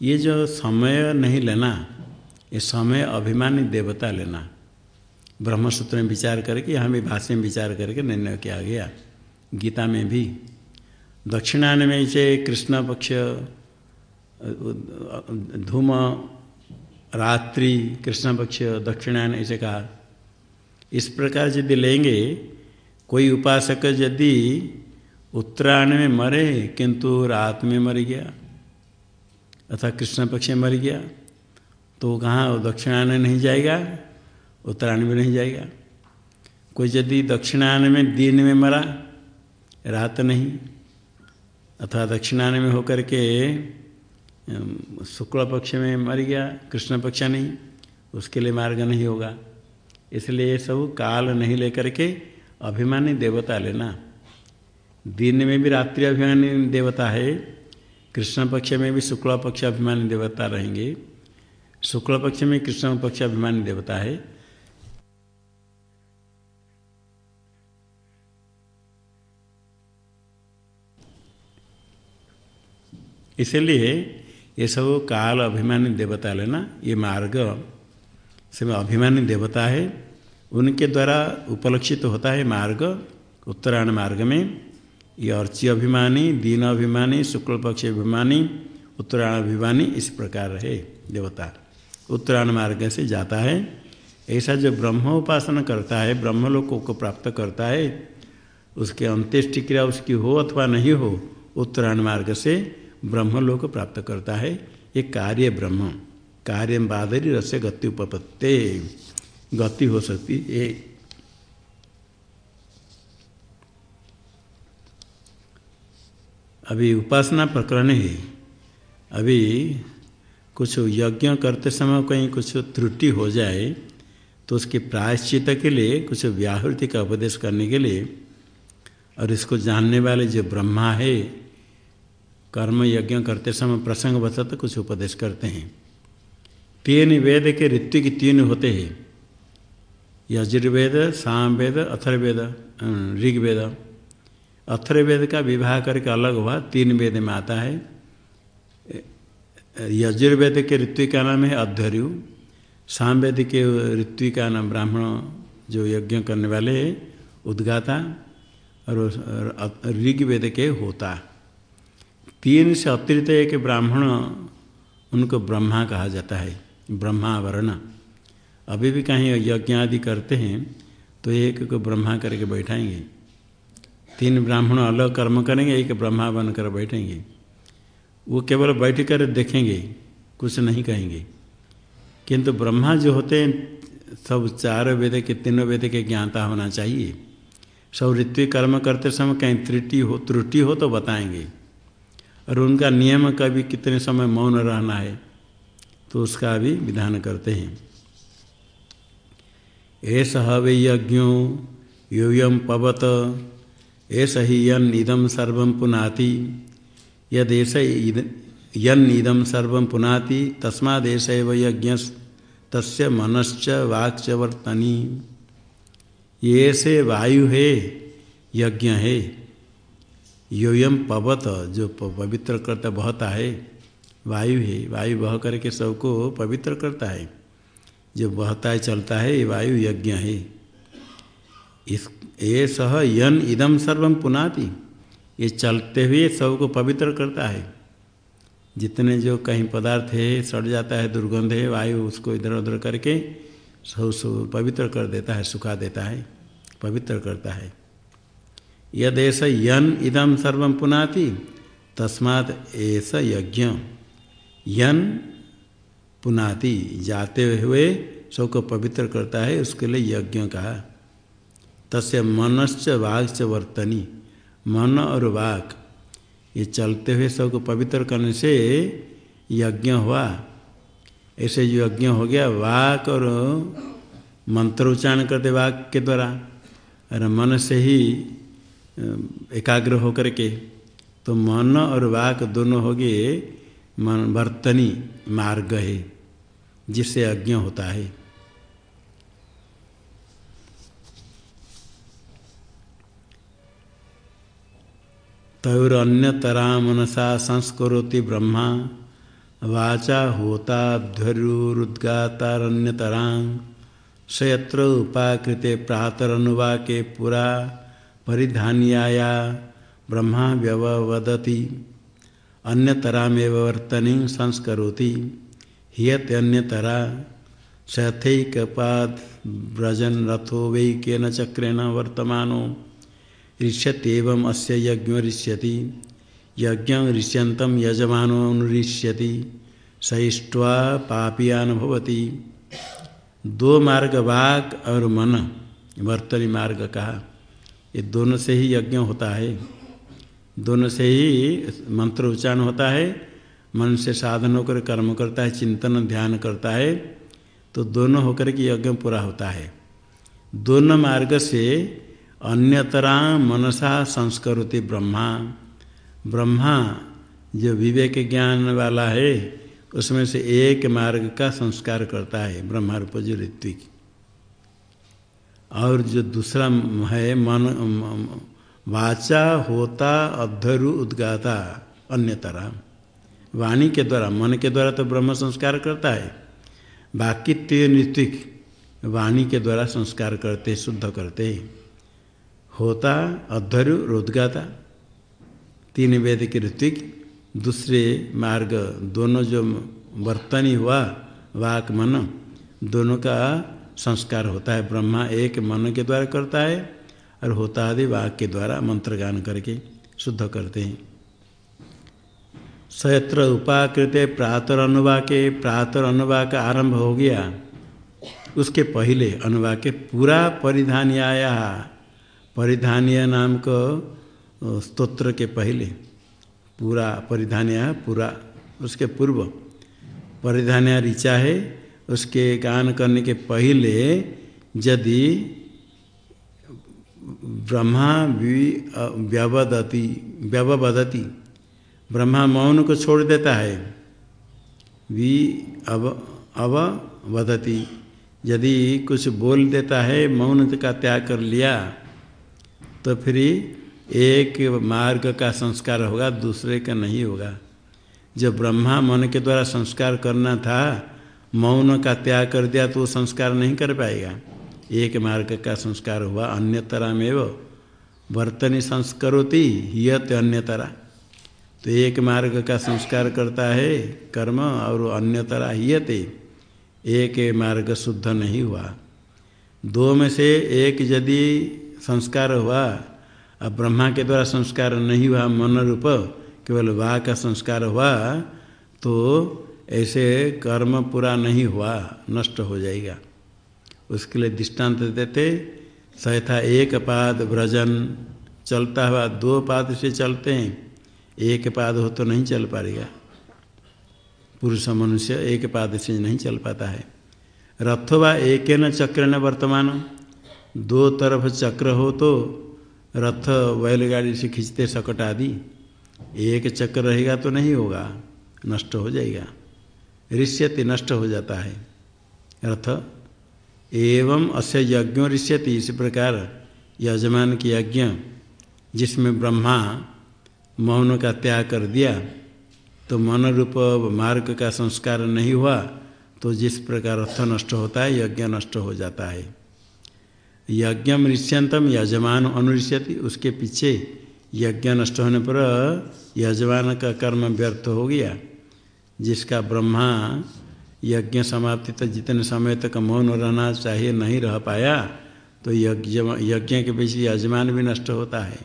ये जो समय नहीं लेना, ये समय अभिमानी देवता लेना। ब्रह्मसूत्र में विचार करके, यहाँ भी भाष्य में विचार करके निर्णय किया गया। गीता में भी। दक्षिणायन में से कृष्ण पक्ष, धूम, रात्रि, कृष्ण पक्ष दक्षिणायन ऐसे कहा इस प्रकार यदि लेंगे, कोई उपासक यदि उत्तरायण में मरे, किंतु रात में मर गया अथवा कृष्ण पक्ष में मर गया तो कहाँ दक्षिणायन नहीं जाएगा? उत्तरायण में नहीं जाएगा। कोई यदि दक्षिणायन में दिन में मरा, रात नहीं, अथवा दक्षिणायन में होकर के शुक्ल पक्ष में मर गया, कृष्ण पक्ष नहीं, उसके लिए मार्ग नहीं होगा। इसलिए ये सब काल नहीं लेकर के अभिमानी देवता लेना। दिन में भी रात्रि अभिमानी देवता है, कृष्ण पक्ष में भी शुक्ल पक्ष अभिमानी देवता रहेंगे। शुक्ल पक्ष में कृष्ण पक्ष अभिमानी देवता है। इसलिए ये सब काल अभिमानी देवता लेना ये मार्ग सब अभिमानी देवता है, उनके द्वारा उपलक्षित तो होता है मार्ग, उत्तरायण मार्ग में। ये अर्ची अभिमानी, दीन अभिमानी, शुक्ल पक्ष अभिमानी, उत्तरायण अभिमानी, इस प्रकार है देवता। उत्तरायण मार्ग से जाता है। ऐसा जो ब्रह्म उपासना करता है ब्रह्म लोगों को प्राप्त करता है, उसके अंत्येष्टि क्रिया उसकी हो अथवा नहीं हो, उत्तरायण मार्ग से ब्रह्म लोक प्राप्त करता है। ये कार्य ब्रह्म, कार्य बादरी रस्य गति उपपत्ते। गति हो सकती है अभी उपासना प्रकरण है। अभी कुछ यज्ञ करते समय कहीं कुछ त्रुटि हो जाए तो उसके प्रायश्चित के लिए, कुछ व्याहृति का उपदेश करने के लिए, और इसको जानने वाले जो ब्रह्मा है कर्म यज्ञ करते समय प्रसंग बसत कुछ उपदेश करते हैं। तीन वेद के ऋतु की तीन होते हैं। यजुर्वेद, सामवेद अथर्वेद ऋग्वेद। अथर्वेद का विवाह करके अलग हुआ, तीन वेद में आता है। यजुर्वेद के ऋतु का नाम है अध्वर्यु। सामवेद के ऋतु का नाम ब्राह्मण जो यज्ञ करने वाले उद्गाता। और ऋग्वेद के होता। तीन से अतिरिक्त एक ब्राह्मण, उनको ब्रह्मा कहा जाता है ब्रह्मा वर्ण अभी भी कहीं यज्ञ आदि करते हैं तो एक को ब्रह्मा करके बैठाएँगे। तीन ब्राह्मण अलग कर्म करेंगे, एक ब्रह्मा बनकर बैठेंगे। वो केवल बैठ कर देखेंगे, कुछ नहीं कहेंगे। किंतु ब्रह्मा जो होते हैं, सब चार वेद के, तीनों वेद के ज्ञाता होना चाहिए। सब ऋत्विक कर्म करते समय कहीं त्रुटि हो त्रुटि हो तो बताएँगे। और उनका नियम का भी कितने समय मौन रहना है तो उसका भी विधान करते हैं। ऐसा हवे यज्ञो यूयम पवत ऐसा ही यन इदम सर्व पुनाति। यदेश यन इदम सर्व पुनाति तस्मादेश यज्ञ तस् मनश्च वाक्च वर्तनी। ये से वायु है, यज्ञ है। योयम पवत, जो पवित्र करता बहता है वायु है, वायु बह करके सबको पवित्र करता है। जो बहता है, चलता है, ये वायु यज्ञ है। इस, ये सह यन इदम सर्वम पुनाति, ये चलते हुए सबको पवित्र करता है। जितने जो कहीं पदार्थ है, सड़ जाता है, दुर्गंध है, वायु उसको इधर उधर करके सब सब पवित्र कर देता है, सुखा देता है, पवित्र करता है। यद ऐसा यन इदम सर्वम पुनाति, तस्मात् ऐसा यज्ञ। यन पुनाति, जाते हुए सबको पवित्र करता है, उसके लिए यज्ञ कहा तस्य मनश्च वाघ वर्तनी, मन और वाक, ये चलते हुए सबको पवित्र करने से यज्ञ हुआ। ऐसे जो यज्ञ हो गया, वाक और मंत्र उच्चारण करते वाक के द्वारा और मन से ही एकाग्र होकर के तो मन और वाक दोनों हो गए, मन वर्तनी मार्ग है, जिससे अज्ञ होता है। तैर अन्यतरा मनसा संस्करोति ब्रह्मा, वाचा होता होताध्वरुद्गातारण्यतरा सयत्र उपाकृते प्रातरनुवाके पुरा परिधान्याया ब्रह्मा व्यवदति अन्यतरामेव वर्तनी संस्करोति। हियत अन्यतरा व्रजन रथो वै चक्रेण वर्तमानो। ऋष्यत्येवम् अस्य यज्ञ ऋष्यति। यज्ञ ऋष्यन्तं यजमानो अनुऋष्यति सहिष्ट्वा पापियान भवति दो मार्ग वाक और मन, वर्तनी मार्ग कहा। ये दोनों से ही यज्ञ होता है। दोनों से ही मंत्र उच्चारण होता है। मन से साधन होकर कर्म करता है, चिंतन ध्यान करता है तो दोनों होकर के यज्ञ पूरा होता है। दोनों मार्ग से अन्यतरा मनसा संस्कृति ब्रह्मा। ब्रह्मा जो विवेक ज्ञान वाला है, उसमें से एक मार्ग का संस्कार करता है ब्रह्मा रूप जो ऋत्विक। और जो दूसरा है, मन, वाचा, होता, अधरु, उद्गाता अन्य तरह वाणी के द्वारा, मन के द्वारा तो ब्रह्म संस्कार करता है। बाकी तीन ऋतिक वाणी के द्वारा संस्कार करते, शुद्ध करते। होता अध्वर्यु रोदगाता तीन वेद के ऋतिक दूसरे मार्ग, दोनों जो वर्तनी हुआ, वाक, मन, दोनों का संस्कार होता है, ब्रह्मा एक मन के द्वारा करता है और होता आदि वाक के द्वारा मंत्र गान करके शुद्ध करते हैं। सयत्र उपाकृत प्रातर अनुवाके, प्रातर अनुवाक आरंभ हो गया। उसके पहले अनुवाक पूरा परिधान आया परिधानीय नाम को स्तोत्र के पहले। पूरा परिधान पूरा, उसके पूर्व। परिधान ऋचा है उसके गान करने के पहले यदि ब्रह्मा व्यवदती व्यवदती ब्रह्मा मौन को छोड़ देता है, वी अब अब वदती यदि कुछ बोल देता है, मौन का त्याग कर लिया तो फिर एक मार्ग का संस्कार होगा, दूसरे का नहीं होगा। जब ब्रह्मा मन के द्वारा संस्कार करना था मौन का त्याग कर दिया तो संस्कार नहीं कर पाएगा। एक मार्ग का संस्कार हुआ अन्यतरा में वो वर्तनी संस्करोती हियत अन्यतरा। तो एक मार्ग का संस्कार करता है कर्म और अन्यतरा हियते एक मार्ग शुद्ध नहीं हुआ। दो में से एक यदि संस्कार हुआ, अब ब्रह्मा के द्वारा संस्कार नहीं हुआ मन रूप केवल वाह का संस्कार हुआ तो ऐसे कर्म पूरा नहीं हुआ, नष्ट हो जाएगा। उसके लिए दृष्टांत देते सहथा एक पाद व्रजन, चलता हुआ दो पाद से चलते हैं, एक पाद हो तो नहीं चल पाएगा। पुरुष मनुष्य एक पाद से नहीं चल पाता है। रथवा एक न चक्र न वर्तमान, दो तरफ़ चक्र हो तो रथ बैलगाड़ी से खींचते सकट आदि, एक चक्र रहेगा तो नहीं होगा, नष्ट हो जाएगा। ऋष्यति नष्ट हो जाता है। रथ एवं अस्य यज्ञों ऋष्यति, इसी प्रकार यजमान की यज्ञ, जिसमें ब्रह्मा मौन का त्याग कर दिया तो मन रूप मार्ग का संस्कार नहीं हुआ तो जिस प्रकार अर्थ नष्ट होता है, यज्ञ नष्ट हो जाता है। यज्ञ ऋष्यंतम यजमान अनुष्यति, उसके पीछे यज्ञ नष्ट होने पर यजमान का कर्म व्यर्थ हो गया। जिसका ब्रह्मा यज्ञ समाप्ति तक जितने समय तक मौन रहना चाहिए नहीं रह पाया तो यज्ञ यज्ञ के पीछे यजमान भी नष्ट होता है।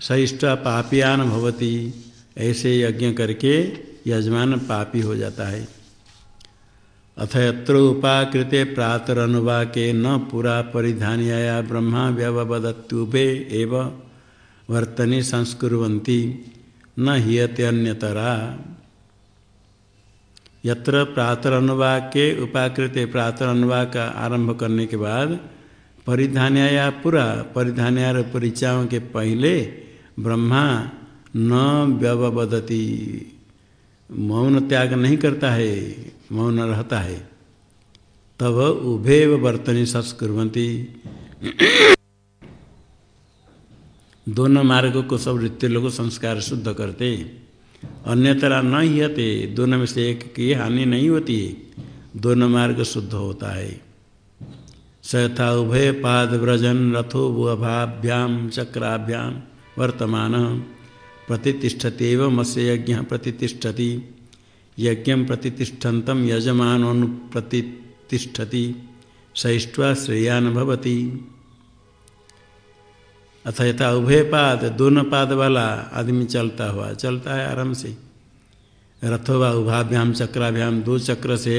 सहिष्ठ पापियान भवती, ऐसे यज्ञ करके यजमान पापी हो जाता है। अथ यत्र उपाकृते प्रातर अनुवाके न पुरा परिधानिया ब्रह्मा व्यवदत्युभे एव वर्तनी संस्कुवती न हियते अन्यतरा। यत्र प्रातर अनुवाक के उपाकृत प्रातर अनुवाक का आरंभ करने के बाद परिधान्या पूरा परिधान्या परिचयों के पहले ब्रह्मा न व्यवदती मौन त्याग नहीं करता है, मौन रहता है। तब उभे वर्तनी संस्कुवती दोनों मार्ग को सब नृत्य लोग संस्कार शुद्ध करते। अन्य तरह न ही हते दोनों में से एक की हानि नहीं होती। है दोनों मार्ग शुद्ध होता है। सथा उभय पाद व्रजन रथो भुभाभ्याम चक्राभ्याम वर्तमान प्रतिष्ठते मत्स्य यज्ञ प्रतिष्ठति यज्ञ प्रतिष्ठत यजमान प्रतिष्ठति सहिष्ठा श्रेयान भवती अथ यथा उभय पाद दोनों पाद वाला आदमी चलता हुआ, चलता है आराम से। रथो व उभाभ्याम चक्राभ्याम, दो चक्र से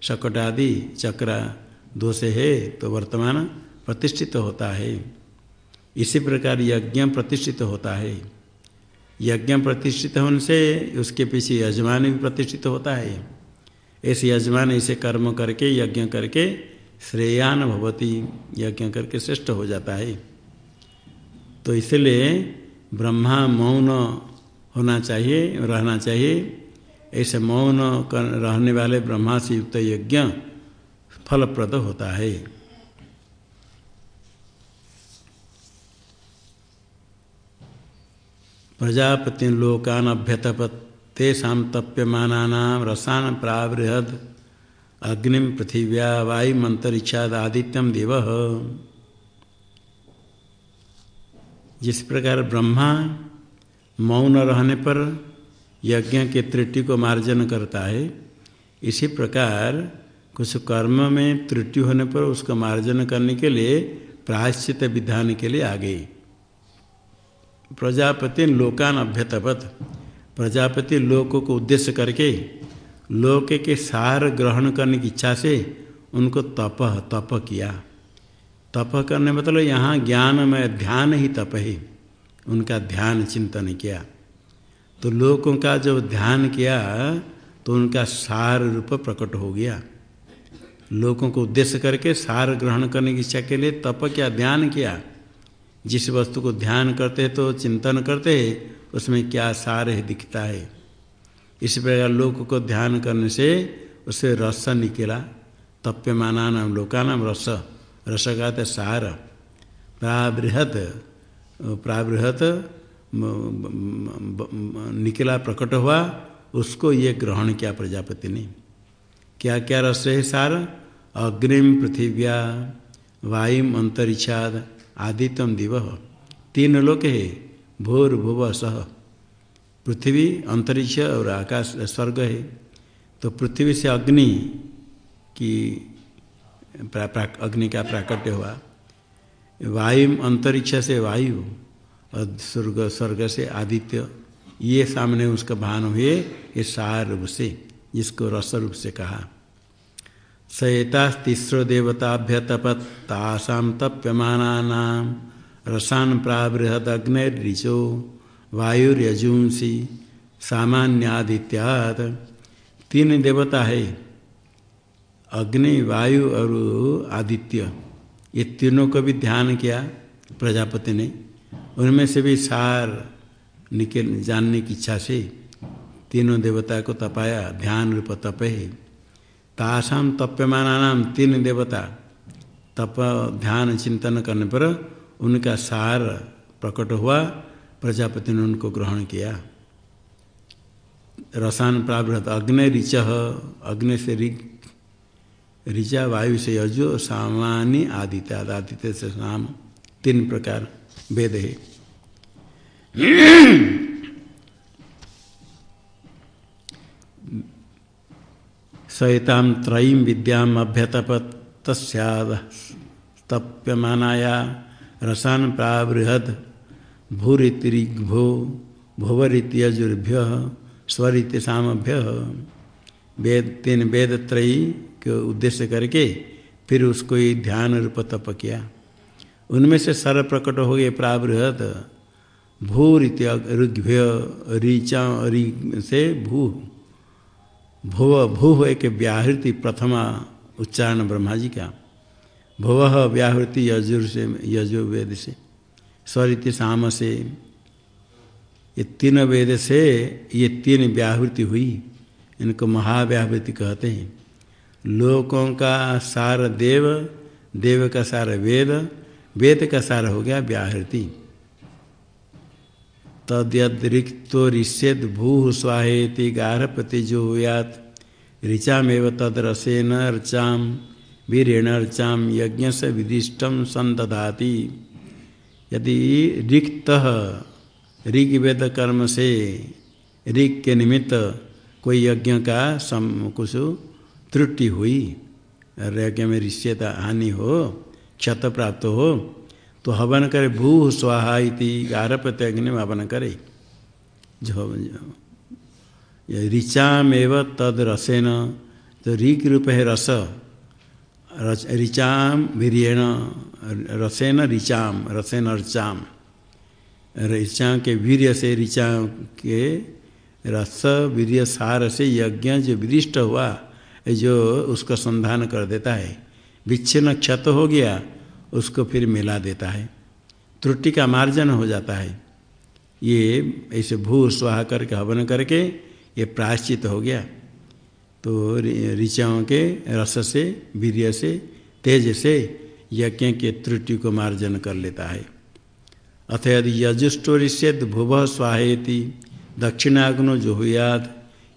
शकट आदि चक्र, दो से है तो वर्तमान प्रतिष्ठित होता है। इसी प्रकार यज्ञ प्रतिष्ठित होता है। यज्ञ प्रतिष्ठित होने से उसके पीछे यजमान भी प्रतिष्ठित होता है। ऐसे यजमान, ऐसे कर्म करके, यज्ञ करके श्रेयान भवती, यज्ञ करके श्रेष्ठ हो जाता है। तो इसलिए ब्रह्मा मौन होना चाहिए, रहना चाहिए। ऐसे मौन रहने वाले ब्रह्मा से युक्त यज्ञ फलप्रद होता है। प्रजापति लोकान अभ्यतपत तेषा तप्यमाना रसान प्रावृहद। अग्निम पृथिव्या वायुमंतरिक्षाद आदित्यम देव। जिस प्रकार ब्रह्मा मौन रहने पर यज्ञ के त्रुटि को मार्जन करता है, इसी प्रकार कुछ कर्म में त्रुटि होने पर उसको मार्जन करने के लिए प्रायश्चित विधान के लिए आ गई प्रजापति लोकान अभ्यतपत। प्रजापति लोक को उद्देश्य करके लोक के सार ग्रहण करने की इच्छा से उनको तप तप किया। तप करने मतलब यहाँ ज्ञान में ध्यान ही तप है। उनका ध्यान चिंतन किया। तो लोगों का जब ध्यान किया तो उनका सार रूप प्रकट हो गया। लोगों को उद्देश्य करके सार ग्रहण करने की इच्छा के लिए तप किया, ध्यान किया। जिस वस्तु को ध्यान करते तो चिंतन करते उसमें क्या सार है दिखता है। इस प्रकार लोक को ध्यान करने से उसे रस निकला। तप्यमाना नाम लोका नाम रस। रस का सार, प्राबृहत प्राबृहत निकला प्रकट हुआ, उसको ये ग्रहण किया प्रजापति ने। क्या क्या रस है सार? अग्निम पृथिव्या, वायुम अंतरिक्षाद आदित्यम दिव। तीन लोक है, भूर, भुव, सह। पृथ्वी, अंतरिक्ष और आकाश, स्वर्ग है। तो पृथ्वी से अग्नि की अग्नि का प्राकट्य हुआ। वायु अंतरिक्ष से वायु और स्वर्ग स्वर्ग से आदित्य, ये सामने उसका भान हुए, ये सार रूप से जिसको रस रूप से कहा। सयता तीसरो देवताभ्य तपत तासाम तप्यमाना रसान प्राबृहद अग्निर्ऋचो वायुर्यजूंसी, सामान्यादित्यात। तीन देवता है। अग्नि, वायु और आदित्य। ये तीनों को भी ध्यान किया प्रजापति ने। उनमें से भी सार निकल जानने की इच्छा से तीनों देवता को तपाया, ध्यान रूप तप। है तासाम तप्यमाना नाम तीन देवता तप, ध्यान, चिंतन करने पर उनका सार प्रकट हुआ। प्रजापति ने उनको ग्रहण किया। रसान प्रावृत अग्नि ऋच, अग्नि से ऋग ऋचा, वायु से यजो सामान्य आदित्य आदित्य से शाम तीन प्रकार वेद है। सहिताम त्रयीम, विद्याम, अभ्यतपत तस्याप्यमानाया रसान प्राबृहद, भूरितिरिग्भो, भुवरित्यजुर्भ्य स्वरित्य सामभ्य वेद तीन वेद त्रयी के उद्देश्य करके फिर उसको ही ध्यान रूप तप किया। उनमें से सर प्रकट हो गए प्रावृहत भू ऋग्भ्य, ऋचा, रि से भू। भुव भू एक व्याहृति प्रथमा उच्चारण ब्रह्मा जी का। भुव व्याहृति यजुर से, यजु वेद से, स्वरिति साम से। ये तीन वेद से ये तीन व्याहृति हुई। इनको महाव्याहृति कहते हैं। लोकों का सार देव देव का सार वेद वेद का सार हो गया व्याहृति। तद्यतिरिक्तो ऋष्यद भू स्वाहेति गारहपति जो हुयात ऋचामेव तद रसेन अर्चाम वीरेण अर्चाम यज्ञ से विदिष्टम संदधाति यदि रिक्त ऋग्वेद कर्म से ऋग के निमित्त कोई यज्ञ का सम कुछ त्रुटि हुई। यज्ञ में ऋष्यता हानि हो? क्षत प्राप्त हो? तो हवन करे, भू स्वाहा इति गारपत अग्नि में हवन करे। जो ऋचामेव तद रसेन तो ऋक रूप है रस। ऋचाम वीरियण, रसेन ऋचाम, रसेन अर्चाम ऋचा के वीर्य से, ऋचा के रस, वीर्य सार से यज्ञ जो विदिष्ट हुआ जो उसको संधान कर देता है, विच्छिन्न क्षत हो गया, उसको फिर मिला देता है। त्रुटि का मार्जन हो जाता है। ये ऐसे भू स्वाहा करके, हवन करके ये प्रायश्चित हो गया। तो ऋचाओं के रस से, वीर्य से, तेज से यज्ञ के त्रुटि को मार्जन कर लेता है। अथ यदि यजुष्टो ऋष्यद भुव स्वाहेति, दक्षिणाग्नो जो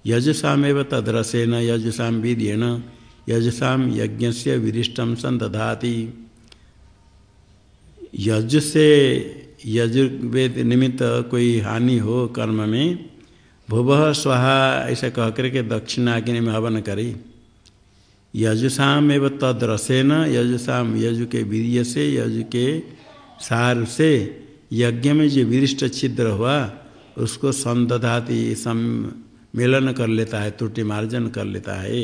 हुयाद यजुषाम एवं तदरसेन यजुषाम वीर्येण यजुषाम यज्ञ से विरिष्टम संदधाति यज से यजुर्वेद निमित्त कोई हानि हो कर्म में, भुव स्वाहा ऐसा कह करके दक्षिणाग्नि में हवन करे। यजुषाम एवं तद रसेन यजुषाम यजु के वीर्य से यजु के सार से यज्ञ में जो विरिष्ट छिद्र हुआ, उसको संदधाति सम्मेलन कर लेता है त्रुटि मार्जन कर लेता है।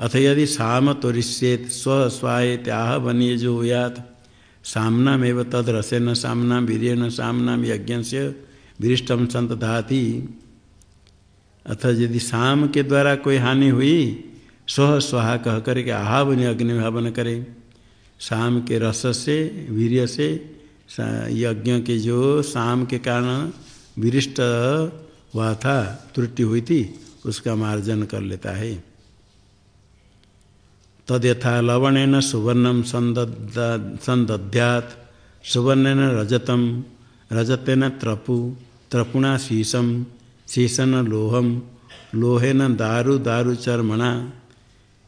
अथ यदि साम तुरिष्येत, स्व स्वाय त्याह बनिए जो हुयात सामना में तद रसेन सामना वीर सामना यज्ञ से विरिष्टम संतधाति अथ यदि शाम के द्वारा कोई हानि हुई, स्व स्वाहा कह करके आहावनी अग्नि हवन करे। शाम के रस से वीर्य से यज्ञ के जो शाम के कारण विरिष्ट हुआ था, त्रुटि हुई थी, उसका मार्जन कर लेता है। तद यथा लवणेन सुवर्णम संदध्यात, सुवर्णेन रजतम, रजतेन त्रपु, त्रपुणा शीशम, शीशन लोहम, लोहेन दारु दारु चर्मणा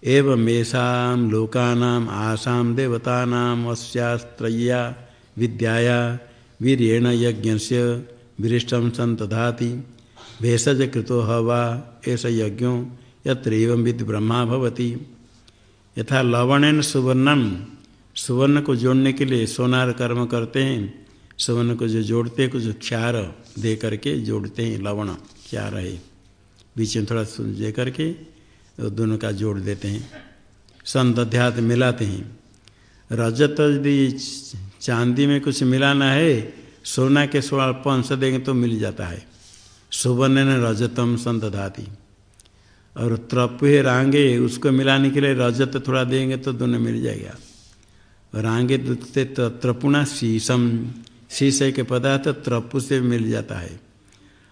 एवमेशा लोकानाम आसाम देवतानाम अस्यास्त्रय्या विद्याया वीरेण यज्ञ से विरिष्टम संतधाति भेषज कृतो हवा ऐसा यज्ञो यत्र विद ब्रह्मा भवती। यथा लवणन सुवर्णन सुवर्ण को जोड़ने के लिए सोनार कर्म करते हैं सुवर्ण को जो जोड़ते हैं, कुछ क्षार दे करके जोड़ते हैं, लवण, क्षार है। बीच में थोड़ा दे करके तो दोनों का जोड़ देते हैं। संध्यात मिलाते हैं। रजत यदि चांदी में कुछ मिलाना है, सोना के स्वल्प अंश देंगे तो मिल जाता है। सुवर्ण रजतम संतधाती और त्रप है रांगे, उसको मिलाने के लिए रजत थोड़ा देंगे तो दोनों मिल जाएगा। रांगे से त्रपुणा शीशम, शीश के पदार्थ त्रपु से मिल जाता है।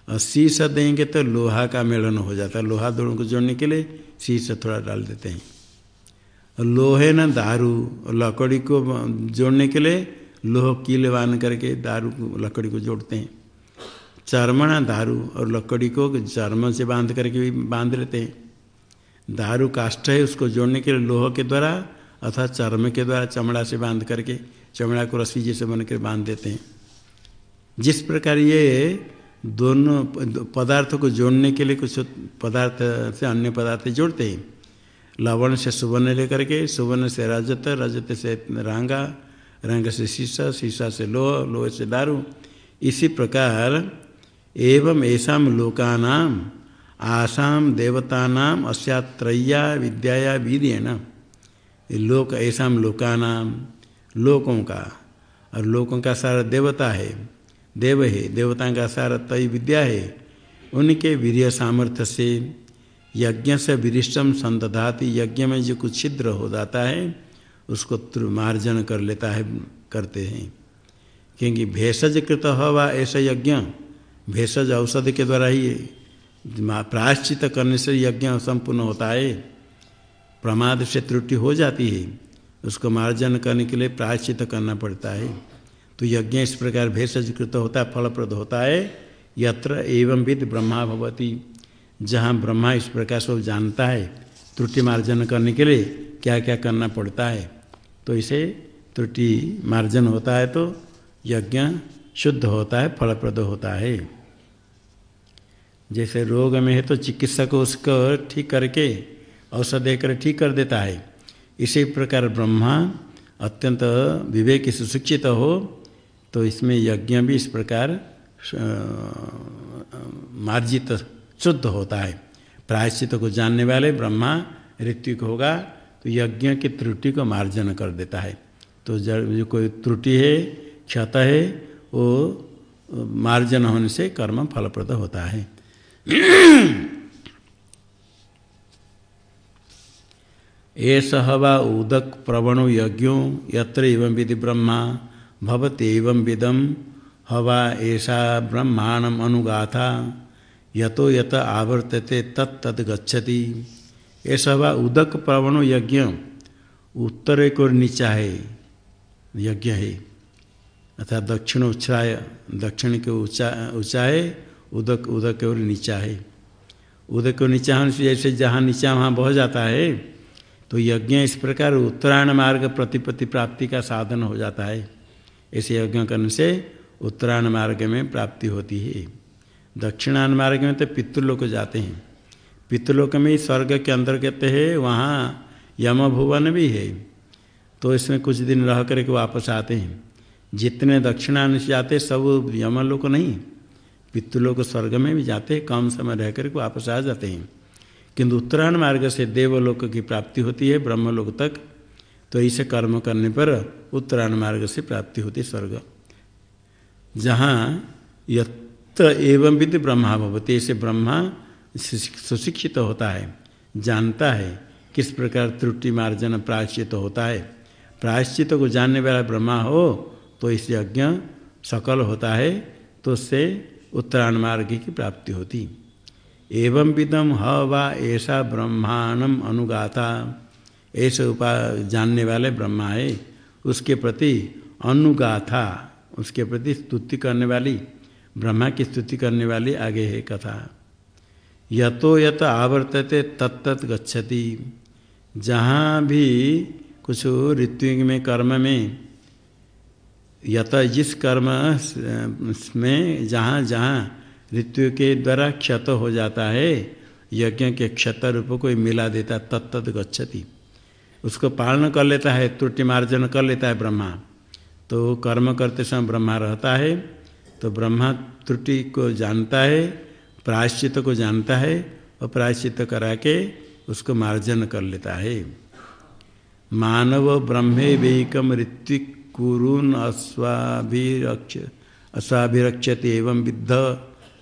और शीश देंगे तो लोहा का मेलन हो जाता है। लोहा दोनों को जोड़ने के लिए शीश थोड़ा डाल देते हैं। और लोहे न दारू, लकड़ी को जोड़ने के लिए लोह कीले बाँध करके दारू को, लकड़ी को जोड़ते हैं। चर्मणा दारू और लकड़ी को चर्म से बाँध करके भी बाँध लेते हैं। दारू काष्ठ है, उसको जोड़ने के लिए लोह के द्वारा अथवा चर्म के द्वारा चमड़ा से बाँध करके, चमड़ा को रस्सी जैसे बन कर बाँध देते हैं। जिस प्रकार ये दोनों पदार्थों को जोड़ने के लिए कुछ पदार्थ से अन्य पदार्थ जोड़ते हैं। लवण से सुवर्ण लेकर के, सुवर्ण से रजत रजत से रांगा, रंग से शीशा शीशा से लोह लोह से दारू, इसी प्रकार एवं ऐसा लोकानाम आसाम देवतानाम अस्यात्रय्या विद्याया वीर्यण। लोक ऐसा लोकानाम लोकों का, और लोकों का सारा देवता है, देव है देवता का सारा तय विद्या है, उनके वीर्य सामर्थ्य से यज्ञ से विरिष्टम संतधाति यज्ञ में जो कुछ छिद्र हो जाता है, उसको मार्जन कर लेता है, करते हैं। क्योंकि भेषज कृत हवा ऐसा यज्ञ भेषज औषधि के द्वारा ही प्रायश्चित करने से यज्ञ संपूर्ण होता है। प्रमाद से त्रुटि हो जाती है। उसको मार्जन करने के लिए प्रायश्चित करना पड़ता है। तो यज्ञ इस प्रकार भेषज कृत होता है फलप्रद होता है। यत्र एवं विद ब्रह्मा भवती। जहाँ ब्रह्मा इस प्रकार सब जानता है, त्रुटि मार्जन करने के लिए क्या क्या करना पड़ता है। तो इसे त्रुटि मार्जन होता है तो यज्ञ शुद्ध होता है, फलप्रद होता है। जैसे रोग में है तो चिकित्सक उसको ठीक करके, औषध देकर ठीक कर देता है। इसी प्रकार ब्रह्मा अत्यंत विवेक सुशिक्षित हो तो इसमें यज्ञ भी इस प्रकार मार्जित शुद्ध होता है। प्रायश्चित को जानने वाले ब्रह्मा ऋत्विक होगा तो यज्ञ की त्रुटि को मार्जन कर देता है। तो जो कोई त्रुटि है, क्षत है वो मार्जन होने से कर्म फलप्रद होता है। एस हवा उदक प्रवणो यज्ञो, यत्र एवं विधि ब्रह्मा, भवते एवं विदम हवा ऐसा ब्रह्मांडम अनुगाथा, यतो यत आवर्तते तत्त गच्छति। ऐसा हवा उदक प्रवणो यज्ञ, उत्तर को नीचा है, यज्ञ है। अर्थात दक्षिण उच्चाय, दक्षिण के ऊँचा ऊंचाए उदक उदक के और नीचा है। उदक के नीचा होने से जैसे जहाँ नीचा, वहाँ बह जाता है तो यज्ञ इस प्रकार उत्तरायण मार्ग प्रतिपत्ति प्राप्ति का साधन हो जाता है। ऐसे यज्ञ करने से उत्तरायण मार्ग में प्राप्ति होती है। दक्षिणायन मार्ग में तो पितृलोक जाते हैं। पितृलोक में स्वर्ग के अंदर कहते हैं, वहाँ यम भुवन भी है। तो इसमें कुछ दिन रह करके वापस आते हैं। जितने दक्षिणान से जाते, सब यमलोक नहीं, पितृलोक स्वर्ग में भी जाते, कम समय रह करके वापस आ जाते हैं। किंतु उत्तरायण मार्ग से देवलोक की प्राप्ति होती है, ब्रह्मलोक तक। तो इसे कर्म करने पर उत्तरायण मार्ग से प्राप्ति होती स्वर्ग। जहाँ यत एवं विधि ब्रह्मा भवती, ऐसे ब्रह्मा सुशिक्षित होता है, जानता है किस प्रकार त्रुटि मार्जन प्रायश्चित तो होता है। प्रायश्चित तो को जानने वाला ब्रह्मा हो तो इस यज्ञ सकल होता है तो उससे उत्तरायण मार्ग की प्राप्ति होती। एवं विदम ह वा ऐसा ब्रह्मांडम अनुगाथा। ऐसे उपा जानने वाले ब्रह्मा है, उसके प्रति अनुगाथा, उसके प्रति स्तुति करने वाली, ब्रह्मा की स्तुति करने वाली आगे है कथा। यतो यत आवर्तते तत्त गच्छति। जहाँ भी कुछ ऋतु में कर्म में यत जिस कर्म में जहाँ जहाँ ऋतु के द्वारा क्षत हो जाता है, यज्ञ के क्षत रूप को मिला देता तत्त गच्छति। उसको पालन कर लेता है, त्रुटि मार्जन कर लेता है ब्रह्मा। तो कर्म करते समय ब्रह्मा रहता है तो ब्रह्मा त्रुटि को जानता है, प्रायश्चित को जानता है और प्रायश्चित करा के उसको मार्जन कर लेता है। मानव ब्रह्मे वेकम ऋत्विक कुरुन अश्वाभिरक्ष अश्वाभिरक्षति एवं विद्ध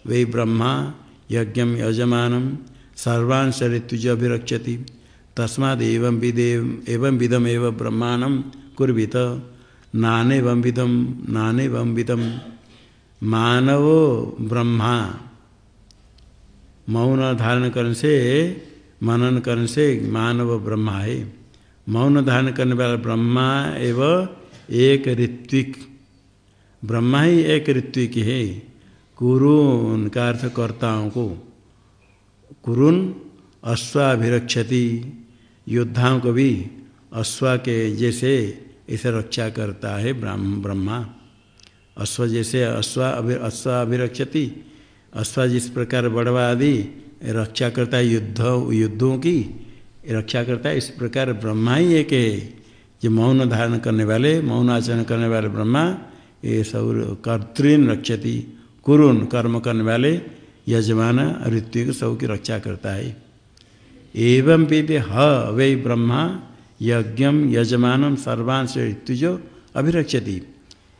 वै ब्रह्मा यज्ञ यजमान सर्वांश ऋतुज अभिरक्षति। तस्माद एवं विदेव एवं विदम एवं ब्रह्मांडम कुर्वित। नाने वम विदम नाने वम मानव ब्रह्मा। मौन धारण करने से मनन करने से मानव ब्रह्मा है। मौन धारण करने वाला ब्रह्मा एवं एक ऋत्विक। ब्रह्मा ही एक ऋत्विक है। कुरुन का अर्थ कर्ताओं को। कुरुन अश्वाभिरक्षति योद्धाओं को भी अश्वा के जैसे इसे रक्षा करता है ब्रह्मा अश्व जैसे अश्वा अश्वाभिरक्षति अश्वा जिस प्रकार बड़वा आदि रक्षा करता है युद्ध, युद्धों की, रक्षा करता है, इस प्रकार ब्रह्मा ही एक है। जो मौन धारण करने वाले, मौन आचरण करने वाले ब्रह्मा, ये सब कर्तृन रक्षति, कुरुन कर्म करने वाले, यजमान ऋतु सब की रक्षा करता है। एवं विधि ह वे ब्रह्मा यज्ञ यजमान सर्वांश ऋतुजो अभिरक्षति।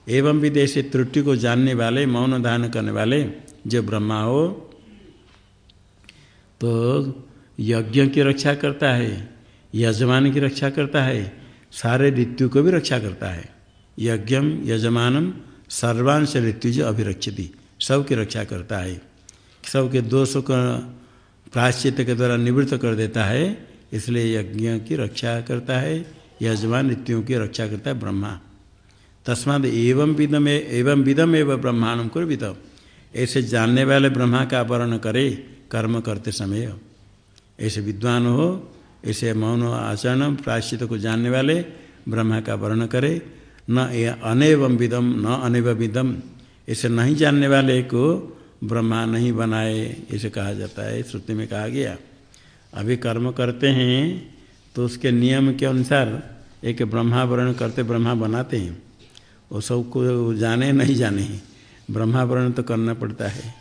एवं विधि से त्रुटि को जानने वाले, मौन धारण करने वाले, जो ब्रह्मा हो तो यज्ञ की रक्षा करता है, यजमान की रक्षा करता है सारे ऋतु को भी रक्षा करता है। यज्ञम, यजमानम, सर्वांश ऋतुज अभिरक्षति सब की रक्षा करता है। सबके दोषों का प्राश्चित के द्वारा निवृत्त कर देता है, इसलिए यज्ञ की रक्षा करता है, यजमान ऋतुओं की रक्षा करता है ब्रह्मा। तस्माद एवं विदम एवं विदम एवं ब्रह्मांडम कुर्वित। ऐसे जानने वाले ब्रह्मा का वर्ण करे कर्म करते समय। ऐसे विद्वान हो ऐसे मौन आचरण प्रायश्चित को जानने वाले ब्रह्मा का वर्ण करे। न अनेवम विदम, न अनेव विदम। ऐसे नहीं जानने वाले को ब्रह्मा नहीं बनाए, इसे कहा जाता है, श्रुति में कहा गया। अभी कर्म करते हैं तो उसके नियम के अनुसार एक ब्रह्मा वर्ण करते, ब्रह्मा बनाते हैं। वो सबको जाने, नहीं जाने, ब्रह्मा वर्ण तो करना पड़ता है।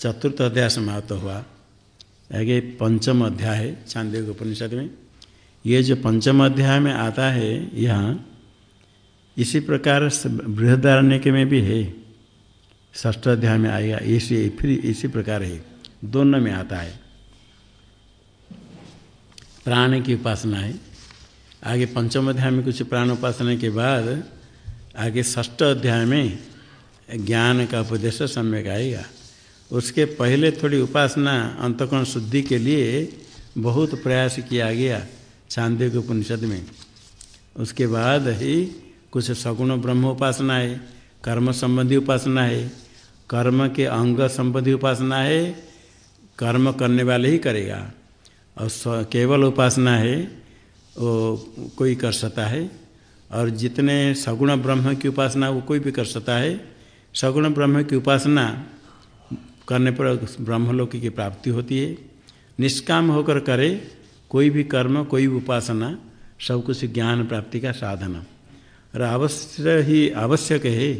चतुर्थ अध्याय समाप्त हुआ। आगे पंचम अध्याय है चांदे उपनिषद में। ये जो पंचम अध्याय में आता है, यहाँ इसी प्रकार बृहदारण्य में भी है। ष्ठ अध्याय में आएगा, इसी, फिर इसी प्रकार है। दोनों में आता है। प्राण की उपासना है। आगे पंचम अध्याय में कुछ प्राण उपासना के बाद, आगे ष्ठ अध्याय में ज्ञान का उपदेश सम्यक आएगा। उसके पहले थोड़ी उपासना अंतकोण शुद्धि के लिए बहुत प्रयास किया गया के उपनिषद में। उसके बाद ही कुछ सगुण ब्रह्म उपासना है, कर्म संबंधी उपासना है, कर्म के अंग संबंधी उपासना है, कर्म करने वाले ही करेगा। और केवल उपासना है, वो कोई कर सकता है। और जितने सगुण ब्रह्म की उपासना, वो कोई भी कर सकता है। सगुण ब्रह्म की उपासना करने पर ब्रह्मलोक की प्राप्ति होती है। निष्काम होकर करे, कोई भी कर्म, कोई भी उपासना, सब कुछ ज्ञान प्राप्ति का साधन। और अवश्य ही आवश्यक है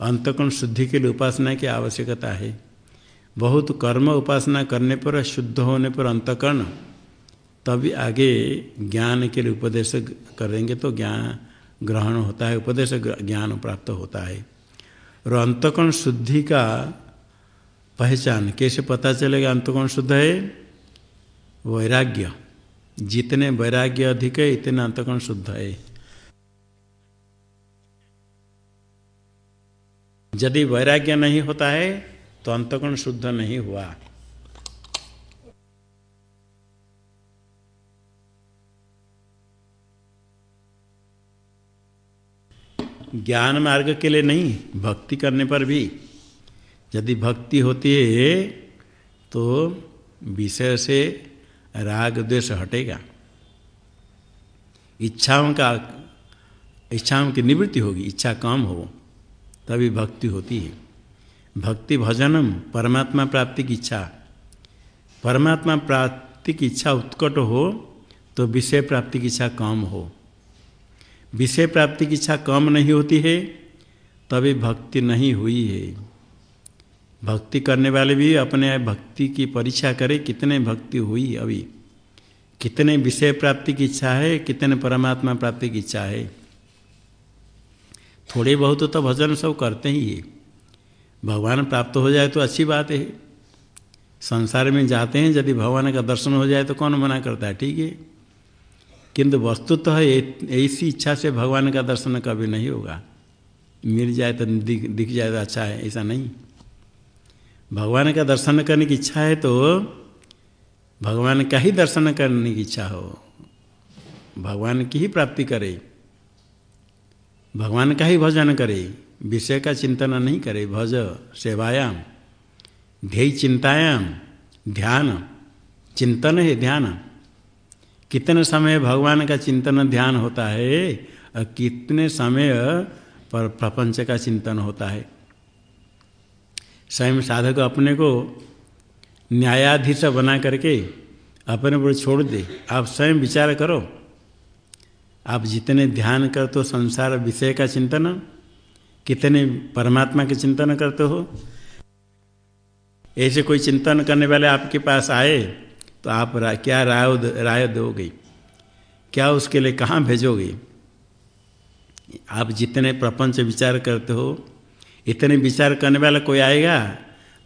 अंतकोण शुद्धि के लिए उपासना की आवश्यकता है। बहुत कर्म उपासना करने पर, शुद्ध होने पर अंतकर्ण, तभी आगे ज्ञान के लिए उपदेश करेंगे तो ज्ञान ग्रहण होता है, उपदेश ज्ञान प्राप्त होता है। और अंतकोण शुद्धि का पहचान, कैसे पता चलेगा अंतकोण शुद्ध है? वैराग्य। जितने वैराग्य अधिक है, इतने अंतकोण शुद्ध है। यदि वैराग्य नहीं होता है तो अंतकोण शुद्ध नहीं हुआ। ज्ञान मार्ग के लिए नहीं, भक्ति करने पर भी। यदि भक्ति होती है तो विषय से राग द्वेष हटेगा। इच्छाओं का, इच्छाओं की निवृत्ति होगी, इच्छा कम हो, तभी भक्ति होती है। भक्ति भजनम परमात्मा प्राप्ति की इच्छा। परमात्मा प्राप्ति की इच्छा उत्कट हो तो विषय प्राप्ति की इच्छा कम हो। विषय प्राप्ति की इच्छा कम नहीं होती है, तभी भक्ति नहीं हुई है। भक्ति करने वाले भी अपने भक्ति की परीक्षा करें, कितने भक्ति हुई अभी। कितने विषय प्राप्ति की इच्छा है, कितने परमात्मा प्राप्ति की इच्छा है। थोड़े बहुत तो भजन सब करते ही है। भगवान प्राप्त हो जाए तो अच्छी बात है। संसार में जाते हैं, यदि भगवान का दर्शन हो जाए तो कौन मना करता है, ठीक है? किंतु वस्तुतः तो ऐसी इच्छा से भगवान का दर्शन कभी नहीं होगा। मिल जाए तो दिख दिख जाए तो अच्छा है, ऐसा नहीं। भगवान का दर्शन करने की इच्छा है तो भगवान का ही दर्शन करने की इच्छा हो। भगवान की ही प्राप्ति करे। भगवान का ही भजन करे। विषय का चिंतन नहीं करे। भज, सेवायाम, ध्येय चिंतायाम, ध्यान, चिंतन है ध्यान। कितने समय भगवान का चिंतन ध्यान होता है, और कितने समय पर प्रपंच का चिंतन होता है। स्वयं साधक अपने को न्यायाधीश बना करके अपने पर छोड़ दे। आप स्वयं विचार करो। आप जितने ध्यान कर तो संसार विषय का चिंतन कितने परमात्मा के चिंतन करते हो ऐसे कोई चिंतन करने वाले आपके पास आए तो आप रा, क्या राय राय दोगे? क्या उसके लिए कहाँ भेजोगे? आप जितने प्रपंच विचार करते हो इतने विचार करने वाला कोई आएगा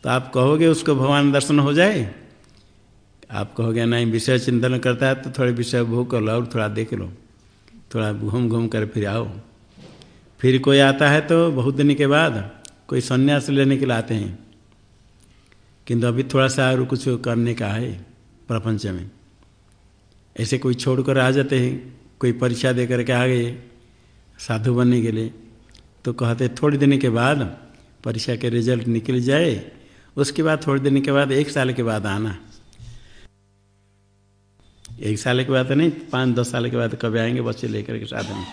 तो आप कहोगे उसको भगवान दर्शन हो जाए? आप कहोगे, नहीं, विषय चिंतन करता है तो थोड़े विषय भोग कर लो और थोड़ा देख लो। थोड़ा घूम घूम कर फिर आओ। फिर कोई आता है तो बहुत दिन के बाद कोई संन्यास लेने के लिए आते हैं। किंतु अभी थोड़ा सा और कुछ करने का है प्रपंच में। ऐसे कोई छोड़कर आ जाते हैं, कोई परीक्षा दे करके आ गए साधु बनने के लिए। तो कहते थोड़ी दिन के बाद परीक्षा के रिज़ल्ट निकल जाए, उसके बाद थोड़े दिन के बाद एक साल के बाद आना। एक साल के बाद नहीं, पाँच, दस साल के बाद कभी आएँगे बच्चे लेकर के साधन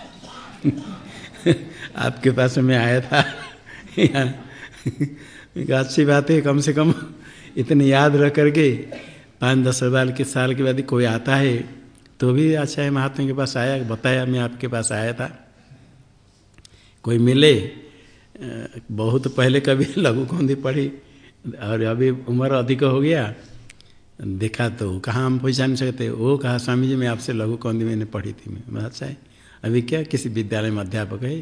*laughs* आपके पास में आया था। *laughs* अच्छी बात है, कम से कम इतने याद रख करके पाँच, दस साल के साल के बाद कोई आता है तो भी अच्छा है, महात्मा के पास आया, बताया, मैं आपके पास आया था। कोई मिले बहुत पहले कभी *laughs* लघु कौंदी पढ़ी, और अभी उम्र अधिक हो गया, देखा तो कहाँ हम पहचान सकते, वो कहा, स्वामी जी, मैं आपसे लघु कौंदी मैंने पढ़ी थी। मैं अच्छा है अभी क्या किसी विद्यालय में अध्यापक है?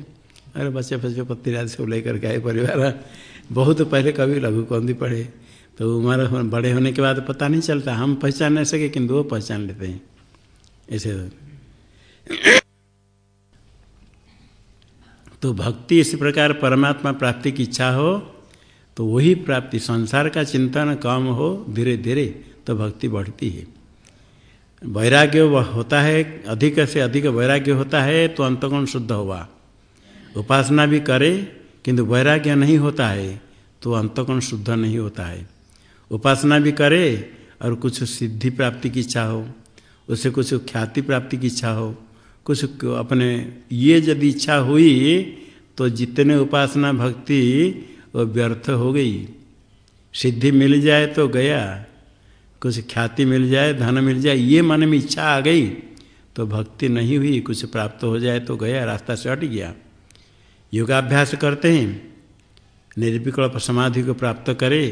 अरे बच्चे बच्चे पत्ती रात से लेकर आए परिवार। बहुत पहले कभी लघु कौंदी पढ़े तो उम्र बड़े होने के बाद पता नहीं चलता, हम पहचान नहीं सके, किंतु वो पहचान लेते हैं। ऐसे तो भक्ति इस प्रकार परमात्मा प्राप्ति की इच्छा हो तो वही प्राप्ति संसार का चिंतन कम हो, धीरे धीरे तो भक्ति बढ़ती है। वैराग्य होता है, अधिक से अधिक वैराग्य होता है तो अंतगुण शुद्ध हुआ उपासना भी करे, किंतु वैराग्य नहीं होता है तो अंतकोण शुद्ध नहीं होता है। उपासना भी करे और कुछ सिद्धि प्राप्ति की इच्छा हो उसे कुछ ख्याति प्राप्ति की इच्छा हो कुछ अपने ये यदि इच्छा हुई तो जितने उपासना भक्ति, वो व्यर्थ हो गई। सिद्धि मिल जाए तो गया। कुछ ख्याति मिल जाए, धन मिल जाए, ये मन में इच्छा आ गई तो भक्ति नहीं हुई, कुछ प्राप्त हो जाए तो गया, रास्ता से हट गया। योगाभ्यास करते हैं। निर्विकल्प समाधि को प्राप्त करे,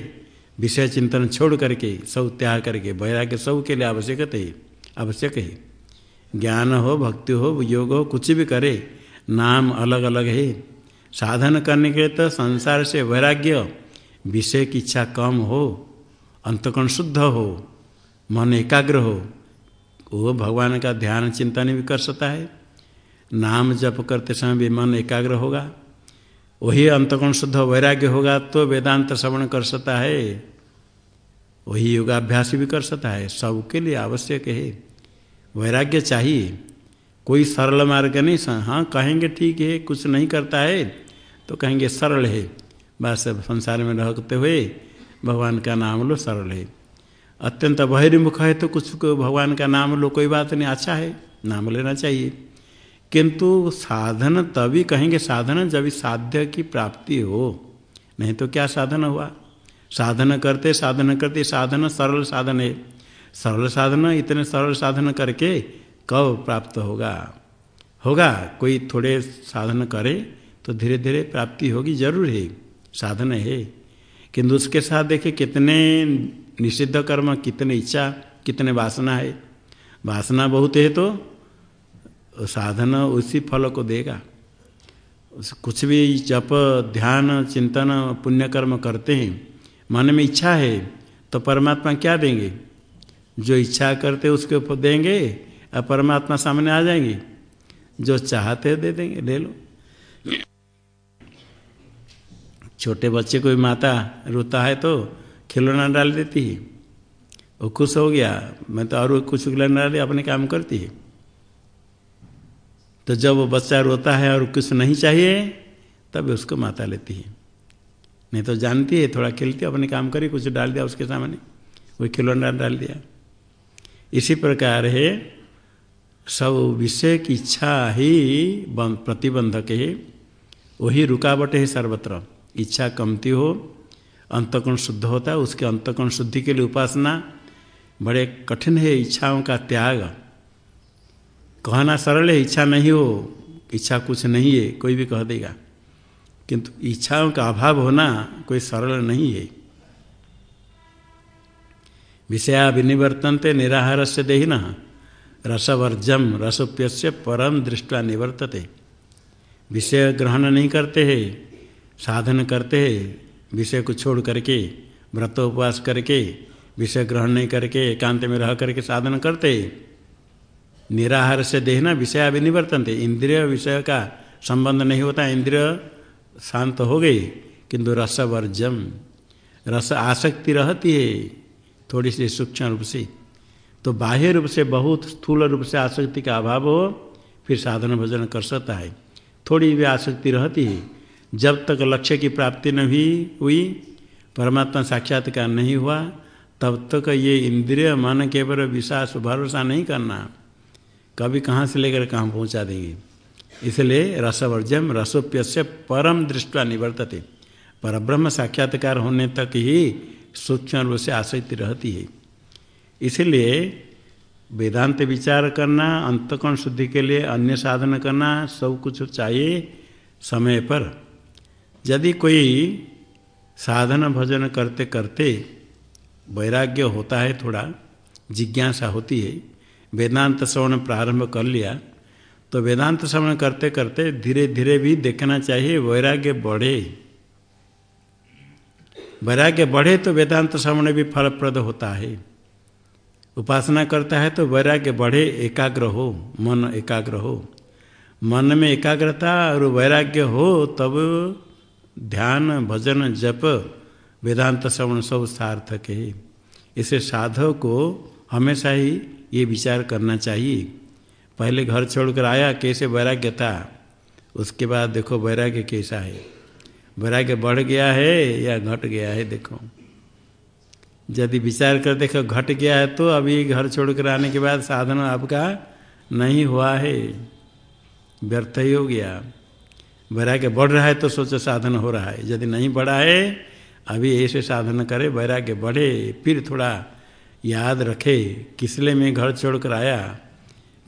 विषय चिंतन छोड़ करके, सब त्याग करके, वैराग्य सब के लिए आवश्यक है आवश्यक है। ज्ञान हो, भक्ति हो, योग हो, कुछ भी करे, नाम अलग अलग है। साधन करने के लिए तो संसार से वैराग्य, विषय की इच्छा कम हो अंतकण शुद्ध हो, मन एकाग्र हो, वो भगवान का ध्यान चिंतन भी कर सकता है। नाम जप करते समय भी मन एकाग्र होगा। वही अंतकोण शुद्ध, वैराग्य होगा तो वेदांत श्रवण कर सकता है। वही योगाभ्यास भी कर सकता है। सबके लिए आवश्यक है। वैराग्य चाहिए। कोई सरल मार्ग नहीं हाँ कहेंगे ठीक है, कुछ नहीं करता है तो कहेंगे सरल है। बस संसार में रहते हुए भगवान का नाम लो, सरल है। अत्यंत बहिर्मुख है तो कुछ को भगवान का नाम लो, कोई बात नहीं अच्छा है, नाम लेना चाहिए। किंतु साधन तभी कहेंगे साधन, जब साध्य की प्राप्ति हो। नहीं तो क्या साधन हुआ? साधन करते साधन करते, साधन सरल साधन है। सरल साधन, इतने सरल साधन करके कब प्राप्त होगा? होगा, कोई थोड़े साधन करे तो धीरे धीरे प्राप्ति होगी, ज़रूर है, साधन है। किंतु उसके साथ देखे कितने निषिद्ध कर्म, कितने इच्छा, कितने वासना है। वासना बहुत है तो साधन उसी फल को देगा। कुछ भी जप, ध्यान, चिंतन, पुण्य कर्म करते हैं, मन में इच्छा है तो परमात्मा क्या देंगे? जो इच्छा करते उसके ऊपर देंगे और परमात्मा सामने आ जाएँगे। जो चाहते दे देंगे, ले लो। छोटे बच्चे को भी माता रोता है तो खिलौना डाल देती है। वो खुश हो गया, मैं तो और कुछ खिलौना डाले अपने काम करती है। तो जब वो बच्चा रोता है और कुछ नहीं चाहिए, तब उसको माता लेती है। नहीं तो जानती है, थोड़ा खेलती अपने काम करी, कुछ डाल दिया उसके सामने। वही खिलौना डाल दिया। इसी प्रकार है, सब विषय की इच्छा ही प्रतिबंधक है। वही रुकावट है सर्वत्र। इच्छा कमती हो अंतकोण शुद्ध होता है, उसके अंतकोण शुद्धि के लिए उपासना। बड़े कठिन है इच्छाओं का त्याग। कहना सरल है, इच्छा नहीं हो, इच्छा कुछ नहीं है, कोई भी कह देगा। किंतु इच्छाओं का अभाव होना कोई सरल नहीं है। विषया विनिवर्तनते निराहार से देहिन। रसवर्जम रसोप्य परम दृष्टि निवर्तते। विषय ग्रहण नहीं करते हैं, साधन करते हैं, विषय को छोड़ करके, व्रत उपवास करके, विषय ग्रहण नहीं करके, एकांत में रह करके साधन करते निराहार से देहना विषय भी निवर्तनते इंद्रिय विषय का संबंध नहीं होता, इंद्रिय शांत हो गई किंतु रसवर्जम रस आसक्ति रहती है। थोड़ी सी सूक्ष्म रूप से। तो बाह्य रूप से बहुत स्थूल रूप से आसक्ति का अभाव हो, फिर साधन भजन कर सकता है। थोड़ी भी आसक्ति रहती है। जब तक लक्ष्य की प्राप्ति नहीं हुई, परमात्मा साक्षात्कार नहीं हुआ, तब तक ये इंद्रिय मन केवल विश्वास भरोसा नहीं करना। कभी कहाँ से लेकर कहाँ पहुँचा देंगे। इसलिए रसवर्जम रसोप्य से परम दृष्टि निवर्तते। पर ब्रह्म साक्षात्कार होने तक ही सूक्ष्म रूप से आसक्ति रहती है। इसलिए वेदांत विचार करना अंतकोण शुद्धि के लिए अन्य साधन करना, सब कुछ चाहिए समय पर। यदि कोई साधन भजन करते करते वैराग्य होता है थोड़ा, जिज्ञासा होती है, वेदांत श्रवण प्रारंभ कर लिया तो वेदांत श्रवण करते करते धीरे धीरे भी देखना चाहिए, वैराग्य बढ़े। वैराग्य बढ़े तो वेदांत श्रवण भी फलप्रद होता है। उपासना करता है तो वैराग्य बढ़े, एकाग्र हो, मन एकाग्र हो। मन में एकाग्रता और वैराग्य हो, तब ध्यान, भजन, जप, वेदांत श्रवण सब सार्थक है। इसे साधक को हमेशा ही ये विचार करना चाहिए। पहले घर छोड़कर आया, कैसे वैराग्य था उसके बाद देखो वैराग्य कैसा है। वैराग्य बढ़ गया है या घट गया है, देखो। यदि विचार कर देखो, घट गया है तो अभी घर छोड़ कर आने के बाद साधन आपका नहीं हुआ है। व्यर्थ ही हो गया। वैराग्य बढ़ रहा है तो सोचो साधन हो रहा है। यदि नहीं बढ़ा है, अभी ऐसे साधन करे वैराग्य बढ़े, फिर थोड़ा याद रखे, किसले में घर छोड़ कर आया?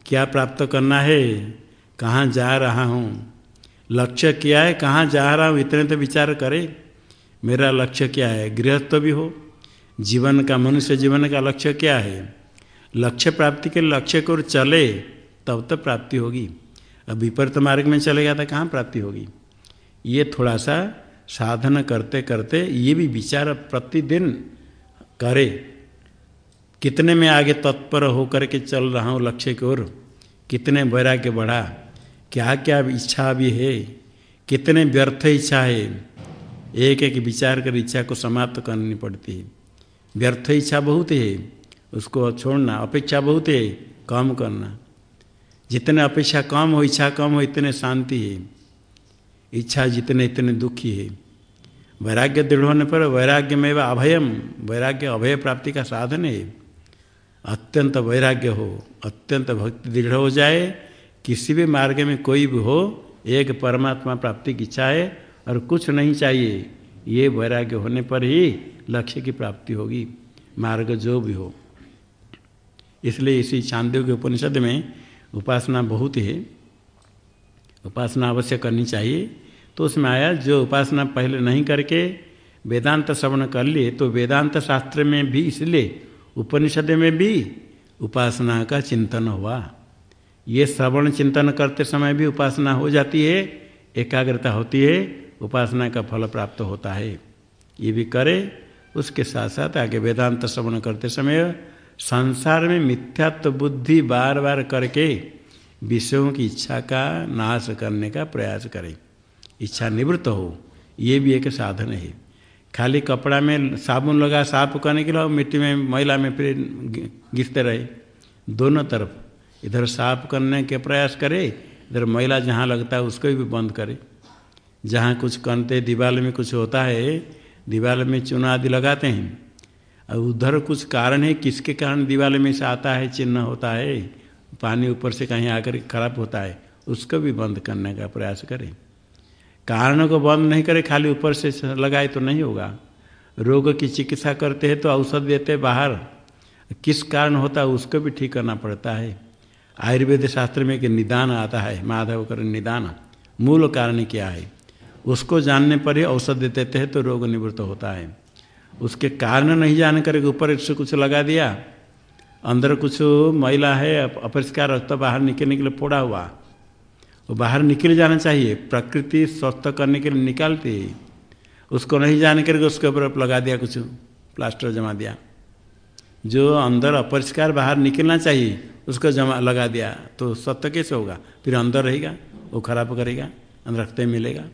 क्या प्राप्त करना है? कहाँ जा रहा हूँ? लक्ष्य क्या है? कहाँ जा रहा हूँ? इतने तो विचार करे। मेरा लक्ष्य क्या है? गृहस्थ तो भी हो। जीवन का, मनुष्य जीवन का लक्ष्य क्या है? लक्ष्य प्राप्ति के लक्ष्य को चले, तब तो प्राप्ति होगी। अब विपरीत मार्ग में चलेगा तो कहाँ प्राप्ति होगी? ये थोड़ा सा साधन करते करते ये भी विचार प्रतिदिन करे। कितने में आगे तत्पर होकर के चल रहा हूँ लक्ष्य की ओर? कितने वैराग्य बढ़ा? क्या क्या इच्छा भी है, कितने व्यर्थ इच्छा है। एक एक विचार कर इच्छा को समाप्त करनी पड़ती है। व्यर्थ इच्छा बहुत है, उसको छोड़ना अपेक्षा बहुत है, कम करना। जितने अपेक्षा कम हो, इच्छा कम हो, इतने शांति है। इच्छा जितने, इतने दुखी है। वैराग्य दृढ़ होने पर वैराग्य में अभयम, वैराग्य अभय प्राप्ति का साधन है। अत्यंत वैराग्य हो, अत्यंत भक्ति दृढ़ हो जाए किसी भी मार्ग में कोई भी हो, एक परमात्मा प्राप्ति की इच्छा है और कुछ नहीं चाहिए, ये वैराग्य होने पर ही लक्ष्य की प्राप्ति होगी, मार्ग जो भी हो। इसलिए इसी चांदों के उपनिषद में उपासना बहुत है। उपासना अवश्य करनी चाहिए। तो उसमें आया, जो उपासना पहले नहीं करके वेदांत श्रवण कर लिए तो वेदांत शास्त्र में भी इसलिए, उपनिषद में भी उपासना का चिंतन हुआ। ये श्रवण चिंतन करते समय भी उपासना हो जाती है, एकाग्रता होती है, उपासना का फल प्राप्त होता है। ये भी करे, उसके साथ साथ आगे वेदांत श्रवण करते समय संसार में मिथ्यात्व बुद्धि बार बार करके विषयों की इच्छा का नाश करने का प्रयास करें। इच्छा निवृत्त हो, ये भी एक साधन है। खाली कपड़ा में साबुन लगा, साफ़ करने के लिए मिट्टी में, मैला में फिर गिरते रहे। दोनों तरफ़ इधर साफ़ करने के प्रयास करे, इधर मैला जहाँ लगता है उसको भी बंद करे। जहाँ कुछ करते दीवार में कुछ होता है दीवार में चूना आदि लगाते हैं। और उधर कुछ कारण है, किसके कारण दीवार में से आता है, चिन्ह होता है, पानी ऊपर से कहीं आकर खराब होता है, उसको भी बंद करने का प्रयास करें। कारण को बंद नहीं करे, खाली ऊपर से लगाए तो नहीं होगा। रोग की चिकित्सा करते हैं तो औषध देते बाहर। किस कारण होता है, उसको भी ठीक करना पड़ता है। आयुर्वेद शास्त्र में एक निदान आता है, माधव कर निदान। मूल कारण क्या है? उसको जानने पर ही औषध देते हैं तो रोग निवृत्त होता है। उसके कारण नहीं जान कर ऊपर से कुछ लगा दिया, अंदर कुछ मैला है अपरिष्कार रक्त बाहर निकलने के लिए फोड़ा हुआ। वो बाहर निकल जाना चाहिए, प्रकृति स्वस्थ करने के लिए निकालती उसको नहीं जान करके उसके ऊपर लगा दिया, कुछ प्लास्टर जमा दिया। जो अंदर अपरिष्कार बाहर निकलना चाहिए उसको जमा लगा दिया तो सत्य कैसे होगा? फिर अंदर रहेगा, वो खराब करेगा अंदर रखते मिलेगा।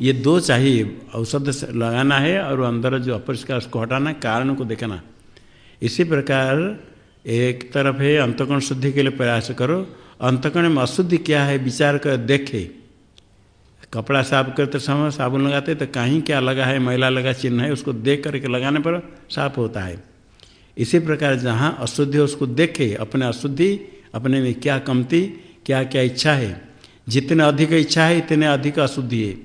ये दो चाहिए, औषध लगाना है और अंदर जो अपरिष्कार उसको हटाना कारण को देखना। इसी प्रकार एक तरफ़ है अंतकोण शुद्धि के लिए प्रयास करो। अंतकण में अशुद्धि क्या है, विचार कर देखे। कपड़ा साफ़ करते समय साबुन लगाते तो कहीं क्या लगा है, मैला लगा, चिन्ह है, उसको देख करके लगाने पर साफ़ होता है। इसी प्रकार जहाँ अशुद्धि उसको देखे, अपने अशुद्धि, अपने में क्या कमती, क्या क्या इच्छा है। जितने अधिक इच्छा है, इतने अधिक अशुद्धि है।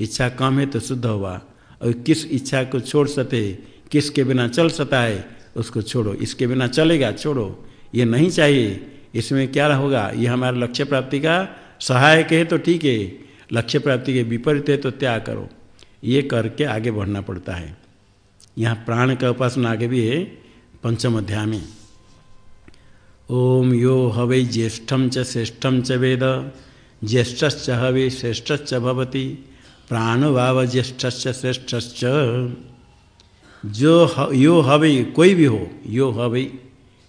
इच्छा कम है तो शुद्ध हुआ और किस इच्छा को छोड़ सकते किसके बिना चल सकता है, उसको छोड़ो। इसके बिना चलेगा, छोड़ो। ये नहीं चाहिए। इसमें क्या होगा? ये हमारे लक्ष्य प्राप्ति का सहायक है तो ठीक है। लक्ष्य प्राप्ति के विपरीत है तो त्याग करो। ये करके आगे बढ़ना पड़ता है। यहाँ प्राण का उपासना आगे भी है, पंचम अध्याय में। ओम यो हवै ज्येष्ठम च श्रेष्ठम च वेद, ज्येष्ठश्च हवे श्रेष्ठश्च भवति प्राणभाव ज्येष्ठश्च श्रेष्ठश्च। जो यो हवै, कोई भी हो, यो हवै,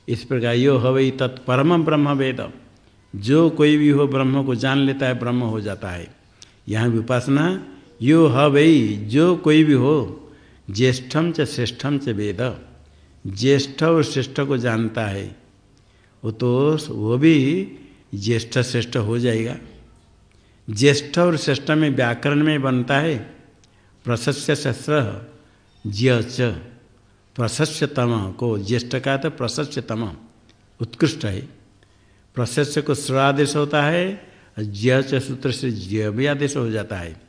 इस प्रकार यो हवई तत्परम ब्रह्म वेद। जो कोई भी हो, ब्रह्म को जान लेता है, ब्रह्म हो जाता है। यहाँ भी उपासना, यो हवई जो कोई भी हो ज्येष्ठम च श्रेष्ठम च वेद। ज्येष्ठ और श्रेष्ठ को जानता है, वो तो वो भी ज्येष्ठ श्रेष्ठ हो जाएगा। ज्येष्ठ और श्रेष्ठ में व्याकरण में बनता है, प्रशस्य शस्त्र ज्य च प्रशस्यतम को ज्येष्ठ का तो प्रशस्यतम, उत्कृष्ट है। प्रशस्य को स्व आदेश होता है ज्य च सूत्र से ज्य भी आदेश हो जाता है।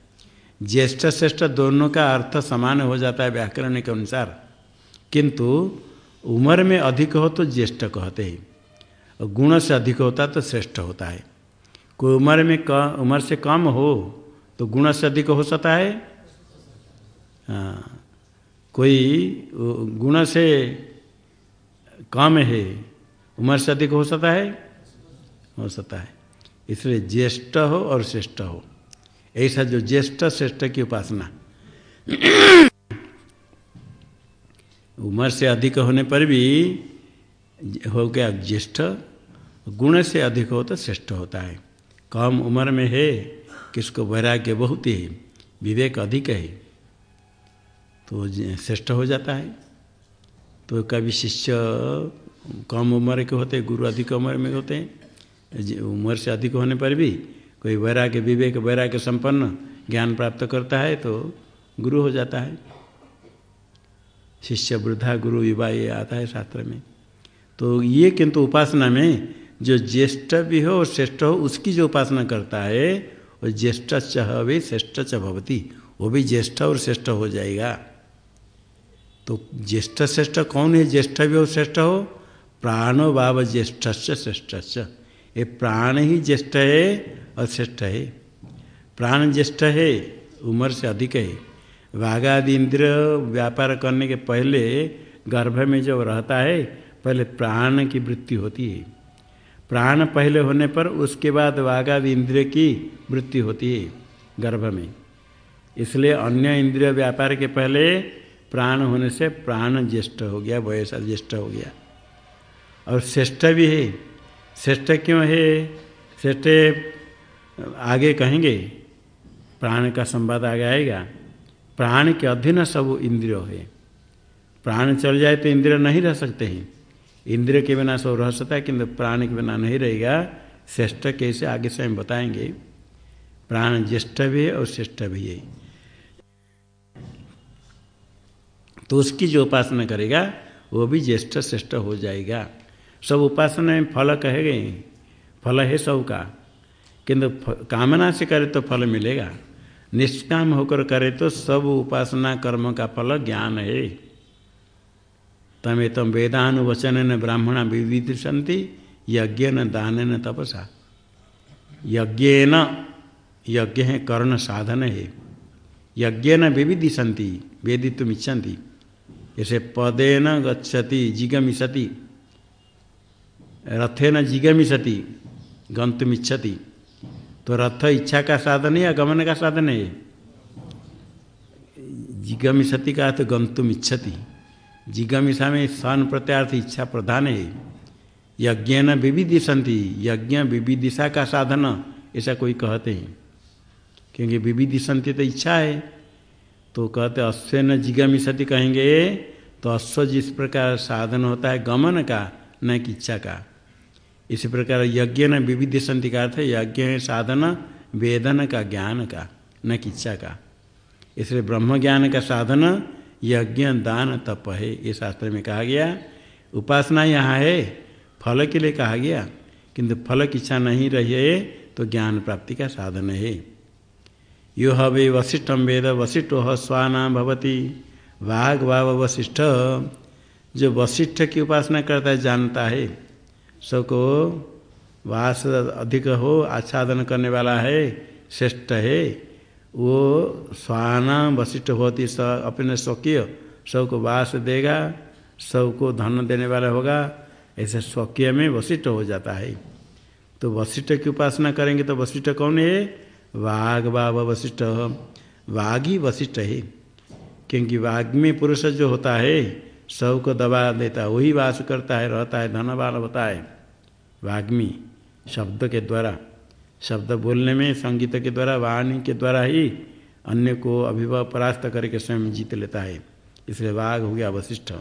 ज्येष्ठ श्रेष्ठ दोनों का अर्थ समान हो जाता है व्याकरण के अनुसार। किंतु उम्र में अधिक हो तो ज्येष्ठ कहते हैं। और गुण से अधिक होता तो श्रेष्ठ होता है। कोई उम्र में कम उम्र से कम हो तो गुण से अधिक हो सकता है? हाँ। कोई गुण से कम है, उम्र से अधिक हो सकता है? हो सकता है। इसलिए ज्येष्ठ हो और श्रेष्ठ हो। ऐसा जो ज्येष्ठ श्रेष्ठ की उपासना। उम्र से अधिक होने पर भी हो गया ज्येष्ठ, गुण से अधिक हो तो श्रेष्ठ होता है। कम उम्र में है, किसको वैराग्य बहुत है, विवेक अधिक है तो श्रेष्ठ हो जाता है। तो कभी शिष्य कम उम्र के होते, गुरु अधिक उम्र में होते हैं उम्र से अधिक होने पर भी कोई वैराग्य, विवेक, वैराग्य संपन्न ज्ञान प्राप्त करता है तो गुरु हो जाता है। शिष्य वृद्धा गुरु विवाह ये आता है शास्त्र में। तो ये किंतु उपासना में जो ज्येष्ठ भी हो और श्रेष्ठ हो, उसकी जो उपासना करता है, वो ज्येष्ठ च श्रेष्ठ च भवती। वो भी ज्येष्ठ और श्रेष्ठ हो जाएगा। तो ज्येष्ठ श्रेष्ठ कौन है? ज्येष्ठ भी हो, श्रेष्ठ हो? प्राणो भाव ज्येष्ठ श्रेष्ठ ये प्राण ही ज्येष्ठ है और श्रेष्ठ है। प्राण ज्येष्ठ है, उम्र से अधिक है। वाघादि इंद्र व्यापार करने के पहले गर्भ में जो रहता है, पहले प्राण की वृत्ति होती है। प्राण पहले होने पर उसके बाद वाघादि इंद्रिय की वृत्ति होती है गर्भ में। इसलिए अन्य इंद्रिय व्यापार के पहले प्राण होने से प्राण ज्येष्ठ हो गया वयस ज्येष्ठ हो गया। और श्रेष्ठ भी है। श्रेष्ठ क्यों है? श्रेष्ठ आगे कहेंगे, प्राण का संवाद आगे आएगा। प्राण के अधीन सब इंद्रिय है। प्राण चल जाए तो इंद्रिय नहीं रह सकते हैं। इंद्रिय के बिना सब रह सकता है, किंतु प्राण के बिना नहीं रहेगा। श्रेष्ठ कैसे आगे से हम बताएँगे। प्राण ज्येष्ठ भी है और श्रेष्ठ भी है। तो उसकी जो उपासना करेगा, वो भी ज्येष्ठ, श्रेष्ठ हो जाएगा। सब उपासना में फल कहेगे फल है सब का किंतु कामना से करे तो फल मिलेगा। निष्काम होकर करे तो सब उपासना कर्म का फल ज्ञान है। तमें तम वेदानुवचन न ब्राह्मण यज्ञ न दान न तपसा। यज्ञ न यज्ञ है कर्ण साधन है। यज्ञ न विविधि संति वेदित्व इच्छन्ति जैसे पदे न गच्छति जिगमिशति रथे न जिगमिशति गंतुमिच्छति तो रथ इच्छा का साधन है या गमन का साधन है? जिगमिशति का अर्थ गंतुम इच्छति। जिगमिशा में सन प्रत्यार्थ इच्छा प्रधान है। यज्ञ न विविधि संति। यज्ञ विविदिशा का साधन, ऐसा कोई कहते हैं। क्योंकि विविधि संति तो इच्छा है। तो कहते अश्व न जिगमिशति कहेंगे तो अश्व जिस प्रकार साधन होता है गमन का, न कि इच्छा का। इसी प्रकार यज्ञ न विविध संति का अर्थ यज्ञ है साधन, वेदन का, ज्ञान का, न कि इच्छा का। इसलिए ब्रह्म ज्ञान का साधन, यज्ञ, दान, तप है, ये शास्त्र में कहा गया। उपासना यहाँ है, फल के लिए कहा गया, किंतु फल की इच्छा नहीं रही है तो ज्ञान प्राप्ति का साधन है। यो हवे वशिष्ठम वेद वशिष्ठो स्वाना भवती। वाघ वाव वशिष्ठ जो वशिष्ठ की उपासना करता है, जानता है। सबको वास अधिक हो, आच्छादन करने वाला है, श्रेष्ठ है, वो स्वाना वशिष्ठ होती स, अपने स्वकीय, सबको वास देगा, सबको धन देने वाला होगा, ऐसे स्वकीय में वशिष्ठ हो जाता है। तो वशिष्ठ की उपासना करेंगे तो वशिष्ठ कौन है? वाघ बाब वशिष्ठ। वाघ ही वशिष्ठ है, क्योंकि वाघ में पुरुष जो होता है सबको दबा देता है, वही वास करता है, रहता है, धनवान होता है। वाग्मी शब्द के द्वारा, शब्द बोलने में, संगीत के द्वारा, वाणी के द्वारा ही अन्य को अभिभव परास्त करके स्वयं जीत लेता है। इसलिए वाघ हो गया वशिष्ठ।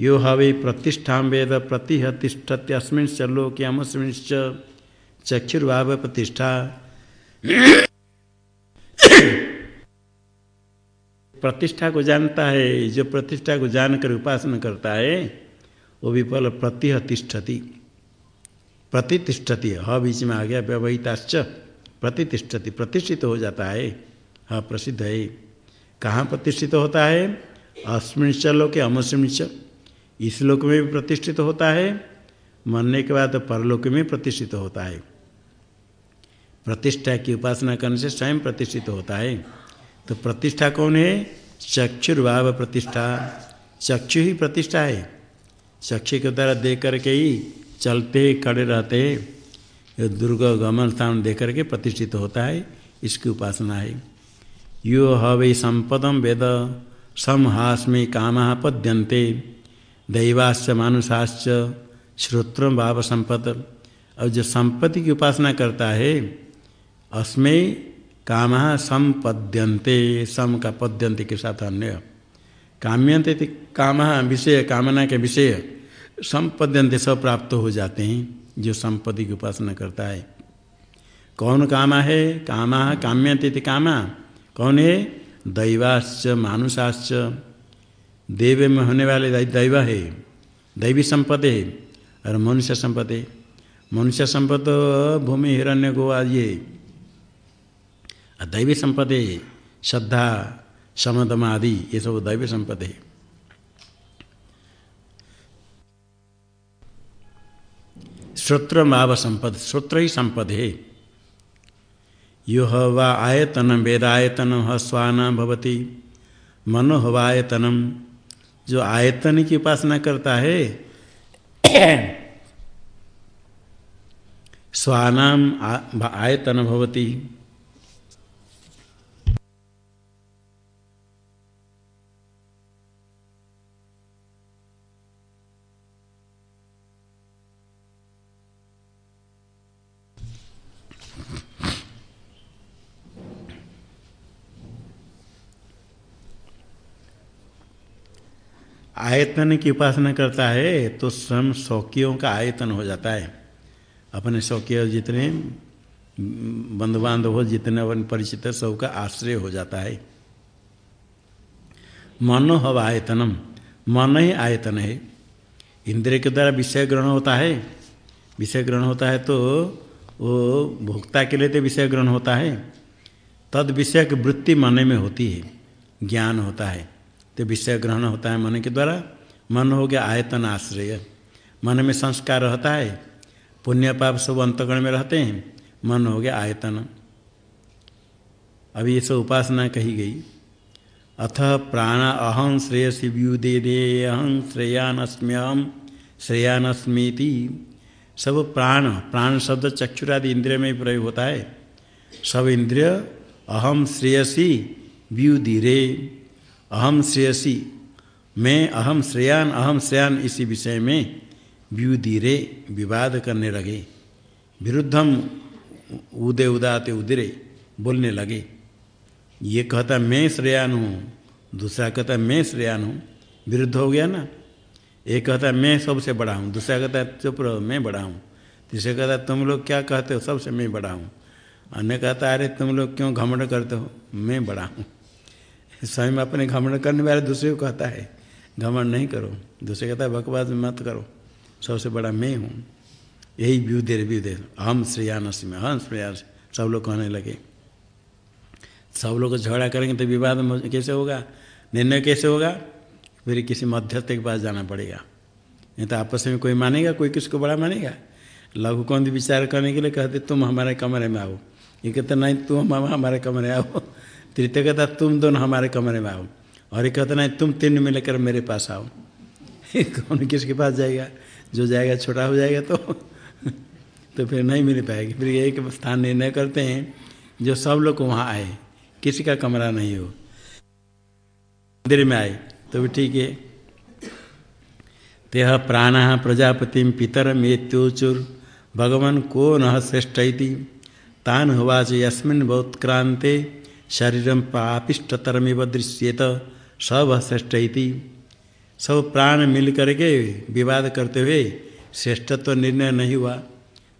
यो हवे प्रतिष्ठा वेद प्रतिहतिष्ठत्यस्मिन लोक अमस्मिश्च चक्षुर्भाव प्रतिष्ठा प्रतिष्ठा को जानता है, जो प्रतिष्ठा को जानकर उपासना करता है, वो भी फल प्रतिहतिष्ठति। प्रतिष्ठति ह बीच में आ गया व्यवहिताश्च प्रतिष्ठति प्रतिष्ठित हो जाता है। हाँ प्रसिद्ध है। कहाँ प्रतिष्ठित होता है? अस्मृच लोक अमस्मृच इस लोक में भी प्रतिष्ठित होता है, मरने के बाद परलोक में प्रतिष्ठित होता है। प्रतिष्ठा की उपासना करने से स्वयं प्रतिष्ठित होता है। तो प्रतिष्ठा कौन है? चक्षुर्भाव प्रतिष्ठा। चक्षु ही प्रतिष्ठा है। चक्षु के द्वारा देख करके ही चलते, खड़े रहते। दुर्ग गमन स्थान देख करके प्रतिष्ठित होता है। इसकी उपासना है। यो हवे संपदम वेद समहास्मे काम पद्यंते दैवाश्च मानुषाश्च श्रोत्र भाव संपद और जो संपत्ति की उपासना करता है, अस्मे काम संपद्यंते सम का पद्यंते के साथ अन्य। काम्यंते काम विषय, कामना के विषय। संपद्यंते सब प्राप्त हो जाते हैं, जो संपत्ति की उपासना करता है। कौन कामा है? कामा काम्यंते कामा। कौन है? दैवाश्च, मानुषाश्च। देव में होने वाले दैव है। दैवी संपद है, और मनुष्य संपद है मनुष्य संपद भूमि, हिरण्य गो ये। दैवी संपद, श्रद्धा समदम आदि, ये सब दैवी संपद। श्रोत्र माव संपद, श्रोत्र ही संपद। है यो हवा आयतन, वेदायतन हस्वाना भवती। मनो हवायतनम जो आयतन की उपासना करता है *clears throat* स्वानाम आयतन भवती। आयतन की उपासना करता है तो स्वयं शौकियों का आयतन हो जाता है। अपने शौकीय जितने बंधु बांधव हो, जितने अपन परिचित है, सबका आश्रय हो जाता है। मनो हव आयतनम, मन ही आयतन है। इंद्रिय के द्वारा विषय ग्रहण होता है। विषय ग्रहण होता है तो वो भोक्ता के लिए तो विषय ग्रहण होता है। तद विषय की वृत्ति मन में होती है, ज्ञान होता है। तो विषय ग्रहण होता है मन के द्वारा। मन हो गया आयतन आश्रय। मन में संस्कार रहता है। पुण्य पाप सब अंतगण में रहते हैं। मन हो गया आयतन। अभी ये सब उपासना कही गई। अथ प्राण अहं श्रेयसी व्यूदे दे अहं श्रेयानस्म्यहम श्रेयानस्मीति। सब प्राण प्राण शब्द चक्षुरादि इंद्रिय में प्रयोग होता है। सब इंद्रिय अहम श्रेयसी व्यूधिरे अहम श्रेयसी। मैं अहम श्रेयान अहम श्रेयान इसी विषय में व्युधिरे विवाद करने लगे। विरुद्धम उदय उदाते उदरे बोलने लगे। ये कहता मैं श्रेयान हूँ, दूसरा कहता मैं श्रेयान हूँ। विरुद्ध हो गया ना? एक कहता मैं सबसे बड़ा हूँ, दूसरा कहता चुप रहो, मैं बड़ा हूँ। तीसरा कहता तुम लोग क्या कहते हो, सबसे मैं बड़ा हूँ। अन्य कहता, अरे तुम लोग क्यों घमंड करते हो? मैं बड़ा हूँ। स्वयं अपने घमंड करने वाले दूसरे को कहता है, घमंड नहीं करो। दूसरे कहता है, बकवास मत करो। सबसे बड़ा मैं हूँ। यही व्यूदेर व्यूदेर हम श्रेयानस में, हम श्रेयास सब लोग कहने लगे। सब लोग झगड़ा करेंगे तो विवाद कैसे होगा? निर्णय कैसे होगा? फिर किसी मध्यस्थ के पास जाना पड़ेगा। नहीं तो आपस में कोई मानेगा? कोई किसको बड़ा मानेगा? लघु कौन विचार करने के लिए कहते, तुम हमारे कमरे में आओ। ये कहते, नहीं, तुम हमारे कमरे आओ। तृतीय कहता तुम दोनों हमारे कमरे में आओ। और ये कहते नहीं, तुम तीन मिलकर मेरे पास आओ। *laughs* कौन किसके पास जाएगा? जो जाएगा, छोटा हो जाएगा तो। *laughs* तो फिर नहीं मिल पाएगी। फिर एक स्थान निर्णय करते हैं, जो सब लोग वहाँ आए। किसी का कमरा नहीं हो। मंदिर में आए तो भी ठीक है। तेह प्राण प्रजापति पितर मेत्योचुर भगवान को न श्रेष्ठ तान हुवाच यस्मिन बहुत्क्रांते शरीरम पापिष्टतरमिव दृश्येत सब श्रेष्ठ सब प्राण मिल करके विवाद करते हुए श्रेष्ठत्व तो निर्णय नहीं हुआ।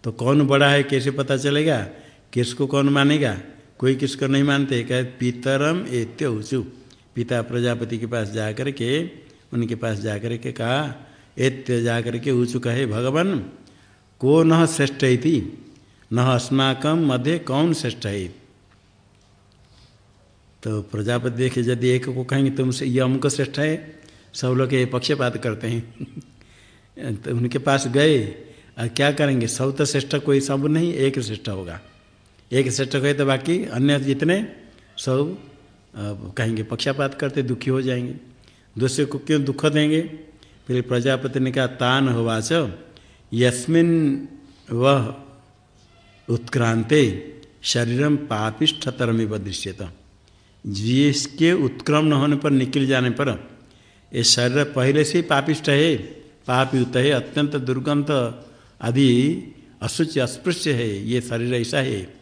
तो कौन बड़ा है, कैसे पता चलेगा? किसको कौन मानेगा? कोई किसको नहीं मानते। कहे, पितरम एत्य ऊचु पिता प्रजापति के पास जाकर के, उनके पास जाकर के कहा, एत्य जाकर के ऊँचु कहे, भगवान, को न श्रेष्ठ थी न अस्माकम मध्य कौन श्रेष्ठ है? तो प्रजापति देखे यदि एक को कहेंगे तुमसे ये अमुक श्रेष्ठ है। सब लोग ये पक्षपात करते हैं। *laughs* तो उनके पास गए और क्या करेंगे? सब तो श्रेष्ठ कोई, सब नहीं, एक श्रेष्ठ होगा। एक श्रेष्ठ कहे तो बाकी अन्य जितने, सब कहेंगे, पक्षपात करते, दुखी हो जाएँगे। दूसरे को क्यों दुख देंगे? फिर प्रजापति ने कहा, तान होवाच यस्मिन वह उत्क्रांते शरीरम पापिष्ठतरमिव दृश्यता। जिसके उत्क्रम न होने पर, निकल जाने पर, ये शरीर पहले से पापिष्ट है। पाप युक्त है, अत्यंत दुर्गंध आदि अशुचि अस्पृश्य है, ये शरीर ऐसा है।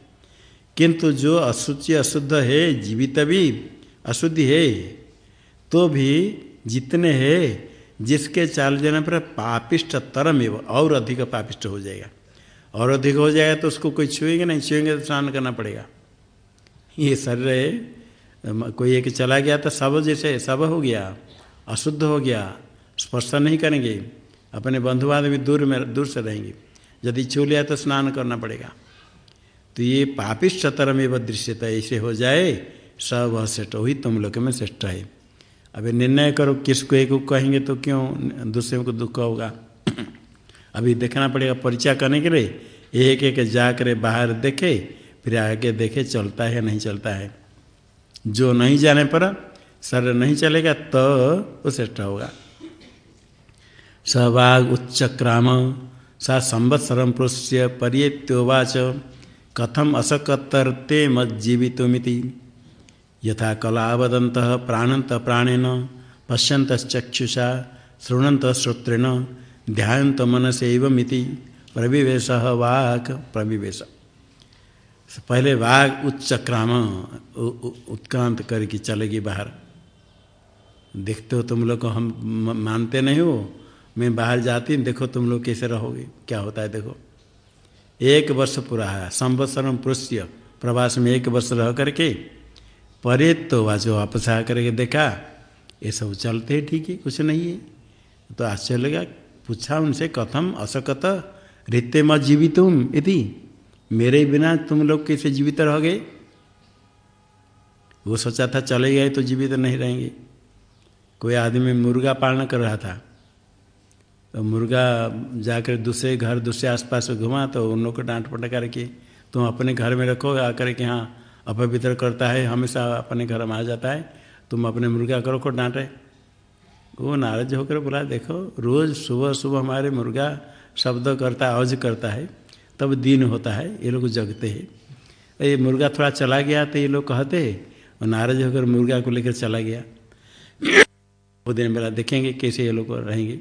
किंतु जो अशुचि अशुद्ध है, जीवित भी अशुद्धि है तो भी जितने हैं, जिसके चाल जाने पर पापिष्ट तरम एवं और अधिक पापिष्ट हो जाएगा। और अधिक हो जाएगा तो उसको कोई छुएँगे नहीं, छुएँगे तो स्नान करना पड़ेगा। ये शरीर है कोई एक चला गया तो सब जैसे सब हो गया, अशुद्ध हो गया, स्पर्श नहीं करेंगे। अपने बंधुवाद भी दूर में, दूर से रहेंगे। यदि छू लिया तो स्नान करना पड़ेगा। तो ये पापिष्ट तरम एवं दृश्यता ऐसे हो जाए, सब वह श्रेष्ठ वही तुम लोग में श्रेष्ठ है। अभी निर्णय करो, किसको एक कहेंगे तो क्यों दूसरे को दुख होगा? *clears throat* अभी देखना पड़ेगा परिचय करने के लिए। एक एक जाकर बाहर देखे, फिर आगे देखे, चलता है, नहीं चलता है। जो नहीं जाने पर सर नहीं चलेगा तो वो श्रेष्ठ होगा। सहभाग उच्चक्राम सा संवत्सरम प्रोश्य परियत्योवाच कथम असकतरते मज्जीवितुमिति। यथा कलावदंत प्राणंत प्राणेन पश्यंत चक्षुषा श्रृणंत श्रोत्रेण ध्यात मनसेवमिति। प्रविवेश वाक प्रविवेश। पहले वाघ उच्चक्राम उत्क्रांत करके चलेगी बाहर। देखते हो तुम लोग को हम मानते नहीं हो? मैं बाहर जाती हूँ देखो तुम लोग कैसे रहोगे, क्या होता है देखो। एक वर्ष पूरा है, संवत्सरम पुरुष्य, प्रवास में एक वर्ष रह करके परे तो वाचो वापस आ करके देखा, ये सब चलते हैं, ठीक है, कुछ नहीं है। तो आश्चर्य लगा, पूछा उनसे, कथम असकत, रित्ते म जीवितुम यदि मेरे बिना तुम लोग कैसे जीवित रह गए वो सोचा था, चले गए तो जीवित नहीं रहेंगे। कोई आदमी मुर्गा पालन कर रहा था तो मुर्गा जाकर दूसरे घर, दूसरे आसपास घुमा तो उन लोग को डांट पटका रखी तुम अपने घर में रखो, आकर के हाँ अपवित्र करता है, हमेशा अपने घर में आ जाता है, तुम अपने मुर्गा करो को डांटे। वो नाराज़ होकर बोला, देखो, रोज़ सुबह सुबह हमारे मुर्गा शब्द करता है अवज करता है। तब दिन होता है, ये लोग जगते हैं। ये मुर्गा थोड़ा चला गया तो ये लोग कहते और नाराज़ होकर मुर्गा को लेकर चला गया। वो दिन मेरा देखेंगे कैसे ये लोग रहेंगे।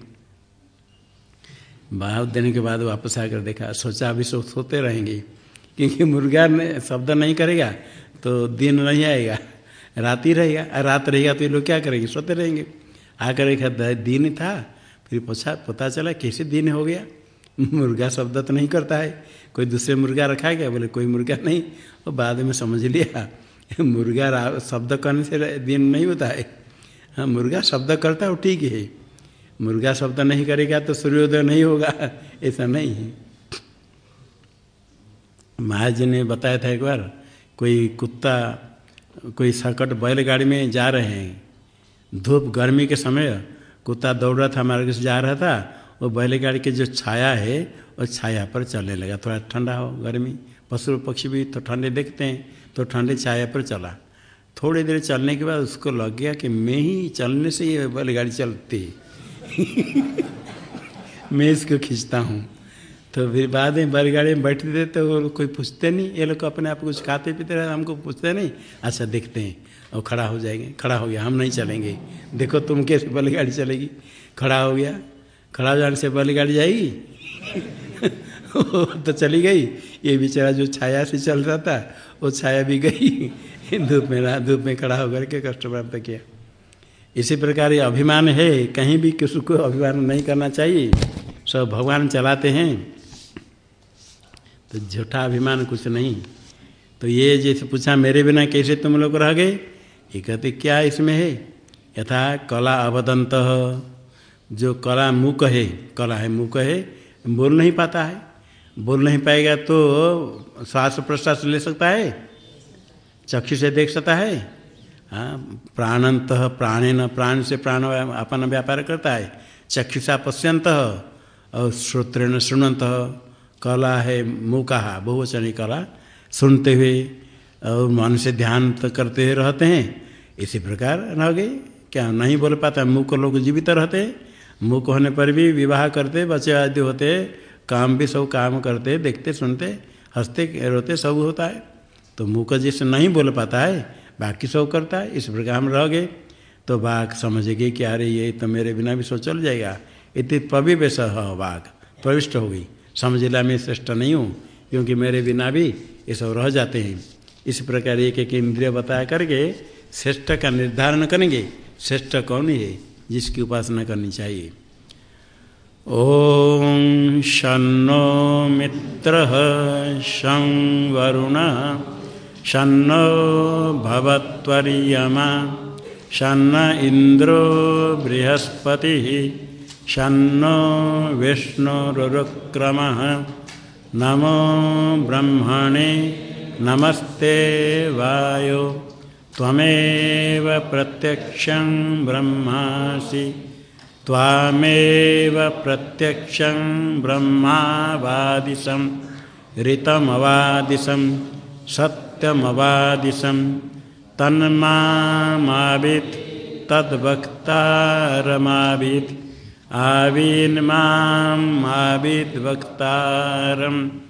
बहुत दिन के बाद वापस आकर देखा, सोचा अभी सो, सोते रहेंगे। क्योंकि मुर्गा ने शब्द नहीं करेगा तो दिन नहीं आएगा, रात ही रहेगा। रात रहेगा तो ये लोग क्या करेंगे? सोते रहेंगे। आकर एक दिन था, फिर पूछा, पता चला कैसे दिन हो गया? *laughs* मुर्गा शब्द तो नहीं करता है। कोई दूसरे मुर्गा रखा गया बोले, कोई मुर्गा नहीं। और बाद में समझ लिया। *laughs* मुर्गा शब्द करने से दिन नहीं होता है। हाँ मुर्गा शब्द करता है, वो ठीक है। मुर्गा शब्द नहीं करेगा तो सूर्योदय नहीं होगा। *laughs* ऐसा नहीं है। महाराज ने बताया था एक बार, कोई कुत्ता, कोई सकट बैलगाड़ी में जा रहे हैं। धूप गर्मी के समय कुत्ता दौड़ रहा था, मार्ग से जा रहा था वो बैलगाड़ी के जो छाया है, वो छाया पर चलने लगा। थोड़ा ठंडा हो, गर्मी। पशु पक्षी भी तो ठंडे देखते हैं तो ठंडे छाया पर चला। थोड़ी देर चलने के बाद उसको लग गया कि मैं ही चलने से ये बैलगाड़ी चलती *laughs* मैं इसको खींचता हूँ। तो फिर बाद में बैलगाड़ी में बैठते थे तो वो कोई पूछते नहीं। ये लोग अपने आप कुछ खाते पीते रहे, हमको पूछते नहीं। अच्छा देखते हैं। और खड़ा हो जाएँगे। खड़ा हो गया। हम नहीं चलेंगे। देखो तुम कैसे बैलगाड़ी चलेगी। खड़ा हो गया। खड़ा जाने से बैलगाड़ी जाएगी? *laughs* तो चली गई। ये बेचारा जो छाया से चल रहा था, वो छाया भी गई। *laughs* धूप में रहा, धूप में खड़ा होकर के कष्ट प्राप्त किया। इसी प्रकार ये अभिमान है, कहीं भी किसी को अभिमान नहीं करना चाहिए। सब भगवान चलाते हैं। तो झूठा अभिमान कुछ नहीं। तो ये जैसे पूछा, मेरे बिना कैसे तुम लोग रह गए? ये कहते, क्या इसमें है? यथा कला अवदंत। जो कला मुक है कला है मुक है बोल नहीं पाता है। बोल नहीं पाएगा तो श्वास प्रश्वास ले सकता है, चक्षु से देख सकता है। हाँ प्राणंत, प्राणेन, प्राण से प्राण अपन व्यापार करता है। चक्षुषा पश्यंत, और श्रोत्रेण सुनंत। कला है मुका बहुवचनी कला। सुनते हुए, और मन से ध्यान तो करते हुए रहते हैं। इसी प्रकार रह गए। क्या नहीं बोल पाता मुख लोग जीवित रहते मुख होने पर भी विवाह करते बच्चे आदि होते, काम भी सब काम करते, देखते, सुनते, हँसते, रोते, सब होता है। तो मुख जिससे नहीं बोल पाता है, बाकी सब करता है, इस प्रकार हम रह गए। तो बाघ समझ गए कि अरे ये तो मेरे बिना भी सब चल जाएगा। इतनी पविवेश बाघ, प्रविष्ट हो गई। समझला मैं श्रेष्ठ नहीं हूँ, क्योंकि मेरे बिना भी ये सब रह जाते हैं। इस प्रकार एक एक इंद्रिय बताया करके श्रेष्ठ का निर्धारण करेंगे। श्रेष्ठ कौन है? जिसकी उपासना करनी चाहिए। ॐ शन्नो मित्रः शं वरुणः, शन्नो भवत्वर्यमा, शन्न इन्द्रो बृहस्पतिः, शन्नो विष्णुरुक्रमः नमो ब्रह्मणे, नमस्ते वायो। त्वमेव प्रत्यक्षं ब्रह्मासि। त्वामेव प्रत्यक्षं ब्रह्मावादिशं ऋतमवादिशं सत्यमवादिशं तन्मामावित् तद्वक्तारमावित्। आविन्मामाविद्वक्तारम्